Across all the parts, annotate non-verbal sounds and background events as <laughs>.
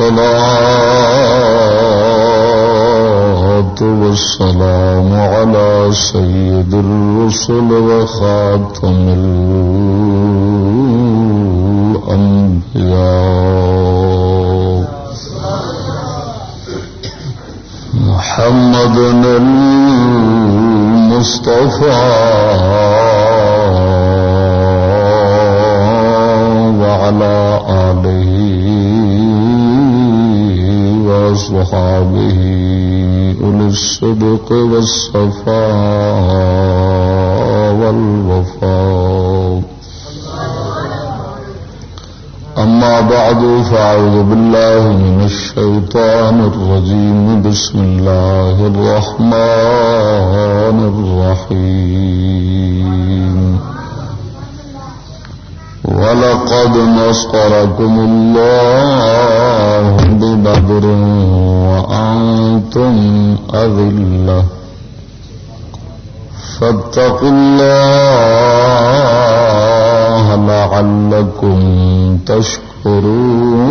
والصلاة والسلام على سيد الرسل وخاتم الأنبياء. محمد المصطفى. وعلى وأصحابه أولي الصدق والصفاء والوفاء أما بعد فأعوذ بالله من الشيطان الرجيم بسم الله الرحمن الرحيم ولقد نصركم الله ببدر وأنتم أذلة فاتقوا الله لعلكم تشكرون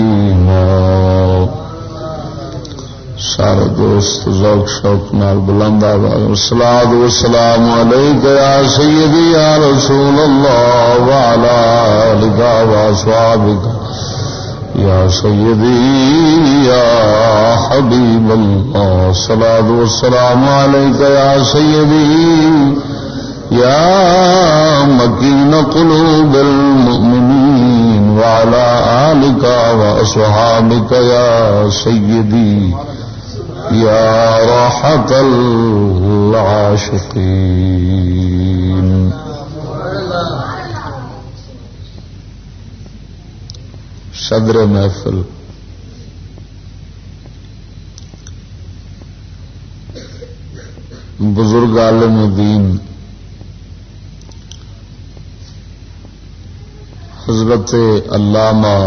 دوست، ذوق، شوق نال بلند آواز۔ سلاد و سلام علیک یا سیدی یا رسول اللہ وعلا آلکا و اصحابکا یا سیدی یا حبیب اللہ۔ سلاد و سلام علیک یا سیدی یا مکین قلوب المؤمنین۔ وعلا آلکا و اصحابکا یا سیدی يا راحة العاشقين. صدر محفل. بزرگ عالم دین. حضرت علامہ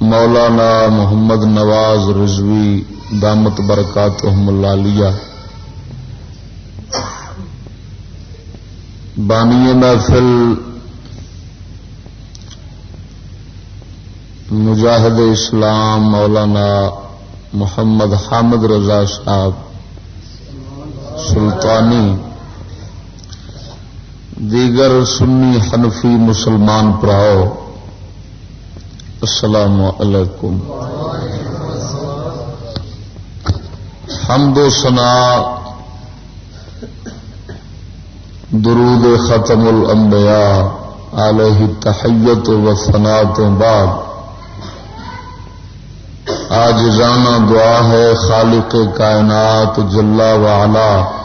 مولانا محمد نواز رضوی دامت برکات اللہ بانی محفل مجاہد اسلام مولانا محمد حامد رضا صاحب سلطانی، دیگر سنی حنفی مسلمان پراؤ السلام علیکم۔ حمد و سنا درود ختم الانبیاء، علیہ تحیت و سنا تو بعد۔ آج جانا دعا ہے خالق کائنات جلا والا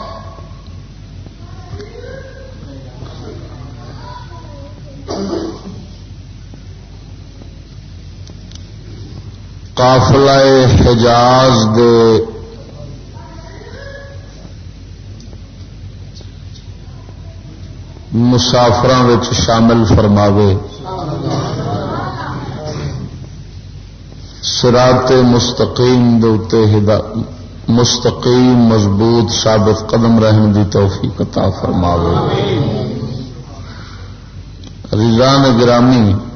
قافلہ حجاز دے مسافر شامل فرماوے۔ سرات مستقیم دے مستقیم مضبوط ثابت قدم رہن دی توفیق عطا فرماوے۔ رضان گرامی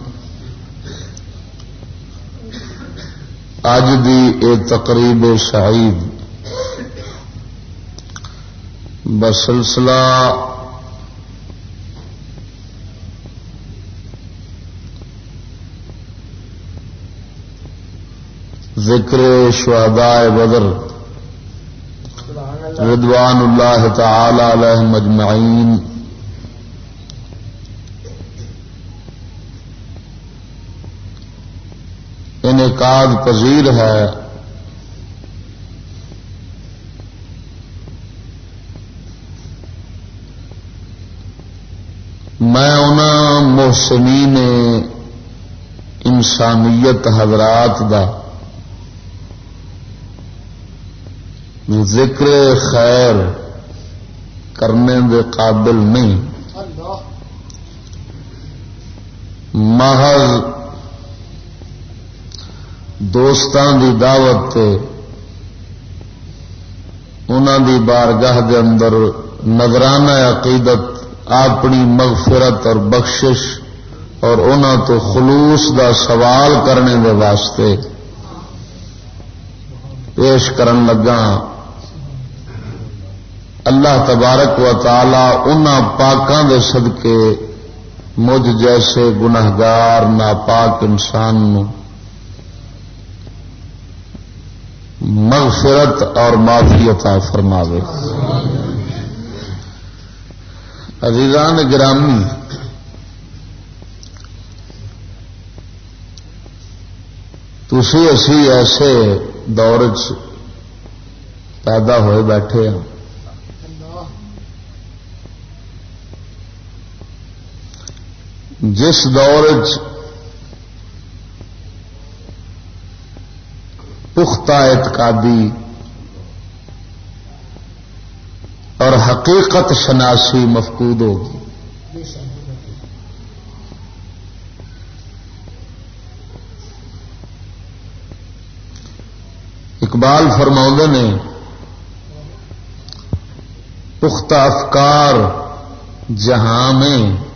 اج دی اے تقریب شہید بسلسلہ ذکر شہداء بدر۔ ردوان اللہ تعالی علیہ مجمعین۔ انعقاد پذیر ہے۔ میں ان محسنی نے انسانیت حضرات دا ذکر خیر کرنے دے قابل نہیں۔ محض دوستان دی دعوت انہوں دی بارگاہ دے اندر نظرانہ عقیدت، اپنی مغفرت اور بخشش اور انہوں تو خلوص دا سوال کرنے دے واسطے پیش کرن لگا اللہ تبارک و تعالی ان پاکوں کے سدکے مجھ جیسے گناہگار، ناپاک انسان نو مغفرت اور معافی عطا فرماوے۔ عزیزان گرامی تھی اسی ایسے دور چ پیدا ہوئے بیٹھے ہیں جس دور چ پختہ اعتقادی اور حقیقت شناسی مفقود ہوگی۔ اقبال فرما نے پختہ افکار جہاں میں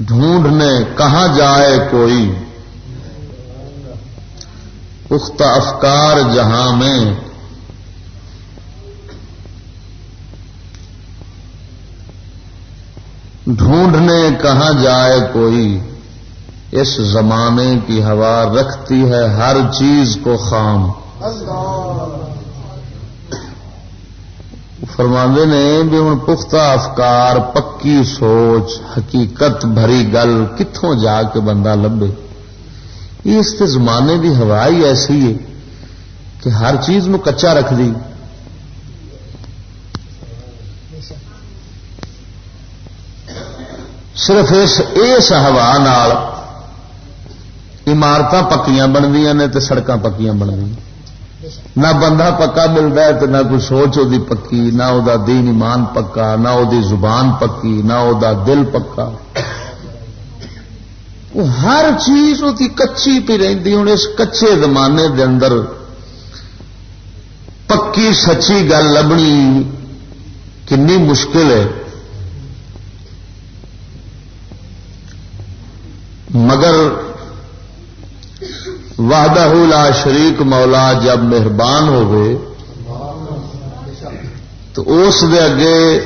ڈھونڈنے، کہاں جائے کوئی؟ پختہ افکار جہاں میں۔ ڈھونڈنے، کہاں جائے کوئی؟ اس زمانے کی ہوا رکھتی ہے ہر چیز کو خام۔ فرما نے بھی ہوں پختہ افکار، پکی سوچ، حقیقت بھری گل کتوں جا کے بندہ لبے۔ اس زمانے کی ہوا ہی ایسی ہے کہ ہر چیز نو کچا رکھ دی۔ صرف اس اس ہوا عمارت پکیاں بنتی نے سڑک پکیاں بن نہ بندہ پکا ملتا ہے تو نہ کوئی سوچ وہ پکی، نہ وہ دین ایمان پکا، نہ وہ زبان پکی، نہ وہ دل پکا۔ ہر چیز وہ کچی پی رہی ہوں اس کچے زمانے دے اندر پکی سچی گل لبنی کنی مشکل ہے۔ مگر وحدہ لا شریک مولا جب مہربان ہو گئے تو اس دے اگے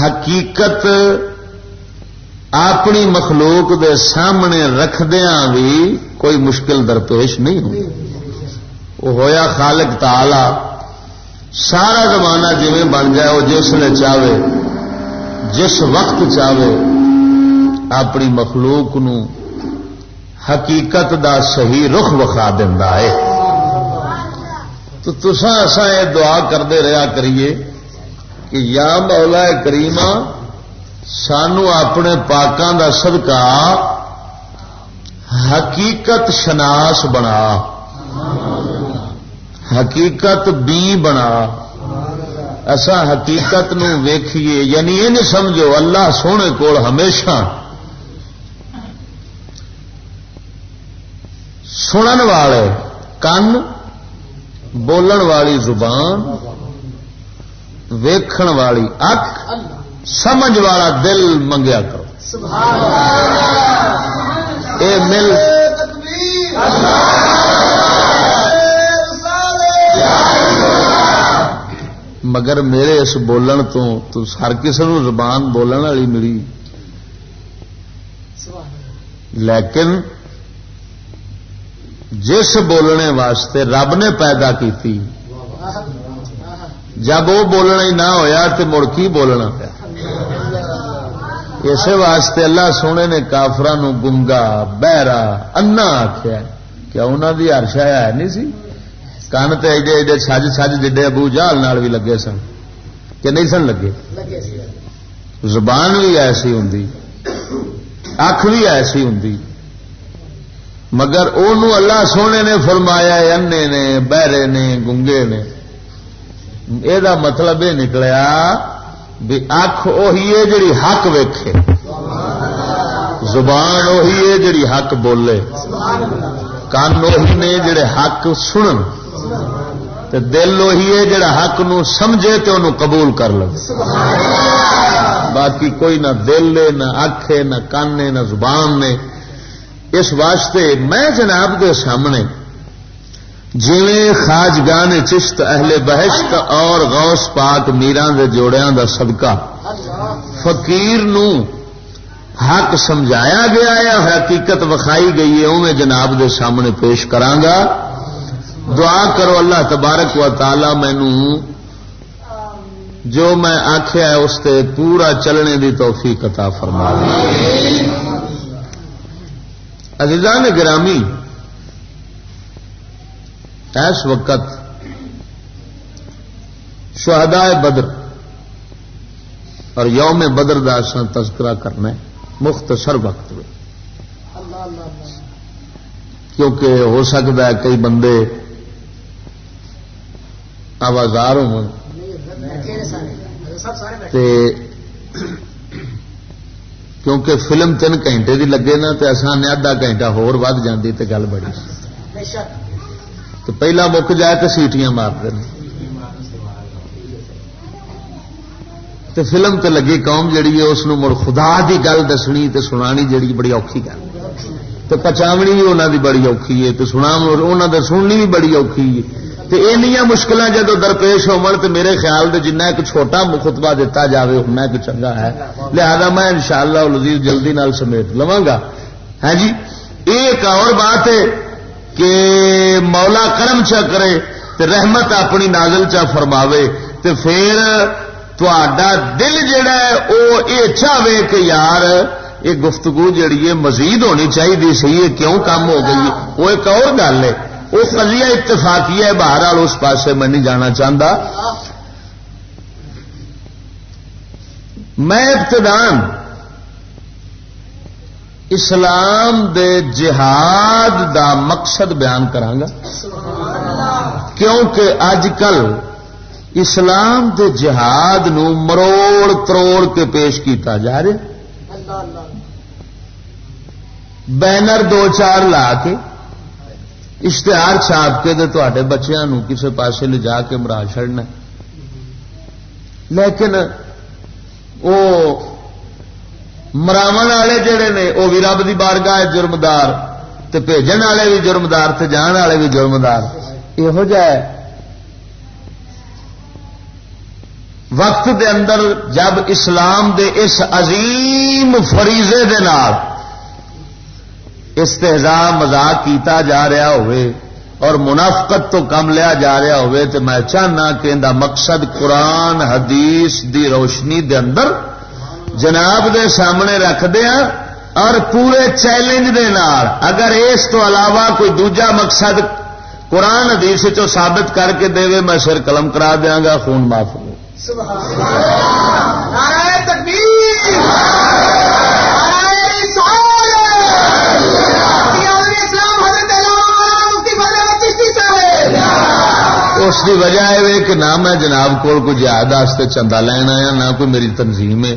حقیقت اپنی مخلوق دے سامنے رکھدیا بھی کوئی مشکل درپیش نہیں ہوئی۔ وہ ہویا خالق تعالی۔ سارا زمانہ جی بن جائے، وہ جس نے چاہے، جس وقت چاہے، اپنی مخلوق نو حقیقت دا صحیح رخ وکھا دینا ہے۔ تو تسا ایسا یہ دعا کرتے رہا کریے کہ یا مولا کریما سانو اپنے پاکوں دا صدقہ حقیقت شناس بنا۔ حقیقت بی بنا۔ ایسا حقیقت نو ویکھیے یعنی یہ نہیں سمجھو، اللہ سونے کول ہمیشہ سنن والے کن بولن والی زبان ویکھن والی اک سمجھ والا دل منگیا کرو اے مل مگر میرے اس بولن تو ہر کسی زبان بولن والی ملی لیکن جس بولنے واسطے رب نے پیدا کی جب وہ بولنا ہی نہ ہویا تو مڑ کی بولنا پیا؟ اسی واسطے اللہ سونے نے کافران گنگا، بہرا انا آخیا کیا انہوں کی ہرشا ہے، نہیں سی؟ کن تو ایڈے ایڈے سج سج جڈے ابو جال بھی لگے سن۔ کہ نہیں سن لگے؟ زبان بھی ایسی ہوں اکھ بھی ایسی ہوں مگر وہ اللہ سونے نے فرمایا انے نے، بہرے نے، گنگے نے۔ یہ مطلب یہ نکلیا بھی اکھ اہی ہے جڑی حق ویکھے۔ زبان اہی ہے جڑی حق بولے۔ کان اہی نے جڑے حق سنن۔ تے دل اہی ہے جڑا حق نو سمجھے تو انہوں قبول کر لو باقی کوئی نہ دل نہ اکھ نہ کان نہ زبان نے اس واسطے میں جناب دے سامنے جی خاجگان چشت اہل بہشت اور غوث پاک میران دے جوڑیاں دا صدقہ۔ فقیر نو حق سمجھایا گیا ہے حقیقت وکھائی گئی ہے میں جناب دے سامنے پیش کرانگا۔ دعا کرو اللہ تبارک و تعالی مینو جو میں آخیا اس تے پورا چلنے دی توفیق عطا فرما عزیزان گرامی اس وقت شہداء بدر اور یوم بدر کا تذکرہ کرنا ہے مختصر وقت میں۔ کیونکہ ہو سکتا ہے کئی بندے آوازار ہو کیونکہ فلم تین گھنٹے کی لگے نا تو اصان ادھا گھنٹہ ہور ود جاتی تو گل بڑی تو پہلا مک جائے تو سیٹیاں مارتے ہیں تو فلم تے لگی قوم جڑی ہے اس مڑ خدا دی گل دسنی تے سنانی جڑی بڑی اوکھی گل۔ تو پچاونی بھی انہوں دی بڑی اوکھی ہے تو سنا انہوں نے سننی بھی بڑی اوکھی ہے۔ تو یہ مشکل جدو درپیش ہو میرے خیال دے جنہ ایک چھوٹا خطبہ دیتا جاوے اتنا ایک چنگا ہے۔ لہذا میں انشاءاللہ شاء اللہ جلدی نال سمیٹ لوا گا۔ ہے ہاں جی ایک اور بات ہے کہ مولا کرم چا کرے تے رحمت اپنی نازل چا فرماوے تے پھر تا دل جڑا ہے وہ یہ چاہے کہ یار یہ گفتگو جڑی ہے مزید ہونی چاہیے سی کیوں کم ہو گئی وہ ایک اور گل ہے۔ وہ قضیہ اتفاقی ہے باہر اس پاسے میں نہیں جانا چاہتا میں ابتدان اسلام دے جہاد دا مقصد بیان کرانگا۔ کیونکہ اج کل اسلام دے جہاد نو مروڑ تروڑ کے پیش کیتا جا رہا بینر دو چار لا کے اشتہار چھاپ کے دے تے بچیاں نو کسے پاسے لے جا کے مرا چڑنا لیکن وہ مراو والے جڑے نے وہ بھی رب کی بارگاہ جرمدار بھیجن والے بھی جرمدار، تے جان والے بھی جرمدار۔ یہو جہ وقت دے اندر جب اسلام دے اس عظیم فریضے دے نال استحزا مزاق کیتا جا رہا ہوئے اور منافقت تو کم لیا جا رہا ہوئے تو میں چاہنا کہ ان مقصد قرآن، حدیث دی روشنی دے اندر جناب دے سامنے رکھ دیا اور پورے چیلنج دے نال، اگر اس تو علاوہ کوئی دوجا مقصد قرآن، حدیث چو ثابت کر کے دے میں سر قلم کرا دیا گا، خون معاف ہو۔ اس کی وجہ ہے کہ نہ میں جناب کو کوئی جہاد واسطے چندہ لینا ہے نہ کوئی میری تنظیم ہے۔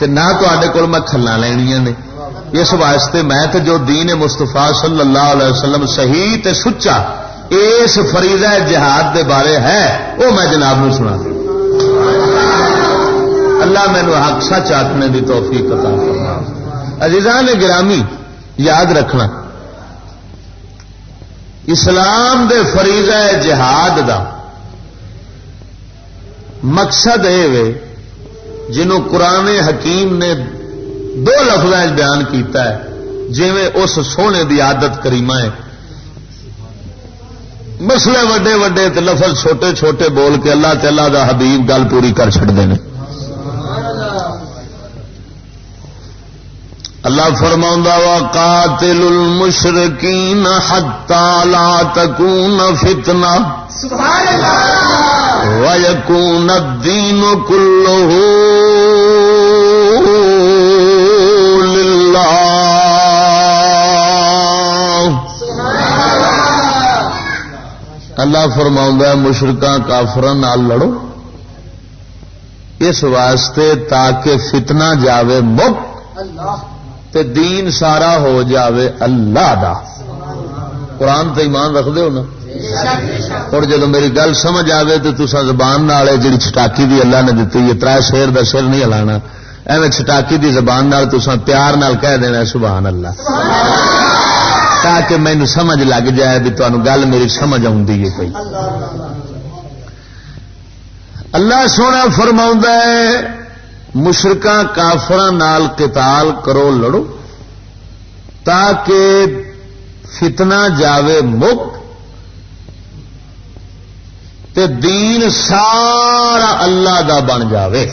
نہ تے کول میں کھلا لینیا نے۔ اس واسطے میں تو جو دین مستفا صلی اللہ علیہ وسلم صحیح تے سچا اس فریضہ جہاد دے بارے ہے، وہ میں جناب نو سنا اللہ مینو حق سچ آخنے کی توفیق عطا فرما عزیزان گرامی، یاد رکھنا اسلام دے فریضہ جہاد دا مقصد یہ جنہوں قرآن حکیم نے دو لفظ بیان کیتا ہے جی اس سونے دی عادت کریمہ ہے۔ مسلے وڈے وڈے لفظ چھوٹے چھوٹے بول کے اللہ تعالی دا حبیب گل پوری کر چڑتے ہیں اللہ فرما وا قاتل المشرقین حتا لا تکون فتنہ. ويكون الدين كله لله۔ اللہ فرما مشرقہ کافران لڑو۔ اس واسطے تاکہ فتنہ جاوے مک۔ تے دین سارا ہو جاوے اللہ دا۔ قرآن تے ایمان رکھ دے نا۔ اور جب میری گل سمجھ آئے تو تصا زبان جی چٹاکی دی اللہ نے دیتی ہے تر شیر دا سر نہیں ہلانا۔ ایویں چٹاکی دی زبان نال تسا پیار نال کہہ دینا سبحان اللہ تاکہ مینو سمجھ لگ جائے بھی تمہیں گل میری سمجھ آئی ہے اللہ سونا فرما ہے مشرقہ کافر نال قتال کرو لڑو تاکہ فتنہ جاوے مک تے دین سارا اللہ دا بن جاوے۔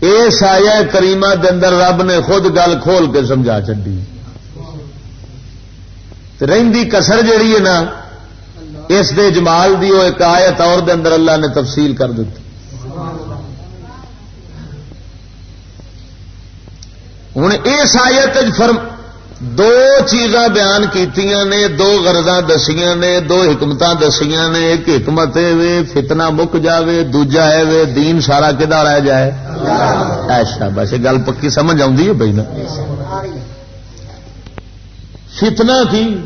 اس آیا کریمہ دے اندر رب نے خود گل کھول کے سمجھا چڈی رہی کسر جیڑی ہے نا اس دے جمال دی وہ ایک آیت اور دے اندر اللہ نے تفصیل کر دیتی۔ ہوں اس آیت فرم دو چیزاں بیان کیتیاں نے، دو گرزاں دسیاں نے، دو حکمت دسیاں نے، ایک حکمت وے فتنا مک جائے دوجا ہے وے، دین سارا کدا رہ جائے۔ ایسا بس یہ گل پکی سمجھ آئی ہے بھائی نا۔ فتنا کی؟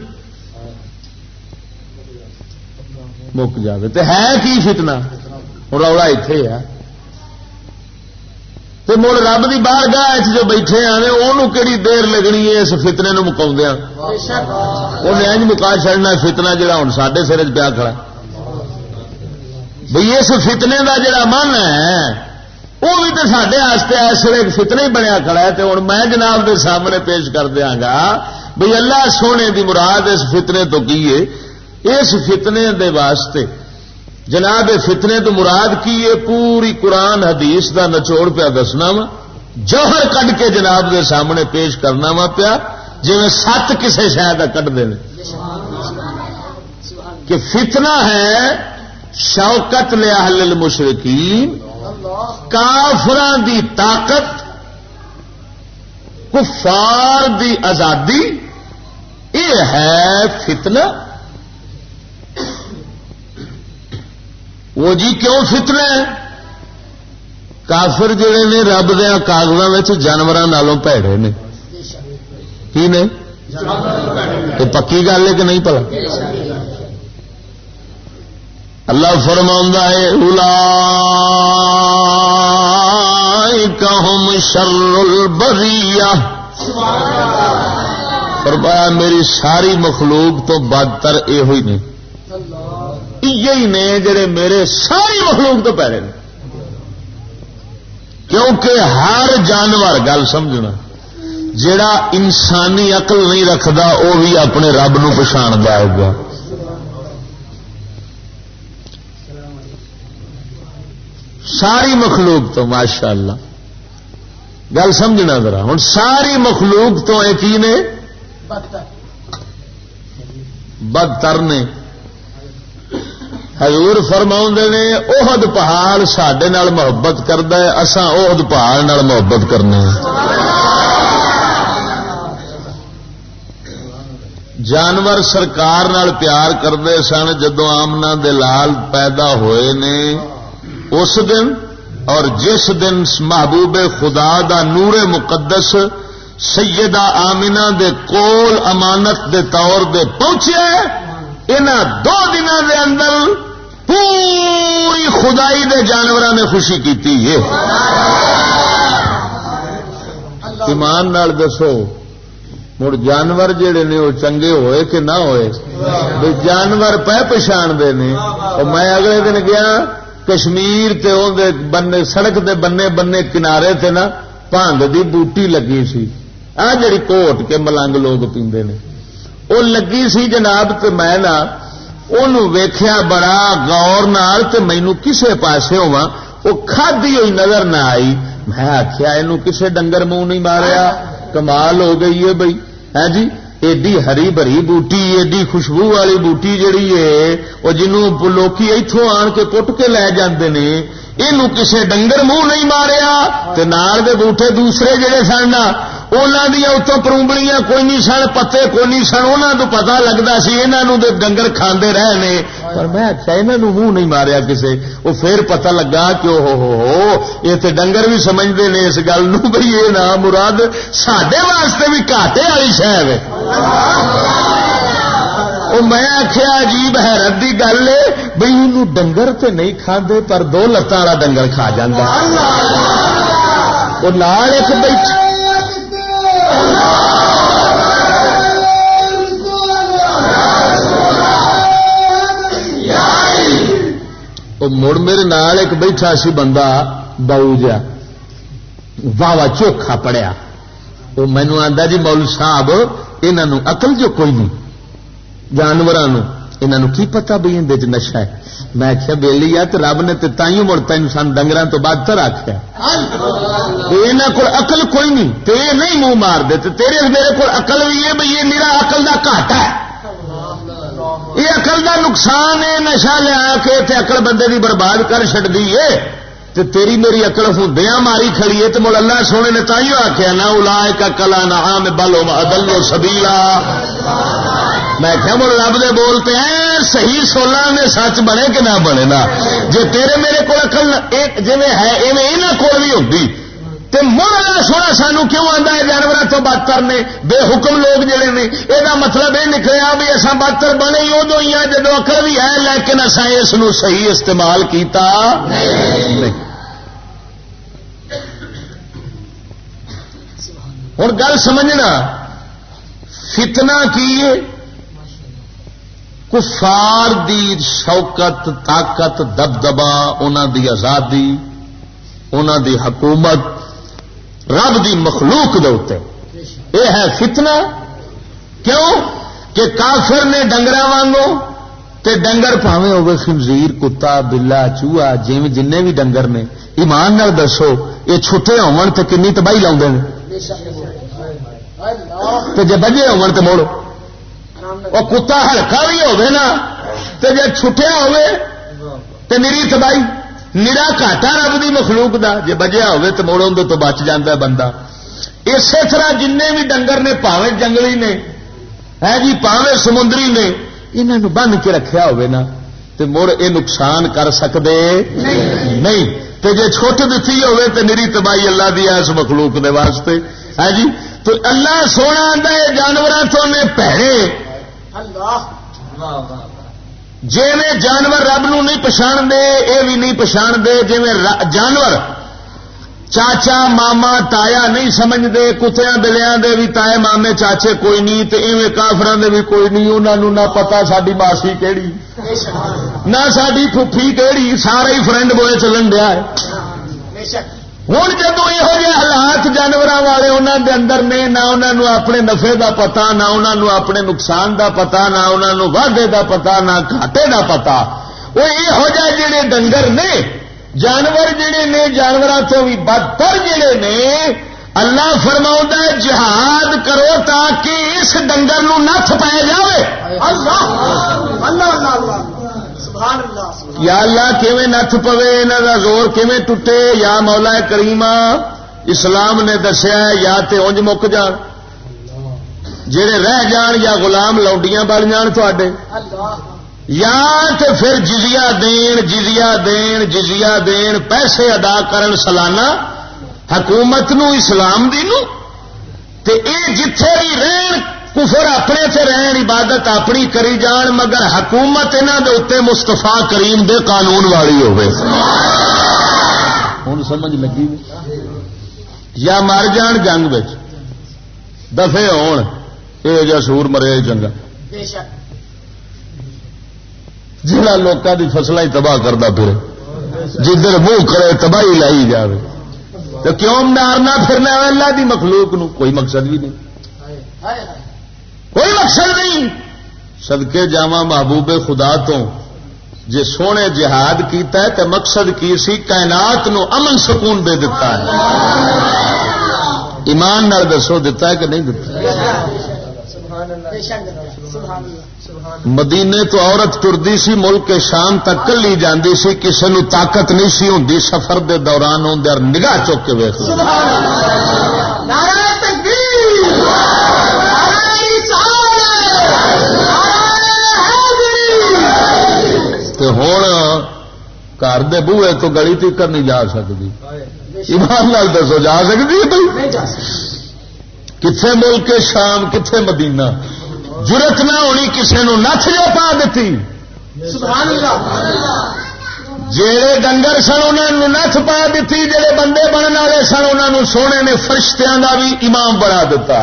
مک جائے تو ہے کی فتنا رولا اتے ہے تو مڑ رب کی باہر گاہ جو بیٹھے آنے وہ کہڑی دیر لگنی ہے اس فتنے نو مکا انہیں اج مکا چڑنا فتنا جہا ہوں سڈے سر پیا کھڑا بھئی اس فتنے کا جڑا من ہے وہ بھی تو سڈے اس وقت فتنے ہی بنیا کھڑا ہے تو ہوں میں جناب کے سامنے پیش کر دیا گا بھئی اللہ سونے دی مراد اس فتنے تو کی ہے اس فتنے دے واسطے جناب فتنے تو مراد کی ہے؟ پوری قرآن حدیث دا نچوڑ پیا دسنا وا۔ جوہر کڈ کے جناب دے سامنے پیش کرنا وا پیا۔ جی سات کسے شاید کٹ دے کہ فتنہ ہے، شوکت لیا ہل مشرقین کافران دی طاقت، کفار دی آزادی۔ یہ ہے فتنہ وہ جی کیوں فتنے کافر جڑے نے رب دیا کاغذوں جانوروں پیڑے نے۔ کی نے؟ پکی گل ہے کہ نہیں پلا؟ اللہ فرما ہے الا کہم شر البریہ۔ فرمایا، میری ساری مخلوق تو بدتر یہ ہوئی نہیں نے جڑے میرے ساری مخلوق تو پیڑے نے۔ کیونکہ ہر جانور، گل سمجھنا، جڑا انسانی عقل نہیں رکھتا وہ بھی اپنے رب نو پچھان دے گا ساری مخلوق تو ماشاء اللہ گل سمجھنا ذرا ہوں ساری مخلوق تو ایک ہی نے؟ بدتر نے۔ حضور فرما نے اہد پہاڑ سڈے محبت کرد اسان اہد پہاڑ محبت کرنے جانور سرکار نال پیار کرتے سن جدو آمنا دلال پیدا ہوئے نے، اس دن اور جس دن محبوب خدا دا نور مقدس سیدہ آمنا دے کول امانت دے طور دے پہنچے ان دو دنوں دے اندر پوری خدائی دے جانوروں نے خوشی کی ایمان نال دسو، مڑ جانور جڑے نے وہ چنگے ہوئے کہ نہ ہوئے؟ جانور پہ پچھان دے نے میں اگلے دن گیا، کشمیر تے دے بنے سڑک دے بنے بنے کنارے تے نا پانگ دی بوٹی لگی سی۔ آ جڑی کوٹ کے ملنگ لوگ پیندے نے۔ وہ لگی سی جناب تے میں نا ویخیا بڑا گور نال مینو کسے پاسے ہوا وہ کھادی ہوئی نظر نہ آئی میں آخیا یہ کسے ڈنگر منہ نہیں ماریا کمال ہو گئی ہے بھائی ہے جی ایڈی ہری بری بوٹی ایڈی خوشبو والی بوٹی جڑی ہے وہ جنوں لوکی اتوں آن کے پٹ کے لے جاندے نے یہ کسے ڈنگر منہ نہیں ماریا تے نال دے بوٹے دوسرے جڑے سن دیا اتوں پروبڑیاں کوئی نہیں سن، پتے کوئی نہیں سن انہوں تو پتا لگتا سی یہاں ڈنگر کھانے رہے نے۔ پر میں اچھا یہاں منہ نہیں ماریا کسے۔ وہ پھر پتا لگا کہ ہو ہو ہو، یہ تو ڈنگر بھی سمجھتے ہیں اس گل بھائی یہ نہ مراد سڈے واسطے بھی گاٹے والی شہر میں آخیا عجیب حیرت کی گل ہے بھائی ان ڈنگر تو نہیں کھانے پر دو لتان والا ڈنگر کھا جا وہ لال ایک مڑ میرے نال ایک بیٹھا سی بندہ باؤ جا۔ واہ چوکھا پڑیا۔ وہ مینو آتا جی مول صاحب یہ اقل جو کوئی نہیں جانوروں کی پتا بھی اندر نشا ہے؟ میں آخیا بہلی آ تو رب نے تائیوں مڑ تین سن ڈنگر تو بعد تر آخیا یہاں کو اقل کوئی نہیں تو یہ نہیں منہ مار دے تیرے میرے کو اقل بھی ہے بھائی یہ میرا اقل کا گھاٹا ہے۔ یہ اقل کا نقصان ہے نشا لیا کے اقل بندے کی برباد کر چڑتی ہے تے تیری میری اکڑ ہوں ماری کھڑی ہے تو مڑ اللہ سونے نے تھی آخیا نہ الا ایک کلا نہ آم بلو ادلو سبیلا۔ میں کیا مڑ رب دے بولتے ہیں، صحیح سولہ میں سچ بنے کہ نہ بنے نا؟ جی تیرے میرے کو اکل جی ہے، ایویں یہاں کول بھی ہوتی تے مڑ اللہ سونا سانو کیوں آتا ہے؟ جانوروں تو بدتر نے، بے حکم لوگ جڑے نے۔ یہ مطلب یہ نکلیا بھی اصا بدتر بنے ہی ادو ہی جدو اکل بھی ہے، لیکن اصا اس صحیح استعمال کیتا نہیں۔ ہوں گل سمجھنا فتنا کی کفار دی شوکت، طاقت دبدبا انہوں دی آزادی انہوں دی حکومت، رب دی مخلوق دے یہ ہے فتنا کیوں؟ کہ کافر نے ڈنگر وانگو تے ڈنگر پاوے ہوگی خنزیر، کتا بلا چوہا جی جن بھی ڈنگر نے۔ ایمان نال دسو، یہ چھٹے ہون تے کنی تباہی لاؤ جی بجے ہو موڑو۔ وہ کتا ہلکا بھی ہوے نا تو جی چھٹیا ہوے تو نیری تباہی۔ نیرا کاٹا رب کی مخلوق دا۔ جی بجیا ہوے تو موڑ اندر تو بچ جا بندہ۔ اسی طرح جن بھی ڈنگر نے پاوے جنگلی نے ہے جی پاوے سمندری نے انہوں بن کے رکھیا ہوے نا۔ تو مڑ یہ نقصان کر سکتے نہیں۔ تو جی چھٹ دیتی ہوے تو نیری تباہی اللہ دی اس مخلوق دے واسطے۔ ہے جی؟ تو اللہ سونا آتا ہے جانور تو نے پیڑے جی جانور رب نو نہیں پچھان دے یہ بھی نہیں پچھان دے جی جانور چاچا، ماما، تایا نہیں سمجھتے کتیا بلیا دے بھی تائے مامے چاچے کوئی نہیں تو ایویں کافران دے بھی کوئی نہیں انہوں نہ پتا ساری ماسی کہڑی نہ ساری پھوپھی کہڑی سارے ہی فرینڈ بوئے چلن دیا ہے۔ ہوں جدو یہ حالات جانور والے انہوں دے اندر نے، نہ انہوں اپنے نفے دا پتا، نہ انہوں اپنے نقصان دا پتا، نہ انہوں واڈے دا پتا، نہ گھاٹے دا پتا۔ وہ یہ جڑے ڈنگر نے جانور جڑے نے جانوروں تو بھی بدتر جڑے نے اللہ فرما جہاد کرو تاکہ اس ڈنگر نت پی جائے یا اللہ کیویں نت پوے یہاں کا زور کیویں ٹوٹے؟ یا مولا کریما اسلام نے دسیا یا تے اونج مک جان۔ جڑے رہ جان یا غلام لوڈیاں بن جان تے یا تے پھر جزیا دین جزیا دین جزیا دین، پیسے ادا کرن سالانہ حکومت نو، اسلام دی نو؟ تے اے جتھے بھی رہن، کفر اپنے سے رہن، عبادت اپنی کری جان، مگر حکومت انہوں دے اتنے مستفا کریم دے قانون والی ہوئے۔ ہوں سمجھ لگی؟ یا مر جان جنگ دفے ہون یہ سور مرے چنگا جہاں لوگوں کی فصل ہی تباہ کرتا پھر جدھر منہ کرے تباہی لائی جائے تو کیوں مارنا پھرنا اللہ دی مخلوق نو؟ کوئی مقصد بھی نہیں۔ کوئی مقصد نہیں۔ سدکے جا محبوب خدا تو جی سونے جہاد کیتا ہے تو مقصد کی سی؟ کائنات نو امن سکون دے دیتا ہے۔ ایمان نال دسو دتا ہے کہ نہیں دتا مدینے تو عورت ٹردی سی ملک شام تک کلی جاندی سی کسی نو طاقت نہیں سی ہوں سفر دے دوران ہوں نگاہ چوک کے ویخ ہوں گھر دے بوئے تو گلی تیکر نہیں جا سکتی ایمان لال دسو جا سکتی کتنے ملک شام کتنے مدینہ؟ جرت نہ ہونی کسی نو نچ جو پا دیتی۔ جڑے ڈنگر سن انہوں نت پا دیتی جڑے بندے بننے والے سن انہوں سونے نے فرشتیاں کا بھی امام بنا دیتا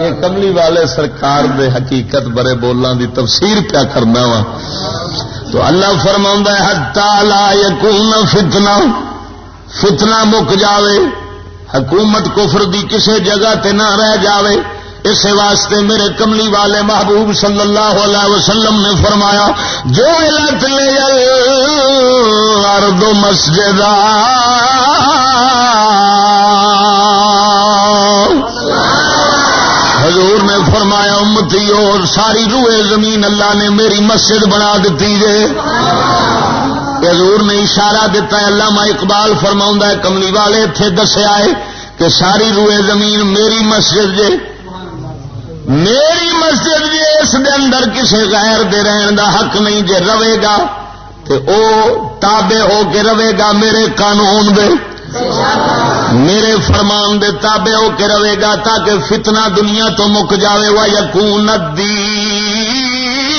یہ کملی والے سرکار دے حقیقت برے بولان دی تفسیر کیا کرنا وا۔ تو اللہ فرما ہے ہتا لا یقون فتنا فتنا مک جاوے۔ حکومت کفر دی کسے جگہ تے نہ رہ جاوے اس واسطے میرے کملی والے محبوب صلی اللہ علیہ وسلم نے فرمایا، جو علت لے ارد مسجد حضور نے فرمایا امتی اور ساری روئے زمین اللہ نے میری مسجد بنا دیتی ہے۔ حضور نے اشارہ دیتا ہے اللہ اقبال فرما ہے، کملی والے اتنے دسیا ہے کہ ساری روئے زمین میری مسجد جے۔ میری مسجد جی اس دے اندر کسی غیر دے رہن دا حق نہیں جے رہے گا۔ تے او تابے ہو کے رہے گا میرے قانون دے۔ میرے فرمان دے تابے ہو کے رہے گا تاکہ فتنہ دنیا تو مک جاوے وا یقون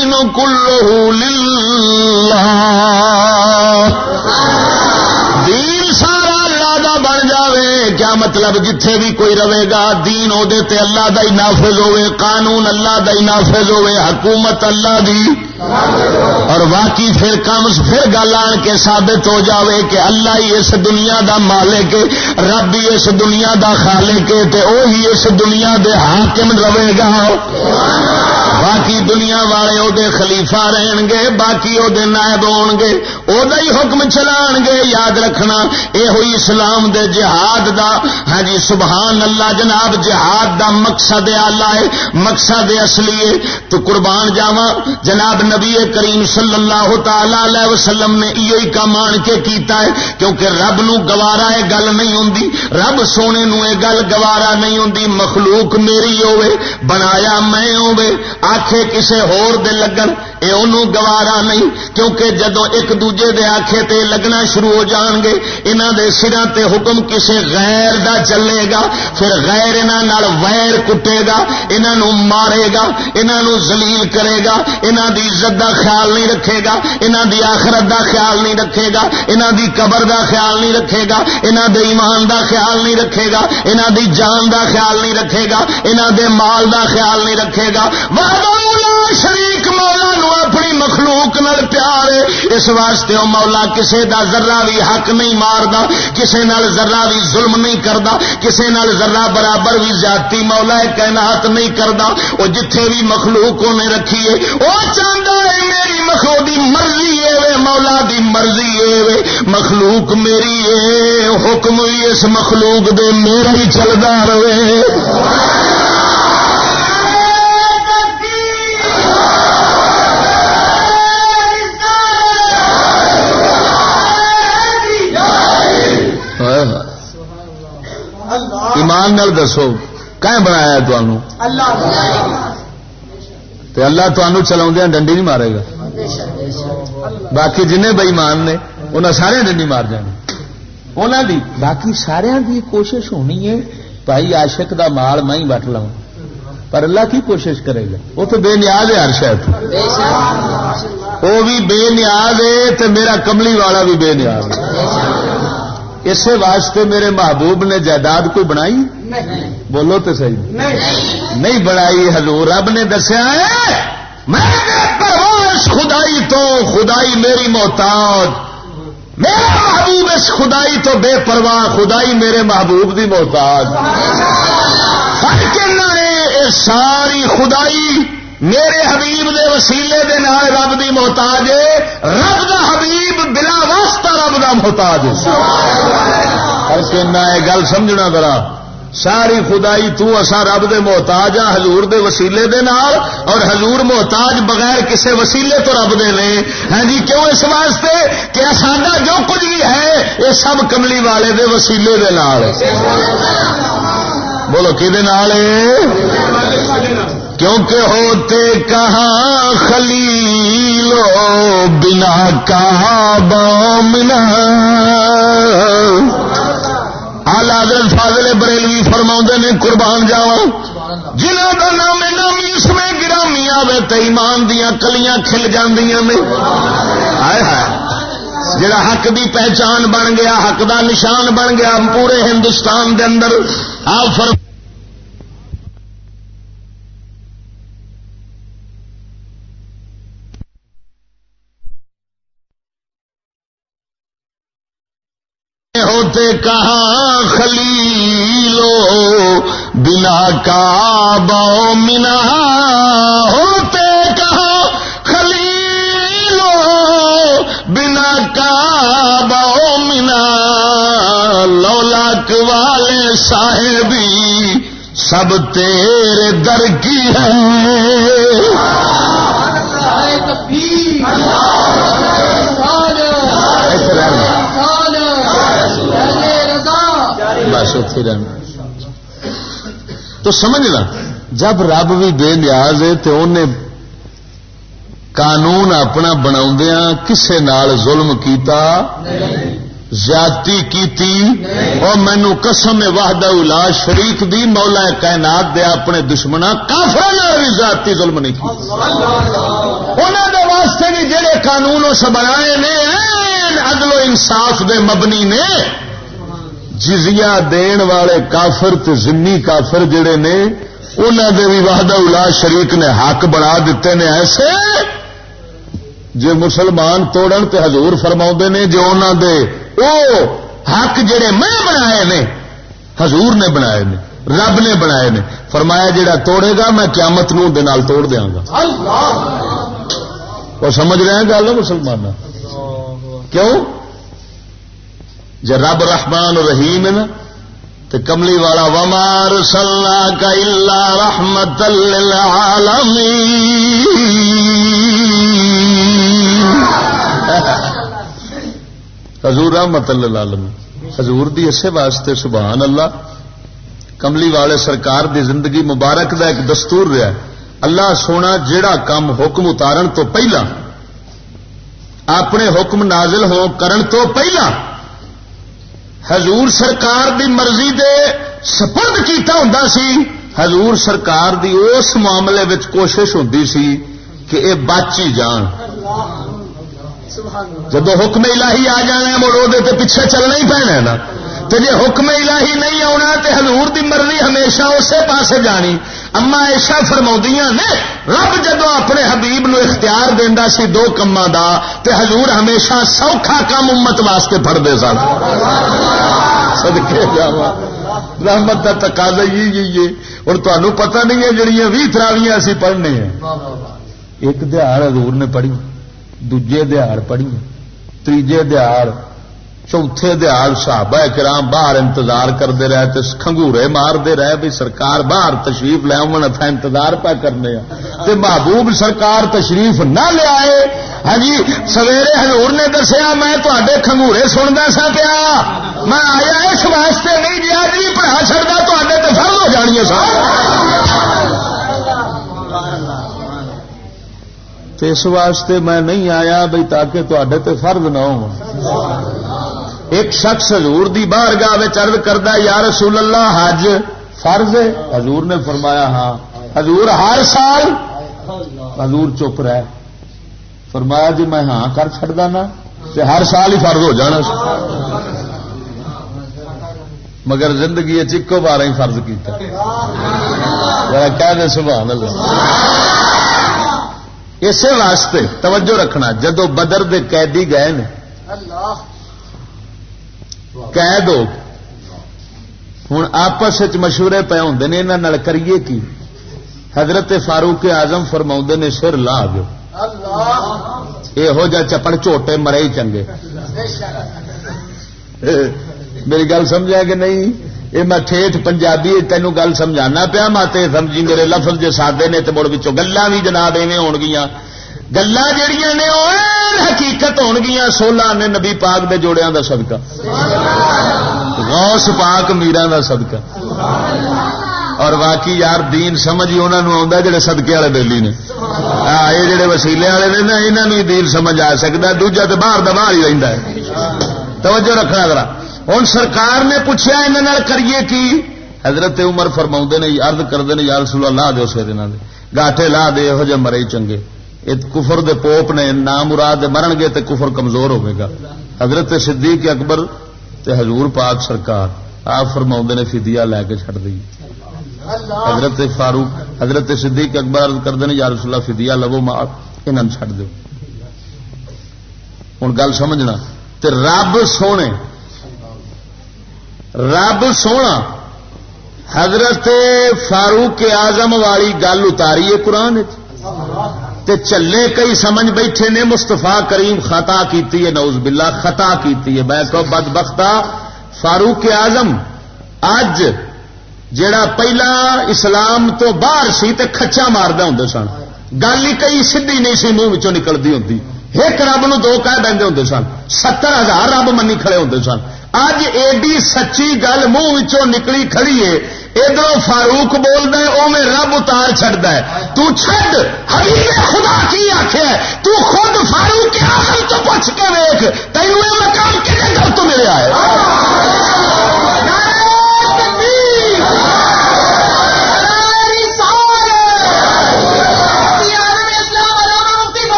الدین کلہ للہ دین سارا اللہ دا بن جاوے. کیا مطلب جتھے بھی کوئی رہے گا، دین او دے تے اللہ دا ہی نافذ ہوئے قانون اللہ دا ہی نافذ ہوئے حکومت اللہ دی. اور باقی پھر کم پھر گل آن کے ثابت ہو جاوے کہ اللہ ہی اس دنیا دا مالک رب ہی اس دنیا دا خالق تے او ہی اس دنیا دے حاکم رہے گا۔ باقی دنیا والے وہ خلیفہ رہن گے، باقی وہ نائب ہون گے وہ حکم چلان گے، یاد رکھنا یہ ہوئی اسلام دے جہاد دا۔ ہاں جی سبحان اللہ جناب، جہاد دا مقصد آلہ ہے، مقصد اصلی ہے۔ تو قربان جاوا جناب نبی کریم صلی اللہ تعالی علیہ وسلم نے یہ کام آن کے کیتا ہے، کیونکہ رب نو گوارا یہ گل نہیں ہوں رب سونے نو یہ گل گوارا نہیں ہوں مخلوق میری ہوے بنایا میں ہوے آخے کسے ہور دے لگن، اے انہوں گوارا نہیں، کیونکہ جدو ایک دوجے دے آخے تے لگنا شروع ہو جان گے انہوں دے سرا تے حکم کسے غیر دا چلے گا، پھر غیر انہوں ویر کٹے گا انہوں مارے گا انہوں زلیل کرے گا انہوں دی عزت دا خیال نہیں رکھے گا انہوں دی آخرت دا خیال نہیں رکھے گا انہوں دی قبر دا خیال نہیں رکھے گا انہوں دے ایمان دا خیال نہیں رکھے گا انہوں دی جان دا خیال نہیں رکھے گا انہوں دے مال دا خیال نہیں رکھے گا۔ مولا شریک مولا نو اپنی مخلوق نال پیار اس واسطے او مولا کسے دا ذرہ بھی حق نہیں ماردا، کسے نال ذرہ بھی ظلم نہیں کردا، کسے نال ذرہ برابر بھی زیادتی مولا کائنات نہیں کردا۔ او جتھے بھی مخلوق نے رکھی ہے، او چاہندا ہے میری مخلوق دی مرضی ہے مولا دی مرضی ہے مخلوق میری ہے حکم اس مخلوق دے میرا ہی چلدا رہے۔ ایمان نال دسو۔ کہ بنایا اللہ چلا ڈنڈی نہیں مارے گا۔ باقی جن بئیمان نے انہیں سارے ڈنڈی مار جانی انہوں دی باقی سارا دی کوشش ہونی ہے بھائی آشک دا مال میں ہی وٹ لوں پر اللہ کی کوشش کرے گا۔ وہ تو بے نیاز ہے ہر شاید وہ بھی بے نیاز ہے تو میرا کملی والا بھی بے نیاز ہے۔ اسی واسطے میرے محبوب نے جائیداد کوئی بنائی؟ بولو تو صحیح۔ نہیں۔ بنائی حضور رب نے دسیا میں خدائی تو خدائی میری محتاج میرا محبوب اس خدائی تو بے پرواہ خدائی میرے محبوب دی محتاج۔ ساری خدائی میرے حبیب دے وسیلے دے نال رب دی محتاج رب دا حبیب بلا واسطہ رب دا محتاج گل سمجھنا ذرا ساری خدائی تو اسا رب دے محتاج ہاں حضور دے وسیلے دے نال اور حضور محتاج بغیر کسے وسیلے تو رب دے نے۔ ہاں جی کیوں اس واسطے کہ ساڈا جو کچھ بھی ہے یہ سب کملی والے دے وسیلے دے نال۔ بولو کہ کیونکہ ہوتے کہاں خلیلو بنا کہاں بامنا آلہ حضرت فاضل بریلوی فرما نے، قربان جاؤ۔ جنہوں کا نام نامی، اس میں گرامی آئے تو ایمان دیا کلیاں کھل جاندیاں میں آئے جڑا حق دی پہچان بن گیا، حق دا نشان بن گیا پورے ہندوستان دے اندر۔ آپ فرما ہوتے کہاں خلیلو؟ بنا کا باؤ منا ہوتے کہاں خلیلو؟ بنا کا باؤ منا لولاک والے صاحبی، سب تیرے در کی ہے۔ رہنا تو سمجھنا جب رب بھی بے نیاز ہے تو انہیں قانون اپنا بنا کسے نال ظلم کیتا، زیادتی کیتی، اور مینو قسم واہدہ الا شریک دی، مولا کائنات دے اپنے دشمنا کافر بھی زیادتی ظلم نہیں کی۔ انہوں دے واسطے بھی جڑے قانون اس بنائے نے، عدل و انصاف دے مبنی نے جزیا دین والے کافر تے زمین کافر جڑے نے انہوں دے بھی وحدہ الا شریک نے حق بنا دیتے نے ایسے۔ جے مسلمان توڑن تے حضور فرما نے جو انہوں دے او حق جڑے میں بنائے نے حضور نے بنائے نے رب نے بنائے نے فرمایا جڑا توڑے گا میں قیامت نو دے نال توڑ دیا گا۔ وہ سمجھ رہے ہیں گل مسلمان کیوں؟ جب رب رحمان رحیم ہے نا تو کملی والا ومار سلح کا اللہ رحمت حضور رحمت اللہ حضور دی اسے واسطے سبحان اللہ، کملی والے سرکار دی زندگی مبارک دا ایک دستور رہا اللہ سونا جیڑا کام حکم اتارن تو پہلا، اپنے حکم نازل ہو کرن تو پہلا۔ حضور سرکار دی مرضی دے سپرد کیتا ہوں سی۔ حضور سرکار دی اس معاملے وچ کوشش ہوتی سی کہ اے باچی جان۔ جب حکم الہی آ جانا مڑ تے پیچھے چلنا ہی پینا نا۔ تو جی حکم الہی نہیں آنا تو حضور دی مرضی ہمیشہ اسی پاسے جانی۔ اما ایشا فرما نے، رب جدو اپنے حبیب نو اختیار دینا سی دو کما دا، تے حضور ہمیشہ سوکھا کام امت واسطے پڑھتے سن۔ سدکے جا رحمت کا تقاضا یہ اور تمہیں پتہ نہیں ہے جہیا بھی تراویاں اسی پڑھنے ہیں۔ ایک دہاڑ حضور نے پڑھی دجے دہاڑ پڑھی تیجے دہاڑ چوتھے دیال صحابہ کرام باہر انتظار کرتے رہے تو کھنگورے مارتے رہے بھی سرکار باہر تشریف لے آن اتنا انتظار پہ کرنے تے محبوب سرکار تشریف نہ لیا ہاں جی سویرے ہزور نے دسیا، میں تے کھنگورے سنتا سا پیا۔ میں آیا اس واسطے نہیں جی جی پڑھا چڑتا تے تو فرض ہو جانی سر اس واسطے میں نہیں آیا بھائی تاکہ تے فرض نہ ہو۔ ایک شخص حضور دی باہر گاہ چرد کرتا یا رسول اللہ، حج فرض ہے؟ حضور نے فرمایا ہاں۔ حضور ہر سال حضور چپ رہے۔ فرمایا جی میں ہاں کر چڑا نا ہر سال ہی فرض ہو جانا۔ مگر زندگی چکو بارہ ہی فرض کیا کہہ سبحان اللہ۔ اسی واسطے توجہ رکھنا، جدو بدر دے قیدی گئے نے قید ہو ہوں آپس مشورے پے ہوں نے یہاں کریے کی؟ حضرت فاروق آزم فرما نے، سر لا دو یہو چپڑ چوٹے مرے ہی چنگے۔ میری گل سمجھا کہ نہیں؟ یہ میں ٹھیٹ پنجابی، تینوں گل سمجھانا پیا ماتے سمجھی میرے لفظ جی سادے نے تو مڑ گلا بھی جناب ایویں ہو گیا گلا جہیا نے حقیقت ہون گیا سولہ نے نبی پاک دے جوڑیاں دا صدقہ۔ غوث پاک میرا دا صدقہ۔ اور باقی یار، دین سمجھ انہوں آ جڑے سدکے والے بےلی نے۔ یہ جڑے وسیلے والے نے نا یہاں دین سمجھ آ سکتا دوجا تو باہر باہر ہی رہتا ہے۔ توجہ رکھنا ذرا۔ ہوں سرکار نے پوچھا یہاں کریے کی؟ حضرت عمر فرما نے ارد کرتے ہیں یار سلو لا دو سر گاٹے لا دے یہ جہ مرے چنگے۔ کفر دے پوپ نے نام مراد مرن گے تو کفر کمزور ہوگا حضرت صدیق اکبر تے حضور پاک سرکار، آپ فرما نے فدیا لے کے چڑ دی۔ حضرت فاروق، حضرت صدیق اکبر عرض کرتے ہیں یا رسول اللہ فدیا لو مار یہاں چڑ دو۔ ہوں گل سمجھنا۔ تے رب سونے، رب سونا، حضرت فاروق آزم والی گل اتاری ہے قرآن تے چلے کئی سمجھ بیٹھے نے مستفا کریم خطا کیتی ہے نوز باللہ، خطا کیتی ہے۔ میں کہ بد بختا فاروق آزم اج جڑا پہلا اسلام تو باہر سی تے کچا مارد ہوں سن۔ گل ہی کئی سیدھی نہیں سی، منہ نکلتی ہوتی ایک رب نو دو کہہ دے ہوں سن۔ ستر ہزار رب منی کھڑے ہوں سن۔ اج ایڈی سچی گل منہ نکلی کھڑی ہے ادھر فاروق بولتا ہے وہ میں رب اتار چڑھتا ہے۔ تو چھڈ حبیب خدا کی آخیا تو خود فاروق کے آخر تو پوچھ کے ویخ تینوں مقام کہنے گھر تو ملیا ہے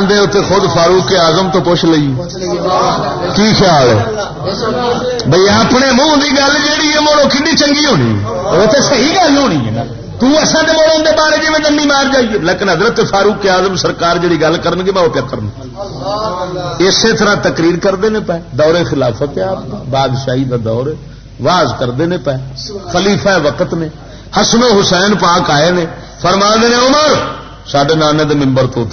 جی آدھے اتنے خود فاروق کے آزم تو پوچھ لی کی خیال ہے؟ بھائی اپنے منہ کی گل جہی ہے مڑو کنی چنگی ہونی؟ وہ تو صحیح گل ہونی ہے تسا تو مڑ اندر بارے جی میں دنی مار جائیے۔ لیکن حضرت فاروق کے آزم سرکار جی گل کر گے وہ کیا کرنا اسی طرح تقریر کرتے ہیں پہ دورے خلافت آپ بادشاہی کا دور واز کرتے ہیں پہ خلیفہ وقت نے۔ حسن حسین پاک آئے نے۔ فرما دے عمر سڈے نانے دے ممبر تو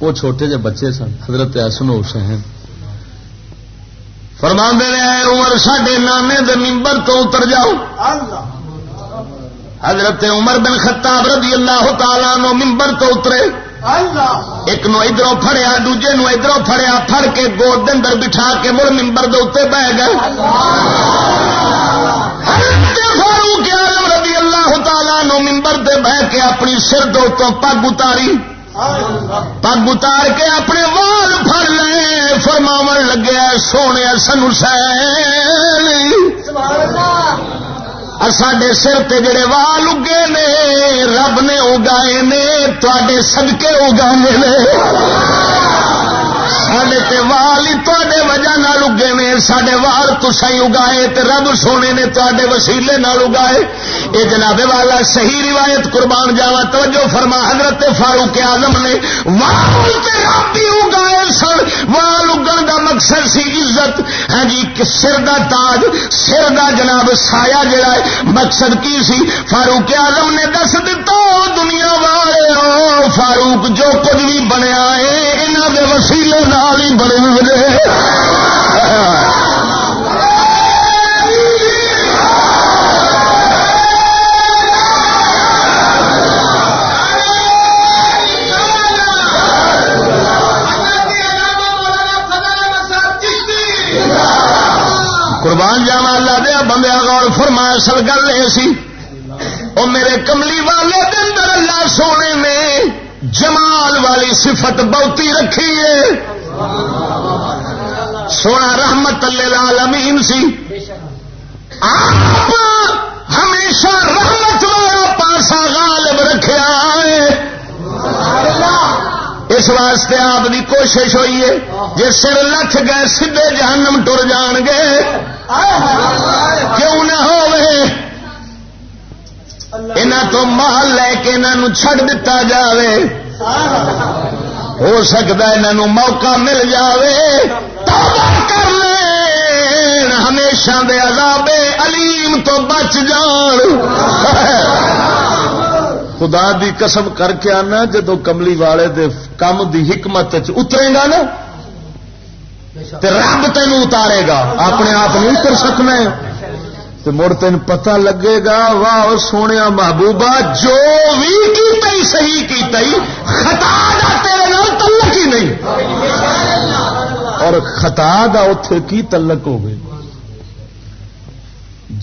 وہ چھوٹے جے بچے سن حضرت حسن حسین۔ فرما رہے عمر سڈے نانے دے ممبر تو اتر جاؤ۔ حضرت عمر بن خطاب رضی اللہ تعالی نو ممبر تو اترے۔ ایک نو ادھر فڑیا دوجے نو ادھر فڑیا فڑ کے گود اندر بٹھا کے مڑ ممبر دے اتنے بہ گئے۔ فاروق اللہ تعالی نو ممبر دے بہ کے اپنی سر دو تو پگ اتاری۔ پگ اتار کے اپنے وال پھڑ لے۔ فرماو لگے سونے سن سڈے سر تے جڑے وال اگے نے، رب نے اگائے نے تے سدکے اگائے نے۔ سڈے وال ہی تے وجہ نال اگے نے سڈے وال تسائی اگائے تے رب سونے نے تے وسیلے نال اگائے یہ جناب والا صحیح روایت قربان جاوا توجہ فرما حضرت فاروق آزم نے وال تے رب ہی اگائے سن وال اگن دا مقصد سی عزت ہاں جی سر دا تاج سر دا جناب سایہ جڑا ہے مقصد کی سی فاروق آزم نے دس دتا دنیا والے فاروق جو کچھ بھی بنیا ہے انہوں کے وسیلے نال ہی بنے قربان جاوا اللہ دیا بندے غور فرما، اصل گل یہ سی وہ میرے کملی والے دن اللہ سونے نے جمال والی صفت بہتی رکھی ہے۔ سونا رحمت اللہ سی۔ آپ ہمیشہ رحمت والا پاسا غالب رکھا ہے اس واسطے آپ کی کوشش ہوئی ہے جی سر لکھ گئے سیدے جہنم ٹر جان گے۔ کیوں نہ ہو تو مال لے کے انہوں چھڑ دتا جائے ہو سکتا انہوں موقع مل جائے کر لیں ہمیشہ دے عذاب علیم تو بچ جان۔ خدا دی قسم کر کے آنا جدو کملی والے دے کم دی حکمت اترے گا نا رب تین اتارے گا۔ اپنے آپ نہیں اتر سکنا تو مڑ تین پتہ لگے گا، واہ سونے محبوبہ، جو بھی صحیح کی خطا دا تیرے نال تلک ہی نہیں۔ اور خطا دا اتے کی تلک ہو گئی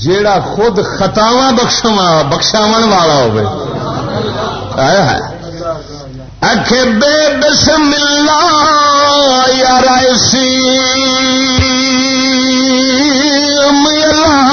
جیڑا خود خطاوا بخشوا بخشاو والا ہوئے بے بسم اللہ یار ایسی چھٹ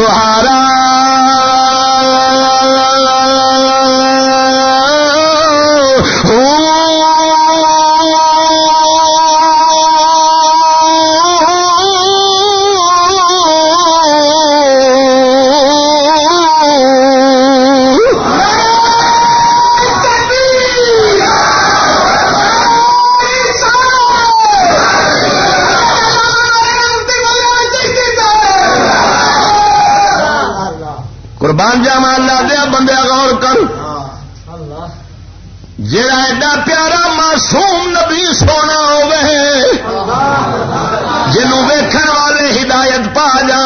سوہا دائیں پسارا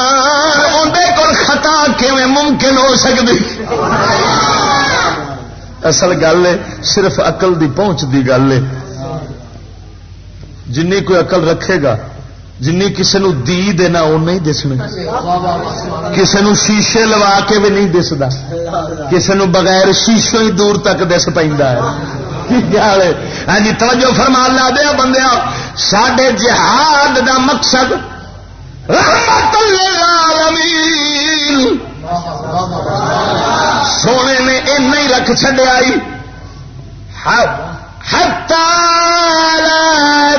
اصل گل ہے، صرف اقل دی پہنچ دی گل ہے۔ جن کوئی اقل رکھے گا جن کسی نو دی دینا وہ نہیں دسنا۔ کسی نو شیشے لوا کے بھی نہیں دستا کسی نو بغیر شیشوں ہی دور تک دس پہ <laughs> ہاں جی توجہ فرما لا دیا بندیا سڈے جہاد دا مقصد رحمت سونے نے نہیں رکھ چڈیا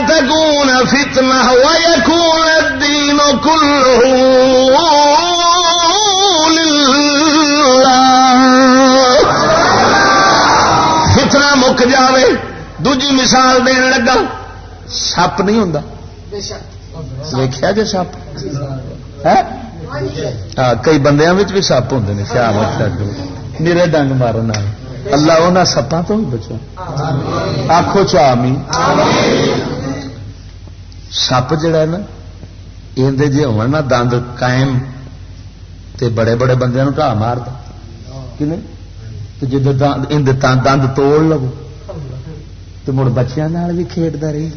دگون فتنا ہوا یقون دین کل فتنا مک جائے دوجی مثال دین لگا سپ نہیں ہوں دیکھا جی سپ؟ ہاں کئی بندیاں بھی سپ ہوں سیام میرے ڈنگ مارن اللہ انہوں سپا تو بھی بچو۔ آخو چامی سپ جڑا نا یہ جی ہو دند قائم تے بڑے بڑے بندے ٹا مار جی دند توڑ لو۔ تو مڑ بچیا بھی کھیڈتا رہی۔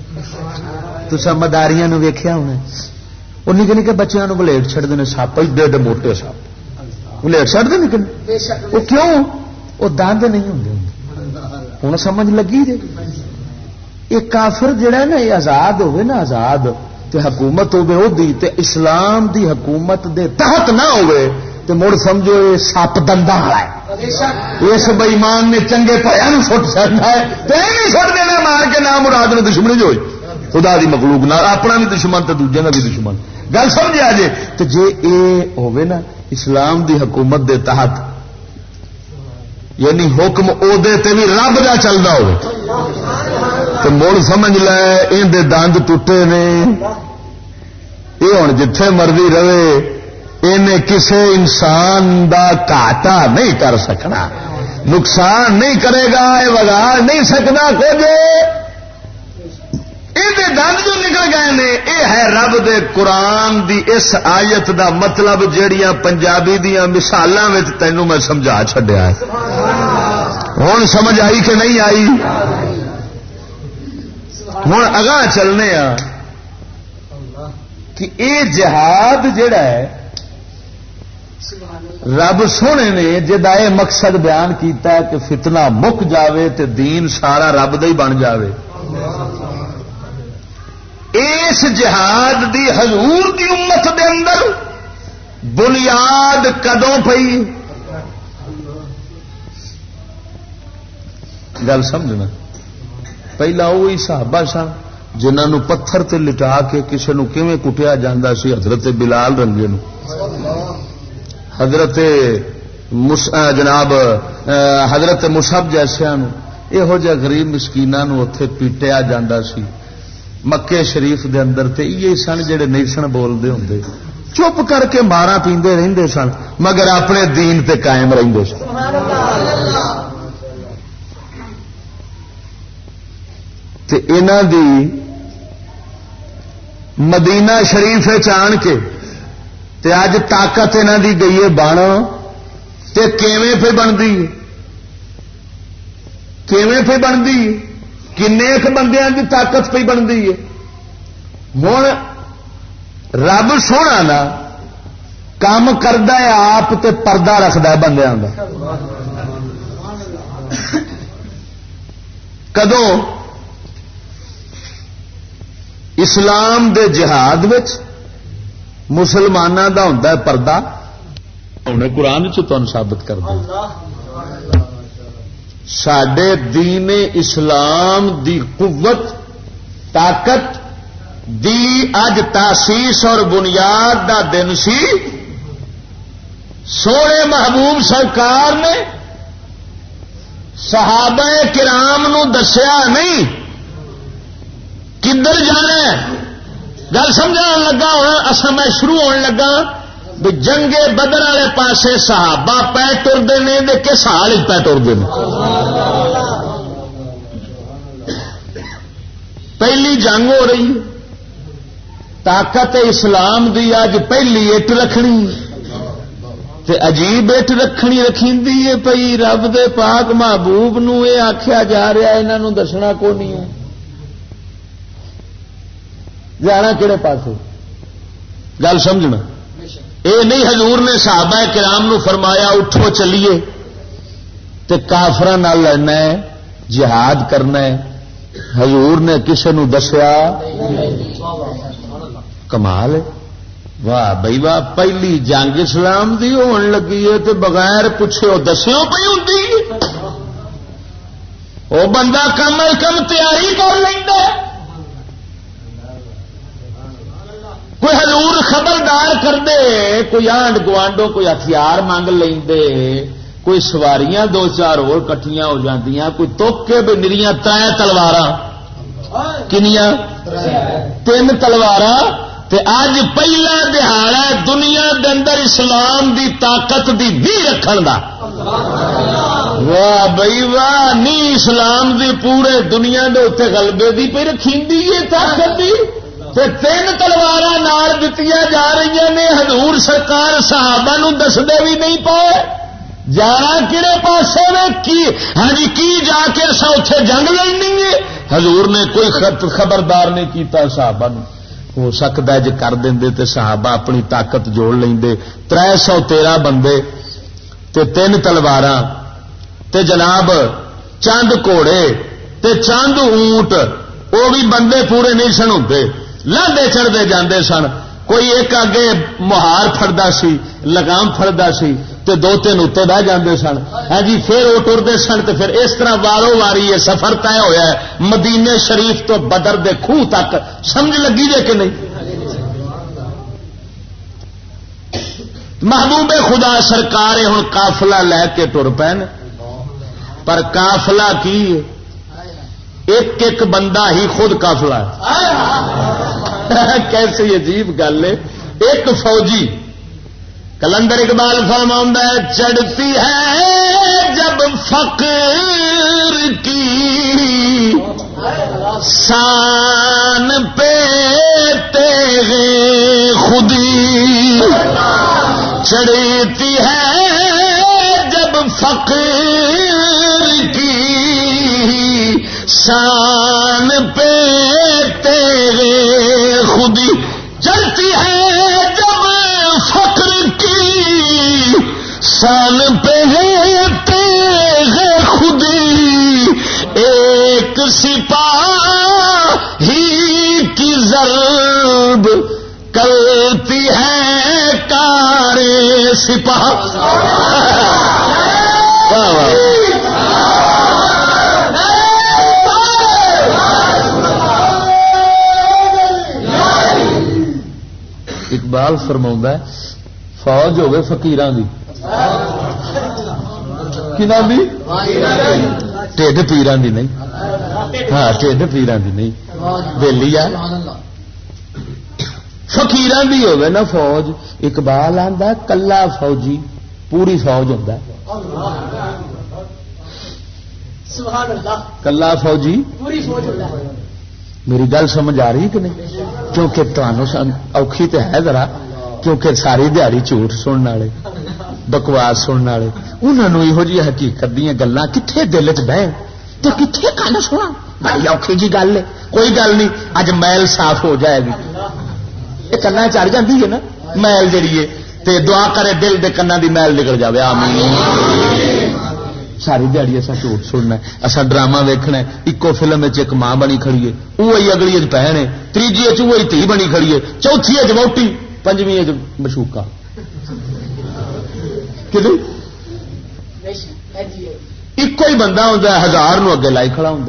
تو مداریاں ویخیا ہونا وہ نکے نکے بچوں بلےٹ چڑھتے ہیں سپ ایڈے ایڈے موٹے سپ بلےٹ چڑھتے نکے وہ کیوں؟ وہ دند نہیں ہوں ہوں سمجھ لگی جی؟ یہ کافر جڑا نا، یہ آزاد ہوئے نا، آزاد تے حکومت ہوگی تے اسلام دی حکومت دے تحت نہ ہوئے۔ تے مڑ سمجھو یہ سپ دندا والا ہے۔ اس بئیمان نے چنگے پایا سٹ سکتا ہے۔ سٹ دینا مار کے نام مراد نے دشمنی جو خدا دی مخلوق نہ اپنا بھی دشمن تو دوجے کا بھی دشمن۔ گل سمجھا جی تو جی یہ ہوے نا، اسلام دی حکومت دے تحت یعنی حکم تے بھی رب کا چلتا ہو تو مڑ سمجھ لے یہ دند ٹوٹے نے۔ یہ ہوں جتھے مرضی رہے ان کسے انسان دا کاٹا نہیں کر سکنا۔ نقصان نہیں کرے گا یہ وگاڑ نہیں سکتا کچھ۔ یہ دند جو نکل گئے نے یہ ہے رب دے قرآن دی اس آیت دا مطلب جہیا پنجابی دیا مثالوں میں تینوں میں سمجھا چڈیا ہوں سمجھ آئی کہ نہیں آئی؟ ہوں اگاں چلنے آ کہ اے جہاد جڑا ہے رب سونے نے جا مقصد بیان کیتا ہے کہ فتنہ مک جاوے تے دین سارا رب ہی بن جاوے۔ اس جہاد دی حضور دی امت دے اندر بنیاد کدوں پئی؟ گل سمجھنا۔ پہلا وہی صحابہ سن جنہوں پتھر تے لٹا کے کسی نو کٹیا جاتا سی؟ حضرت بلال رنگے نو۔ حضرت جناب حضرت مصحب جیسے یہو جہ غریب مسکینا اتے پیٹیا جا سی، مکے شریف دے اندر تے یہ سن جڑے نہیں سن بولتے ہوں چپ کر کے مارا پیندے رہندے سن، مگر اپنے دین تے قائم رہندے سن۔ تے دی مدینہ شریف چان کے تے اج طاقت انہوں دی گئی ہے بن تے کیویں پہ بنتی؟ کیویں پہ بنتی؟ کنے بندیاں کی طاقت پہ بنتی ہے؟ ہوں رب سونا نا، کام کرتا ہے آپ تے پردہ رکھتا ہے بندیاں کا کدو اسلام دے جہاد مسلمانوں کا ہوں پردہ۔ انہیں قرآن ثابت کر دیا۔ سڈے دین اسلام دی قوت طاقت دی اج تاسیس اور بنیاد دا دن سی۔ سونے محبوب سرکار نے صحابہ کرام نو دسیا نہیں کدھر جانا گل سمجھا لگا اصل میں شروع ہونے لگا بھی جنگے بدر والے پاسے صحابہ پی ٹرتے ہیں کس حال پی ٹرتے ہیں؟ پہلی جنگ ہو رہی طاقت اسلام دی اج پہلی اٹ رکھنی تے عجیب اٹ رکھنی رکھی ہے پی رب دے پاک محبوب نو یہ آخیا جا رہا انہوں دسنا کو نہیں ہے؟ جانا کہڑے پاس گل سمجھنا۔ اے نہیں حضور نے صحابہ کرام نو فرمایا، اٹھو چلیے۔ تے کافر لڑنا ہے، جہاد کرنا ہے۔ حضور نے کسی نو دسیا؟ کمال واہ بھائی، واہ، پہلی جنگ اسلام دی ہون لگی ہے تے بغیر پوچھے وہ دسوں پی ہوں وہ بندہ کم کم تیاری کر لینا کوئی حضور خبردار کر دے کوئی آنڈ گوانڈو کوئی ہتھیار مانگ لیں کوئی سواریاں دو چار اور کٹیاں ہو جاندیاں کوئی توک کے بھی نریاں تر تلوار کنیا تین تلوار اج پہلا دہاڑا دنیا دے اندر اسلام دی طاقت دی بھی رکھن دا واہ بھائی واہ نہیں اسلام دی پورے دنیا دے اتنے غلبے دی پہ رکھی طاقت دی تین تلوار دیتی جا رہی نے ہزور سرکار صحابہ نو دستے بھی نہیں پائے۔ جانا کہڑے پاس کی؟ ہاں جی کی جا کے اصا اتے جنگ لڑنی ہے؟ حضور نے کوئی خبردار نہیں کیتا صحابہ نو ہو سکتا ہے جی کر دیں تے صحابہ اپنی طاقت جوڑ لیں تر سو تیرہ بندے تے تین تلوار تے جناب چند گھوڑے تے چند اونٹ وہ بھی بندے پورے نہیں سن ہوتے لاڈے چڑھتے جاندے سن۔ کوئی ایک اگے مہار فردا سی، لگام فردا سی تے دو تین اتنے بہ جاندے سن۔ ہاں جی پھر وہ ٹرتے سن تے پھر اس طرح وارو واری یہ سفر طے ہوا ہے۔ مدینے شریف تو بدر دے خوہ تک۔ سمجھ لگی جے کہ نہیں؟ محبوب خدا سرکار ہوں کافلا لے کے ٹر پے پر کافلا کی؟ ایک ایک بندہ ہی خود کافلا کیسی عجیب گل ہے۔ ایک فوجی، کلندر اقبال فرما چڑھتی ہے جب فقر کی سان پہ تیرے خودی۔ چڑھتی ہے جب فقر کی سان پہ تیرے خودی چلتی ہے جب فقر کی۔ سان پہ تیرے خودی ایک سپاہی کی ضرب کرتی ہے کار سپاہ۔ اقبال فرما فوج ہوگی فکیر ٹھڈ پیران دی نہیں۔ ہاں ٹھڈ پیران دی نہیں۔ ویلی آ فکیر بھی ہوگی نا فوج۔ اقبال آتا کلا فوجی پوری فوج ہوتا کلا فوجی میری گل سمجھ آ رہی کہ نہیں؟ کیونکہ تمہوں اوکھی تو ہے ذرا، کیونکہ ساری دیہی جھوٹ سننے والے، بکواس سننے والے۔ انہوں یہو جی حقیقت دیا گلان کتنے دل چ بہن؟ تو کتنے کن سنا؟ بڑی اوکھی جی گل ہے، کوئی گل نہیں، اج میل صاف ہو جائے گی۔ یہ کنا چڑھ جاتی ہے نا، میل جیڑی ہے دعا کرے دل دے کنا دی میل نکل جائے آمین۔ ساری دیہی اصا جھوٹ سننا اصا ڈرامہ ویکنا ایکو فلم ایک ماں بنی کھڑی ہے۔ وہی اگلی بہن ہے۔ تیجی وہی تھی بنی کھڑی ہے۔ چوتھی اج موٹی، پنجویں مشوکا۔ ایک ہی بندہ ہوتا ہے، ہزار نو اگے لائی کھڑا ہوں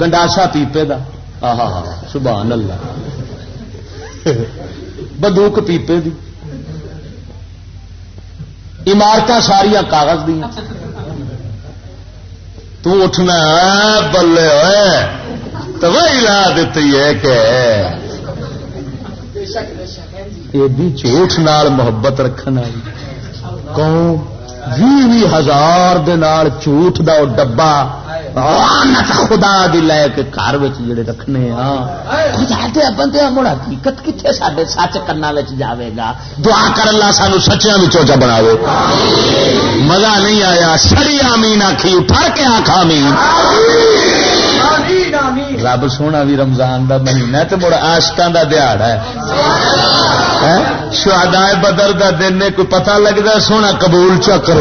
گنڈاسا پیپے دا۔ آہا سبحان اللہ۔ بندوق پیپے دی۔ عمارت ساریا کاغذ دیا۔ تو اٹھنا بلے ہوئے۔ تو وہی لا دیتی ہے کہ ایڈی جھوٹ نال محبت رکھنا قوم، بھی ہزار جھوٹ دا ڈبا لانت خدا دی لے کے گھر جڑے رکھنے ہاں بندے مڑ حقیقت کتنے سڈے سچ کرنا جاوے گا؟ دعا کر اللہ سانو سچیا چوچا بنا مزہ نہیں آیا، سڑی آمین آخی اٹھا کے آخا مین رب سونا بھی رمضان دا مہینہ تو مڑ آشکان دا دیہڑ ہے۔ شہدائے بدر دا دن کوئی پتہ لگتا سونا قبول چکر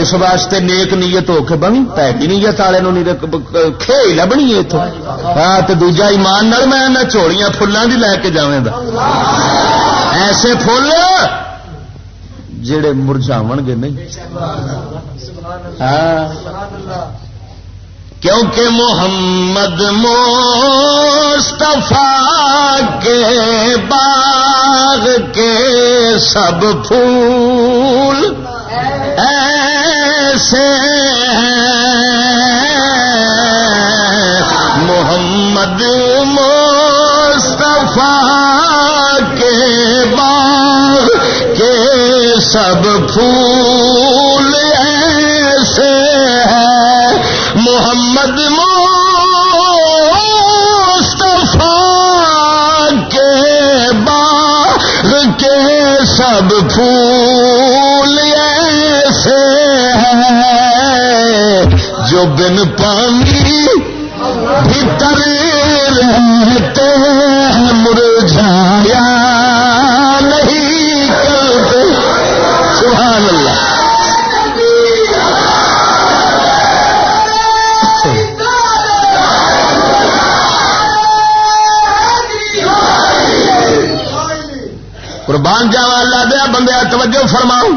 اس واسطے نیک نیت ہو کے بنی پیٹی نیت والے کھیل بنی اتو ہاں تو دوجا ایمان نال میں چوڑیاں فلان دی لے کے جا ایسے فل جڑے مرجاو گے نہیں۔ ہاں۔ کیونکہ محمد مصطفیٰ کے باغ کے سب پھول ایسے محمد مصطفیٰ کے باغ کے سب پھول ایسے محمد کے باغ کے سب پھول ایسے ہیں جو بن پانی بھیتر رہتے ہیں، مرجھایا توجہ فرماؤ۔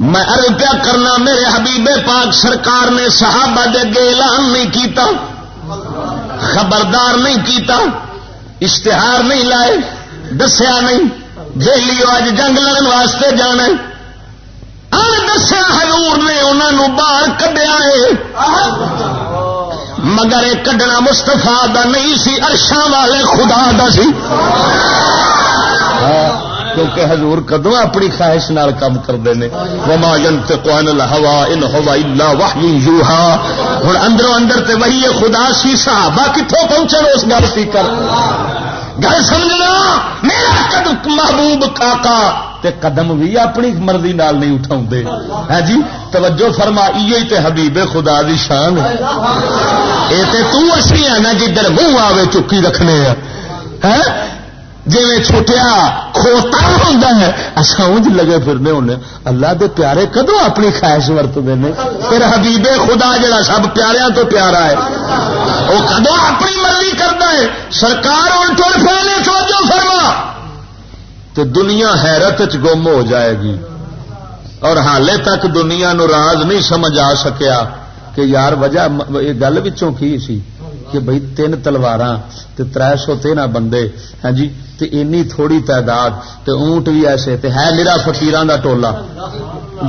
میں ارے پیا کرنا، میرے حبیب پاک سرکار نے صحابہ دے اگے اعلان نہیں کیتا، خبردار نہیں کیتا، اشتہار نہیں لائے، دسیا نہیں دہلی اج جنگ لڑن واسطے جانا دسیا ہزور نے انہوں باہر کڈیا ہے۔ اگر یہ کڈنا مستفا دا نہیں سی ارشاں والے خدا دا سی۔ کیونکہ حضور کدو اپنی خواہش نال کام کرتے ہیں. وما ينطق عن الهوى ان هو الا وحي يوحى. ہن اندروں اندر تے وہی خدا سی صحابہ کتوں پہنچے اس گل سی کر. گل سمجھنا، میرا قدم محبوب کاکا. تے قدم بھی اپنی مرضی نال نہیں اٹھا ہے ہاں جی؟ توجہ فرما یہ تے حبیب خدا دی شان ہے. اے تے تو اصلی ہے نا جدھر منہ آوے چکی رکھنے ہیں. ہاں؟ جی چھوٹیا کھوتا ہوتا ہے اچھا انج لگے پھرنے ہونے۔ اللہ دے پیارے کدو اپنی خواہش ورتتے ہیں پھر حبیب خدا جڑا سب پیاروں تو پیارا ہے وہ کدو اپنی مرضی کرتا ہے؟ سرکار ہوں ٹر پہلے توجہ فرما۔ تو دنیا حیرت چ گم ہو جائے گی۔ اور حالے تک دنیا نو راز نہیں سمجھ آ سکیا کہ یار، وجہ، یہ گل بچوں کی سی؟ کہ بھائی تین تلوار تر سو تیرہ بندے ہاں جی؟ تے اینی تھوڑی تعداد، تے اونٹ بھی ایسے، تے ہے نرا فقیران دا ٹولا۔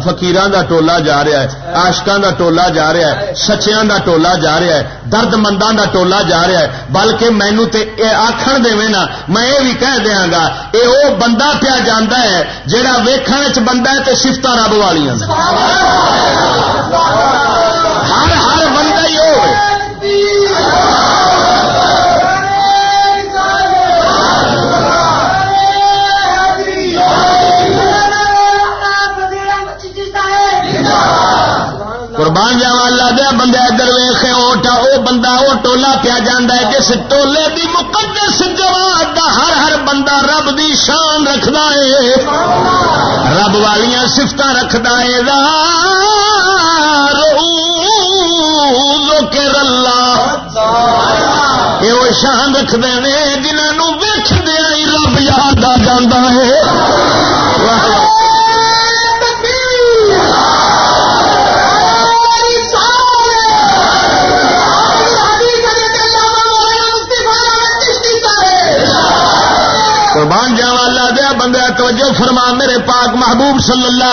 فقیران دا ٹولا جا رہا ہے آشکان دا ٹولا جا رہا ہے سچیاں دا ٹولا جا رہا ہے درد مندان دا ٹولا جا رہا ہے، بلکہ مینو تے اے آخر دے نا، میں یہ بھی کہہ دیا گا، اے او بندہ پیا جانا ہے جہاں ویخن چ بندہ ہے تے سفت رب والی ہر قربان جاوا اللہ دیا بندہ ادھر ویخ اوٹا وہ بندہ وہ ٹولا پیا جانا ہے جس ٹولے دی مقدس جواب دا ہر ہر بندہ رب دی شان رکھدا ہے۔ رب والیاں سفت رکھدا ہے۔ کے رلا یہ وہ شان رکھتے ہیں جنہوں ویخ دیا رب یاد آ جا ہے۔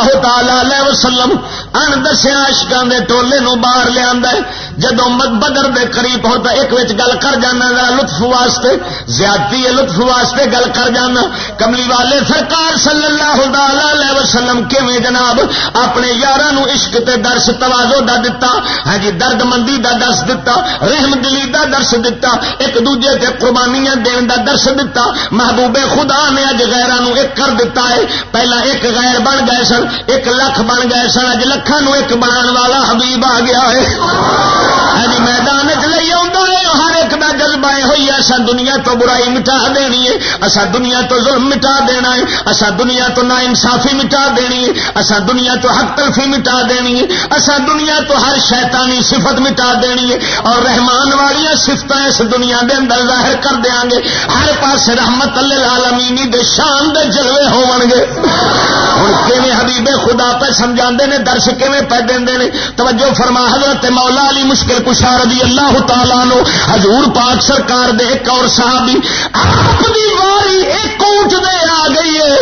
اللہ تعالی علیہ وسلم ان دسیا عشقان دے ٹولے نو باہر لیا جدو بدر دے قریب ہوتا ایک وچ گل کر جانا، ذرا لطف واسطے، زیادتی ہے لطف واسطے گل کر جانا۔ کملی والے سرکار صلی اللہ علیہ وسلم کیویں جناب؟ اپنے یار عشق تے درس توازو دا دتا ہاں جی درد مندی دا درس دتا، رحم دلی دا درس دتا، ایک دوجے تے قربانیاں دین دا درس دتا۔ محبوب خدا نے اج غیران ایک کر دیتا ہے۔ پہلا ایک غیر بن گئے سن، ایک لکھ بن گئے سن، اج لکھان ایک بنا والا حبیب آ گیا ہے۔ میدان چ لے آؤں ایک کا جذبہ یہ ہوئی اصا دنیا تو برائی مٹا دینی ہے اصا دنیا تو ظلم مٹا دینا ہے اصا دنیا تو نا انصافی مٹا دینی ہے اصا دنیا تو حق تلفی مٹا دینی ہے اصا دنیا تو ہر شیطانی صفت مٹا دینی ہے۔ اور رحمان والی سفت اس دنیا دے اندر ظاہر کر دیا گے۔ ہر پاس رحمت اللہ دے شان دے جلوے ہون گے۔ ہوں کیون حبیب خدا پہ سمجھا نے، درس کیون پہ دے توجہ فرما، حضرت مولا علی مشکل کشا رضی اللہ تعالیٰ نو حضور حضور پاک سرکار دے ایک اور صحابی، آپ دی واری ایک اونٹ دے آ گئی ہے۔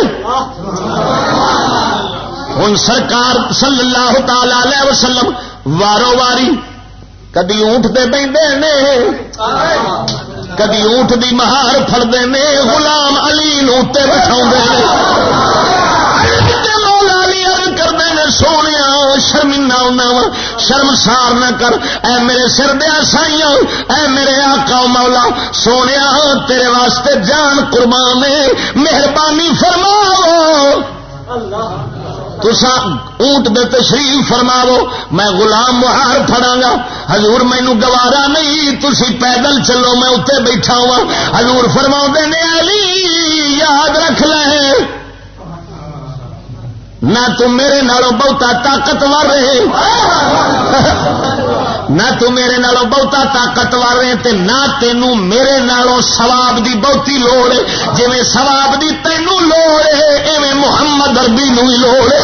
ہوں سرکار صلی اللہ تعالی علیہ وسلم وارو واری کدی اونٹ دے بہتے نے، کدی اونٹ دی مہار فردے نے، غلام علی نو بٹھا سونے شرمندہ ہونا وا، شرم سار نہ کر۔ اے میرے سر دیا سائی اے میرے آقا مولا سونے تیرے واسطے جان قربان مہربانی فرماؤ۔ تسا اونٹ دے تشریف فرماو میں غلام مہار پڑا گا۔ ہزور مینو گوارا نہیں تھی پیدل چلو، میں اتنے بیٹھا ہوا ہزور فرما نے، علی، یاد رکھ لے۔ نہ تم میرے نالوں بہتا طاقتور رہے۔ نہ تو میرے نالوں بہتا طاقتور رہے تے نہ تینوں میرے نالوں سواب دی بہتی لوڑ ہے۔ جی سواب دی تینوں لوڑ ہے، ایویں محمد اربی نو ہی لوڑ ہے۔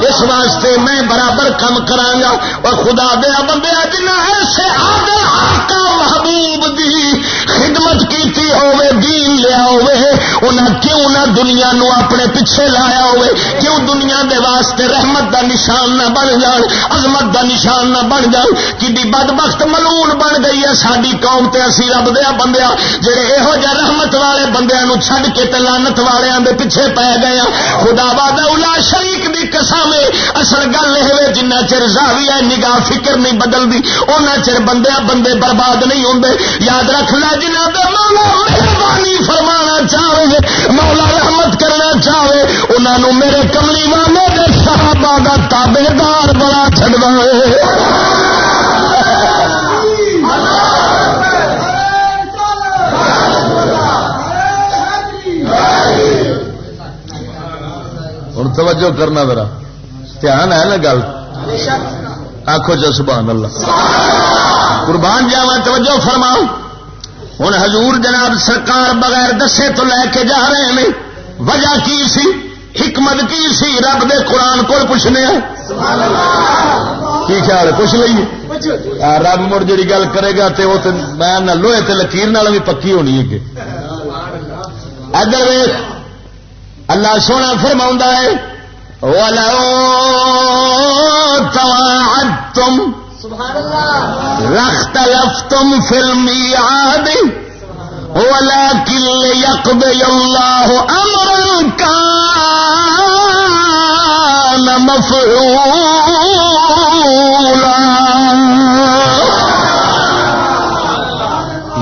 اس واسطے میں برابر کم کرا اور خدا دیا بندے جنا ایسے آدر آقا محبوب دی خدمت کی ہوے دین لیا ہوے انہیں کیوں نہ دنیا نو اپنے پیچھے لایا ہوے کیوں دنیا دے واسطے رحمت دا نشان نہ بن جان عظمت دا نشان نہ بن جان کہ بد بخت ملون بن گئی ہے ساری قوم تے اسی رب دیا بندیا جہے یہو جہ رحمت والے بندیا چھڈ کے تلانت والوں دے پیچھے پی گئے خدا باد شریک دی قسم اصل گل یہ جنہ چر زاوی ہے، نگاہ فکر نہیں بدلتی ان چر بندے بندے برباد نہیں ہوتے یاد رکھ لے، جنہ مولا مہربانی فرمانا چاہے، مولا رحمت کرنا چاہے انہوں میرے کملی والے کے صحابہ کا تابے دار بڑا چڑھا ہوں توجہ کرنا میرا دھیان ہے نا گل؟ آخو جو سبحان اللہ۔ قربان جاوا توجہ فرماؤ۔ ہوں حضور جناب سرکار بغیر دسے تو لے کے جا رہے ہیں وجہ کی سی؟ حکمت کی سی؟ رب دے قرآن کو پوچھنے کی خیال ہے؟ پوچھ لیے رب مڑ جی گل کرے گا تو میں لوہے تے لکیر بھی پکی ہونی ہے ادھر اللہ۔ سونا فرما ہے تم رخت لف تم فلمی آدی اولا کل یقب اللہ امر کا مفعولا.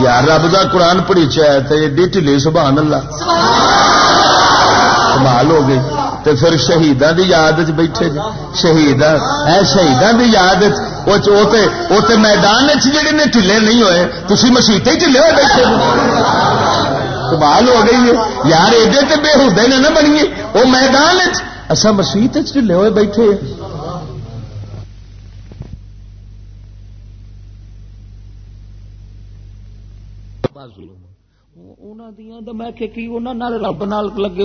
یار رب دا قرآن پڑھی چاہے تو ایڈی ٹھلی سبحان اللہ. کمال ہو گئی۔ تو پھر شہیدان دی یاد چ بیٹھے جی. شہید شہیدان دی یاد وہ میدان جڑے نے ٹھلے نہیں ہوئے تھی مسیطے ہی ٹھلے ہوئے بیٹھے جی. کمال ہو گئی ہے۔ یار ایڈے تو بے حدے نے نہ بنیے۔ وہ میدان اصا اچھا مسیح ٹھلے ہوئے بیٹھے۔ رب نال لگے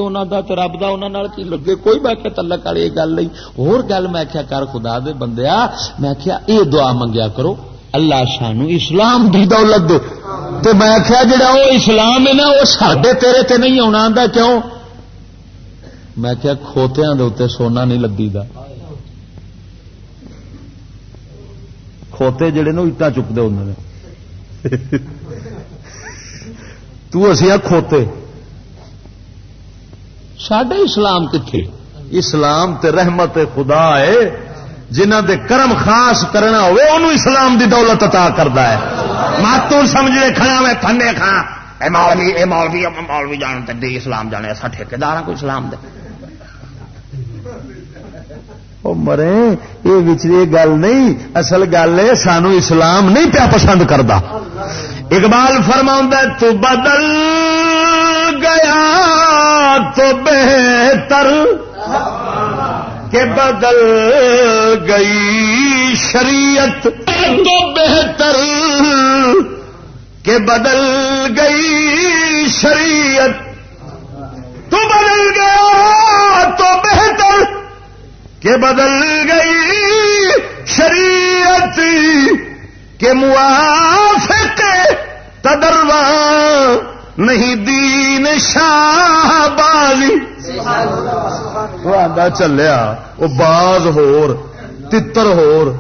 رب دا کی لگے کوئی میں تلک والی گل نہیں اور گل میں کیا کر خدا دے بندیا میں کیا اے دعا منگیا کرو اللہ شانو اسلام دی دولت دے تے میں کیا جڑا وہ اسلام ہے نا وہ سڈے تیرے تے نہیں آنا آتا کیوں میں کیا کھوتیاں دے اتنے سونا نہیں لدی دا کھوتے جڑے نو اٹا چکتے انہوں نے تو اسی کھوتے سڈے اسلام کتنے اسلام تے رحمت خدا ہے۔ جنہ دے کرم خاص کرنا ہوئے انہوں اسلام دی دولت عطا کرتا ہے۔ ماتو سمجھے کھڑا میں تھنے کھا اے مولوی اے مولوی مولوی جان تے اسلام جانے ایسا ٹھیکار کو اسلام دے۔ مرے یہ گل نہیں، اصل گل ہے سانو اسلام نہیں پیا پسند کرتا اقبال فرما تو بدل گیا، تو بہتر کہ بدل گئی شریعت، تو بہتر کہ بدل گئی شریعت۔ تو بدل گیا، تو بہتر کہ بدل گئی شریعت کے موافق تدروا نہیں دین شاہ بازی۔ وہ چلیا، وہ باز ہور، تتر ہور۔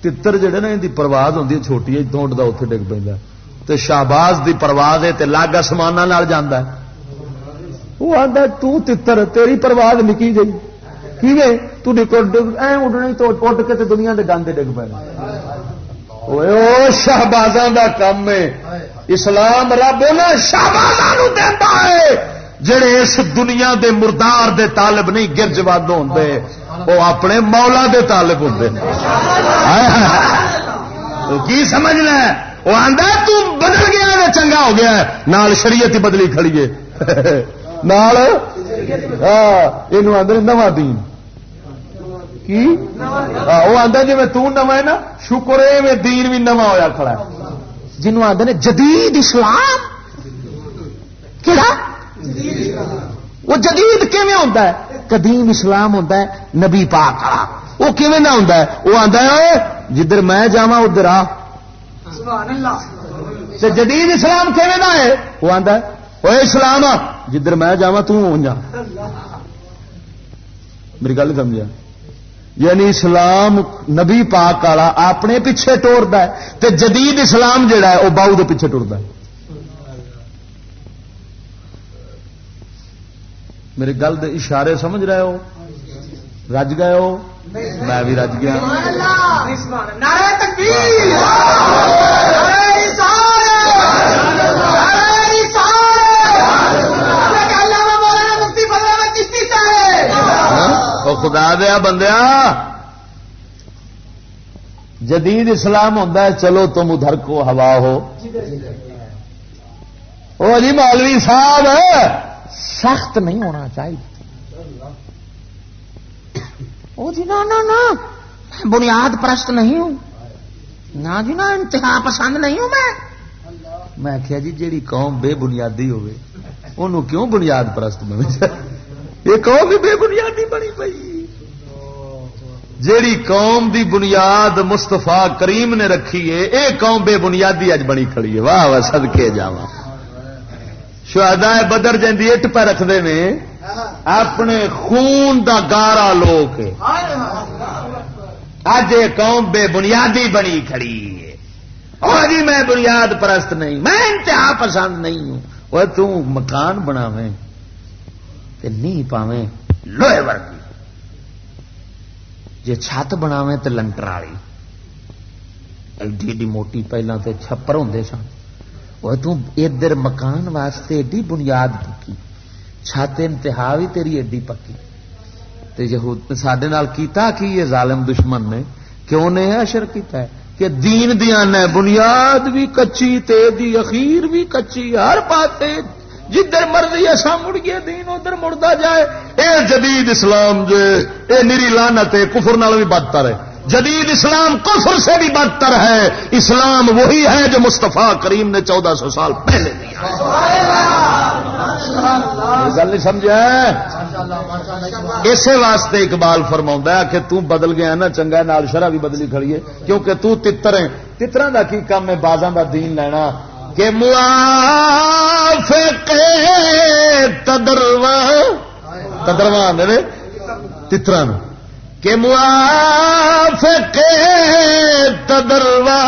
تتر جڑے نا، ان کی پرواز ہوتی چھوٹی جی دونٹ کا اتنے ڈگ پہ شہباز کی پرواز ہے لاگ آسمان جانا وہ آتا تتر، تیری پرواز نکی گئی اڈنا تو اڈ کے دنیا کے گاندے ڈگ پے۔ شہبازاں کا کام ہے۔ اسلام رب شہبازوں دیتا ہے۔ جڑے اس دنیا دے مردار دے طالب نہیں گرج ود ہوتے وہ اپنے مولا دے طالب ہوں کی سمجھنا وہ آدھا بدل گیا چنگا ہو گیا نال شریعت ہی بدلی کھڑیے نال یہ آدھے نواں دین کی وہ آتا جی میں تم ہے نا شکر ہے میں دین بھی نواں ہوا کھڑا ہے آدھے جدید اسلام کہڑا وہ جدید کیون ہوتا ہے قدیم اسلام ہوتا ہے نبی پاک والا وہ کیون نہ ہوتا ہے وہ آتا ہے جدھر میں جا ادھر آ جدید اسلام کیون نہ ہے وہ آتا ہے وہ اسلام جدھر میں جا جا۔ میری گل سمجھا؟ یعنی اسلام نبی پاک والا اپنے پیچھے ٹورتا ہے تے جدید اسلام جڑا ہے وہ باؤ کے پیچھے ٹورتا ہے۔ میری گل دے اشارے سمجھ رہے ہو؟ رج گئے ہو؟ میں بھی رج گیا۔ خدا دیا بندیا جدید اسلام ہوتا ہے، چلو تم ادھر کو ہوا ہو۔ وہ جی مولوی صاحب، سخت نہیں ہونا چاہیے۔ وہ جی نا نا بنیاد پرست نہیں ہوں۔ نہ جی نا، انتہا پسند نہیں ہوں میں۔ میں کیا جی جیڑی قوم بے بنیادی ہوئے انہوں کیوں بنیاد پرست بنے یہ قوم بے بنیادی بنی پی جیڑی قوم دی بنیاد مستفا کریم نے رکھی ہے، اے قوم بے بنیادی اج بنی کھڑی ہے۔ واہ واہ سدکے جا شہدا بدر جی اٹ پہ رکھتے ہیں اپنے خون دا گارا لوگ اج یہ قوم بے بنیادی بنی کھڑی ہے۔ اور جی میں بنیاد پرست نہیں، میں انتہا پسند نہیں ہوں۔ وہ تکان بناویں۔ تے نی پاویں لوہے ورگی۔ جی چھت بناویں تو لنٹر والی ایڈی ایڈی موٹی پہلے تو چھپر ہوں سن۔ وہ ادھر مکان واسطے ایڈی بنیاد پکی۔ چھت انتہا بھی تیری ایڈی پکی۔ تے یہود سڈے کیتا کی یہ ظالم دشمن نے؟ کیوں نے اشر کیتا ہے؟ کہ دین دیا نے بنیاد بھی کچی تے دی اخیر بھی کچی۔ ہر پاتے جدھر مرضی ایسا مڑ گیا، دین ادھر مڑتا جائے۔ اے جدید اسلام جو اے نیری لانت ہے، کفر نال بھی بدتر ہے۔ جدید اسلام کفر سے بھی بدتر ہے۔ اسلام وہی ہے جو مستفا کریم نے چودہ سو سال پہلے دیا۔ گل نہیں سمجھا؟ اسی واسطے اقبال فرما کہ تو بدل گیا نا، چنگا نال شرح بھی بدلی کھڑی ہے۔ کیونکہ تو تتر ہے تترا کا کی کام ہے؟ بازاں کا دین لینا۔ کہ موافق تدروا تدروا میرے تتران کہ موافق تدروا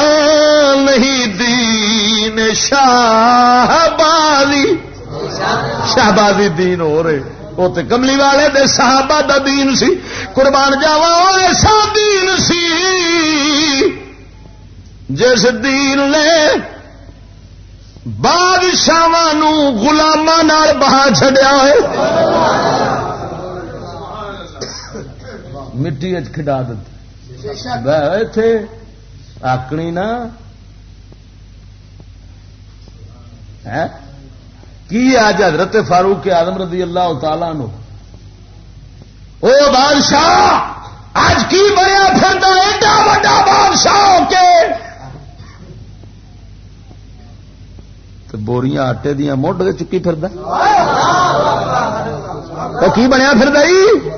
نہیں دین شاہ بازی شاہ بازی دین ہو رہے۔ وہ تو کملی والے دے صحابہ دا دین سی۔ قربان جاوا ایسا دین سی۔ جس دین نے بادشاہ گلام بہا چڈیا ہے۔ مٹی کھڈا دیتے نا۔ ہاں؟ کی آج حضرت فاروق آدم رضی اللہ تعالی نو او بادشاہ، آج کی بنیا پھر ایڈا وا بادشاہ کے بوریاں آٹے دیا موڈ کے چکی پھر کی بنیا پھر جی؟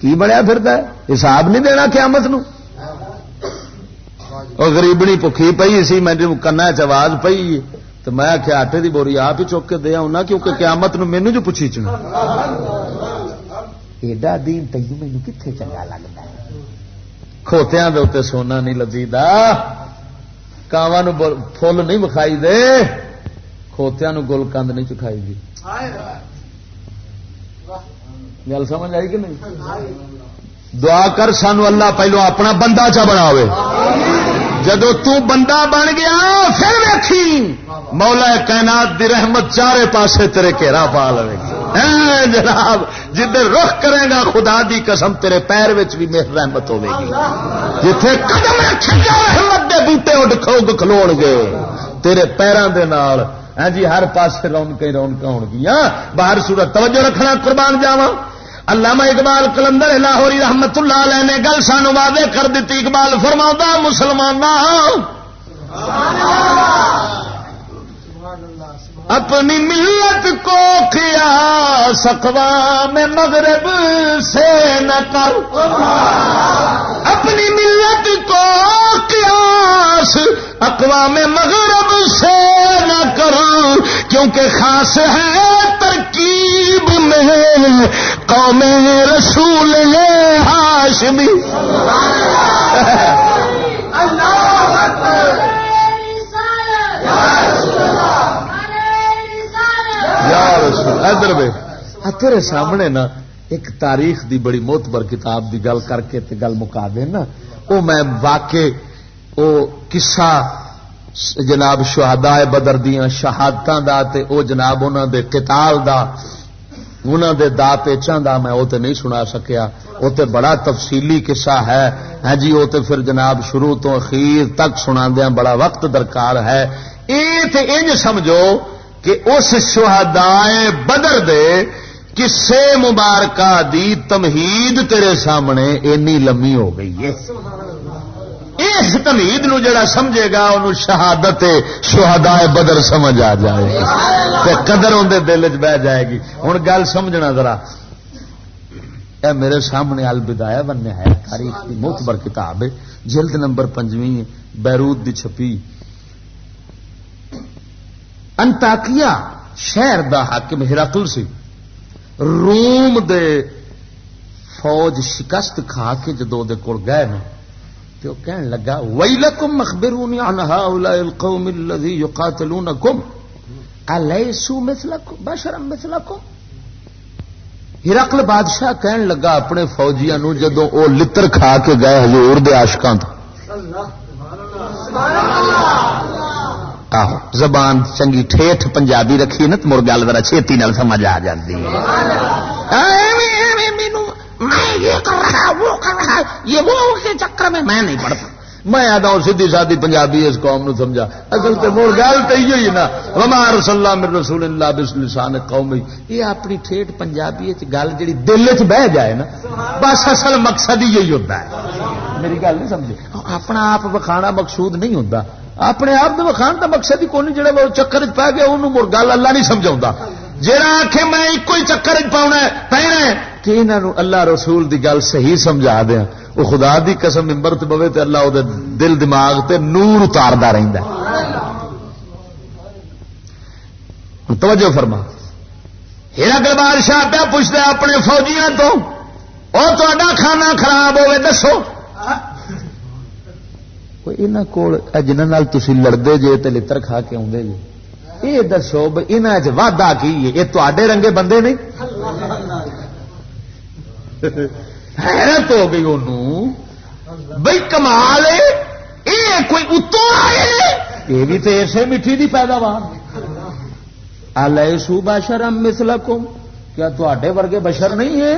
کی بنیا پھر حساب نہیں دینا قیامت نو۔ غریبنی پکی پی سی میری کنا چواز پی تو میں آخیا آٹے دی بوری آپ ہی چک کے دیا ہونا کیونکہ قیامت نو مینو جو پوچھی چنا۔ ایڈا دین تین مینو کتنے چنگا لگتا ہے؟ کھوتیا دے سونا نہیں لگی کاواں فل نہیں بکھائی دے۔ کھوتیا گل کند نہیں چکھائی دی گل سمجھ آئی کہ نہیں دعا کر سانو اللہ پہلو اپنا بندہ چا بنا جدو بندہ بن گیا پھر ویکھی مولا کائنات دی رحمت چارے پاسے تیرے گھیرا پا لے جناب جدھر رخ کرے گا خدا دی قسم تیرے پیر بھی میرے رحمت ہوے گی جتھے قدم رحمت دے بوٹے اڈ کھلو گے تیرے پیروں دے نال ہاں جی ہر پاس رونق رونک ہو گیا باہر سورت توجہ رکھنا، قربان جاوا علامہ اقبال کلندر لاہوری رحمت اللہ علیہ نے گل سانو واضح کر دیتی، اقبال فرما مسلمان اپنی ملت کو کیا سکوا میں مغرب سے نہ کر۔ اپنی ملت کو قیاس اقوام مغرب سے نہ کرو، کیونکہ خاص ہے ترکیب میں قوم رسول ہاشمی ادھر تیرے سامنے نا ایک تاریخ دی بڑی موتبر کتاب دی گل کر کے تے گل مکا دینا وہ میں واقع وہ کسا جناب شہدا بدر دیا شہادت دا تے او جناب انہوں دے قتال دا انہوں دے دا پیچان دا میں وہ تے نہیں سنا سکیا۔ وہ تے بڑا تفصیلی قصہ ہے۔ ہاں جی وہ تے پھر جناب شروع تو اخیر تک سنا دیا بڑا وقت درکار ہے۔ یہ تے انج سمجھو کہ اس شہدائے بدر دے کسے مبارکہ دی تمہید تیرے سامنے اینی لمبی ہو گئی ہے۔ اس تمہید نو جڑا سمجھے گا، انہوں شہادت شہدائے بدر سمجھ آ جائے گی۔ قدر اندر دل چ بہ جائے گی۔ ہوں گل سمجھنا ذرا۔ اے میرے سامنے البدایا بننے ہے۔ تاریخ کی موتبر کتاب ہے۔ جلد نمبر پنجویں، بیروت دی چھپی۔ انتاکیا شہر دا حاکم ہرقل سی۔ روم دے فوج شکست کھا کے جدو دے کول گئے نا تو کہن لگا ویلکم مخبرونی عن هؤلاء القوم الذي يقاتلونكم الیسوا مثلکم بشرا مثلکم۔ ہرقل بادشاہ کہن لگا اپنے فوجیاں نو جدو او لتر کھا کے گئے حضور دے عاشقاں تو۔ سبحان اللہ۔ آہو زبان چنگی ٹھیٹ پنجابی رکھی نا تو مر گل ذرا چھتی نال سمجھ آ جاتی یہ کر رہا وہ کر رہا یہ وہ کے چکر میں میں نہیں پڑھتا میں آتا ہوں سیدھی سادی پنجابی اس قوم نو سمجھا اصل تو مڑ گل تو ہی نا وما رسول اللہ من رسول اللہ بس لسان قوم یہ اپنی ٹھیٹ پنجابی گل جی دل چ بہ جائے نا بس اصل مقصد ہی یہی ہوتا ہے میری گل نہیں سمجھے اپنا آپ وکھانا مقصود نہیں ہوتا اپنے آپ وکھان کا مقصد ہی کون جڑا وہ چکر چ پی گیا انہوں مڑ گل اللہ نہیں سمجھا جہاں آخ میں ایک ہی چکر پاؤنا پہنا کہ یہاں اللہ رسول دی گل صحیح سمجھا دیا۔ وہ خدا دی قسم ممبر پوے تو اللہ وہ دل دماغ تے نور اتارتا رہتا توجہ فرما۔ ہیرا گل بادشاہ پیا پوچھتا اپنے فوجیاں تو اور تا کھانا خراب ہوئے دسو۔ یہاں کول جنہوں تھی لڑتے جے تو لڑ کھا کے آدھے جی یہ دسو بھائی یہاں چاہا کی ہے یہ تے رنگے بندے نہیں حیرت ہو گئی ان بھائی کمال یہ کوئی اتو آئے یہ بھی تو اسے میٹھی دی پیداوار سو بشرم مسلکم کیا تے ورگے بشر نہیں ہے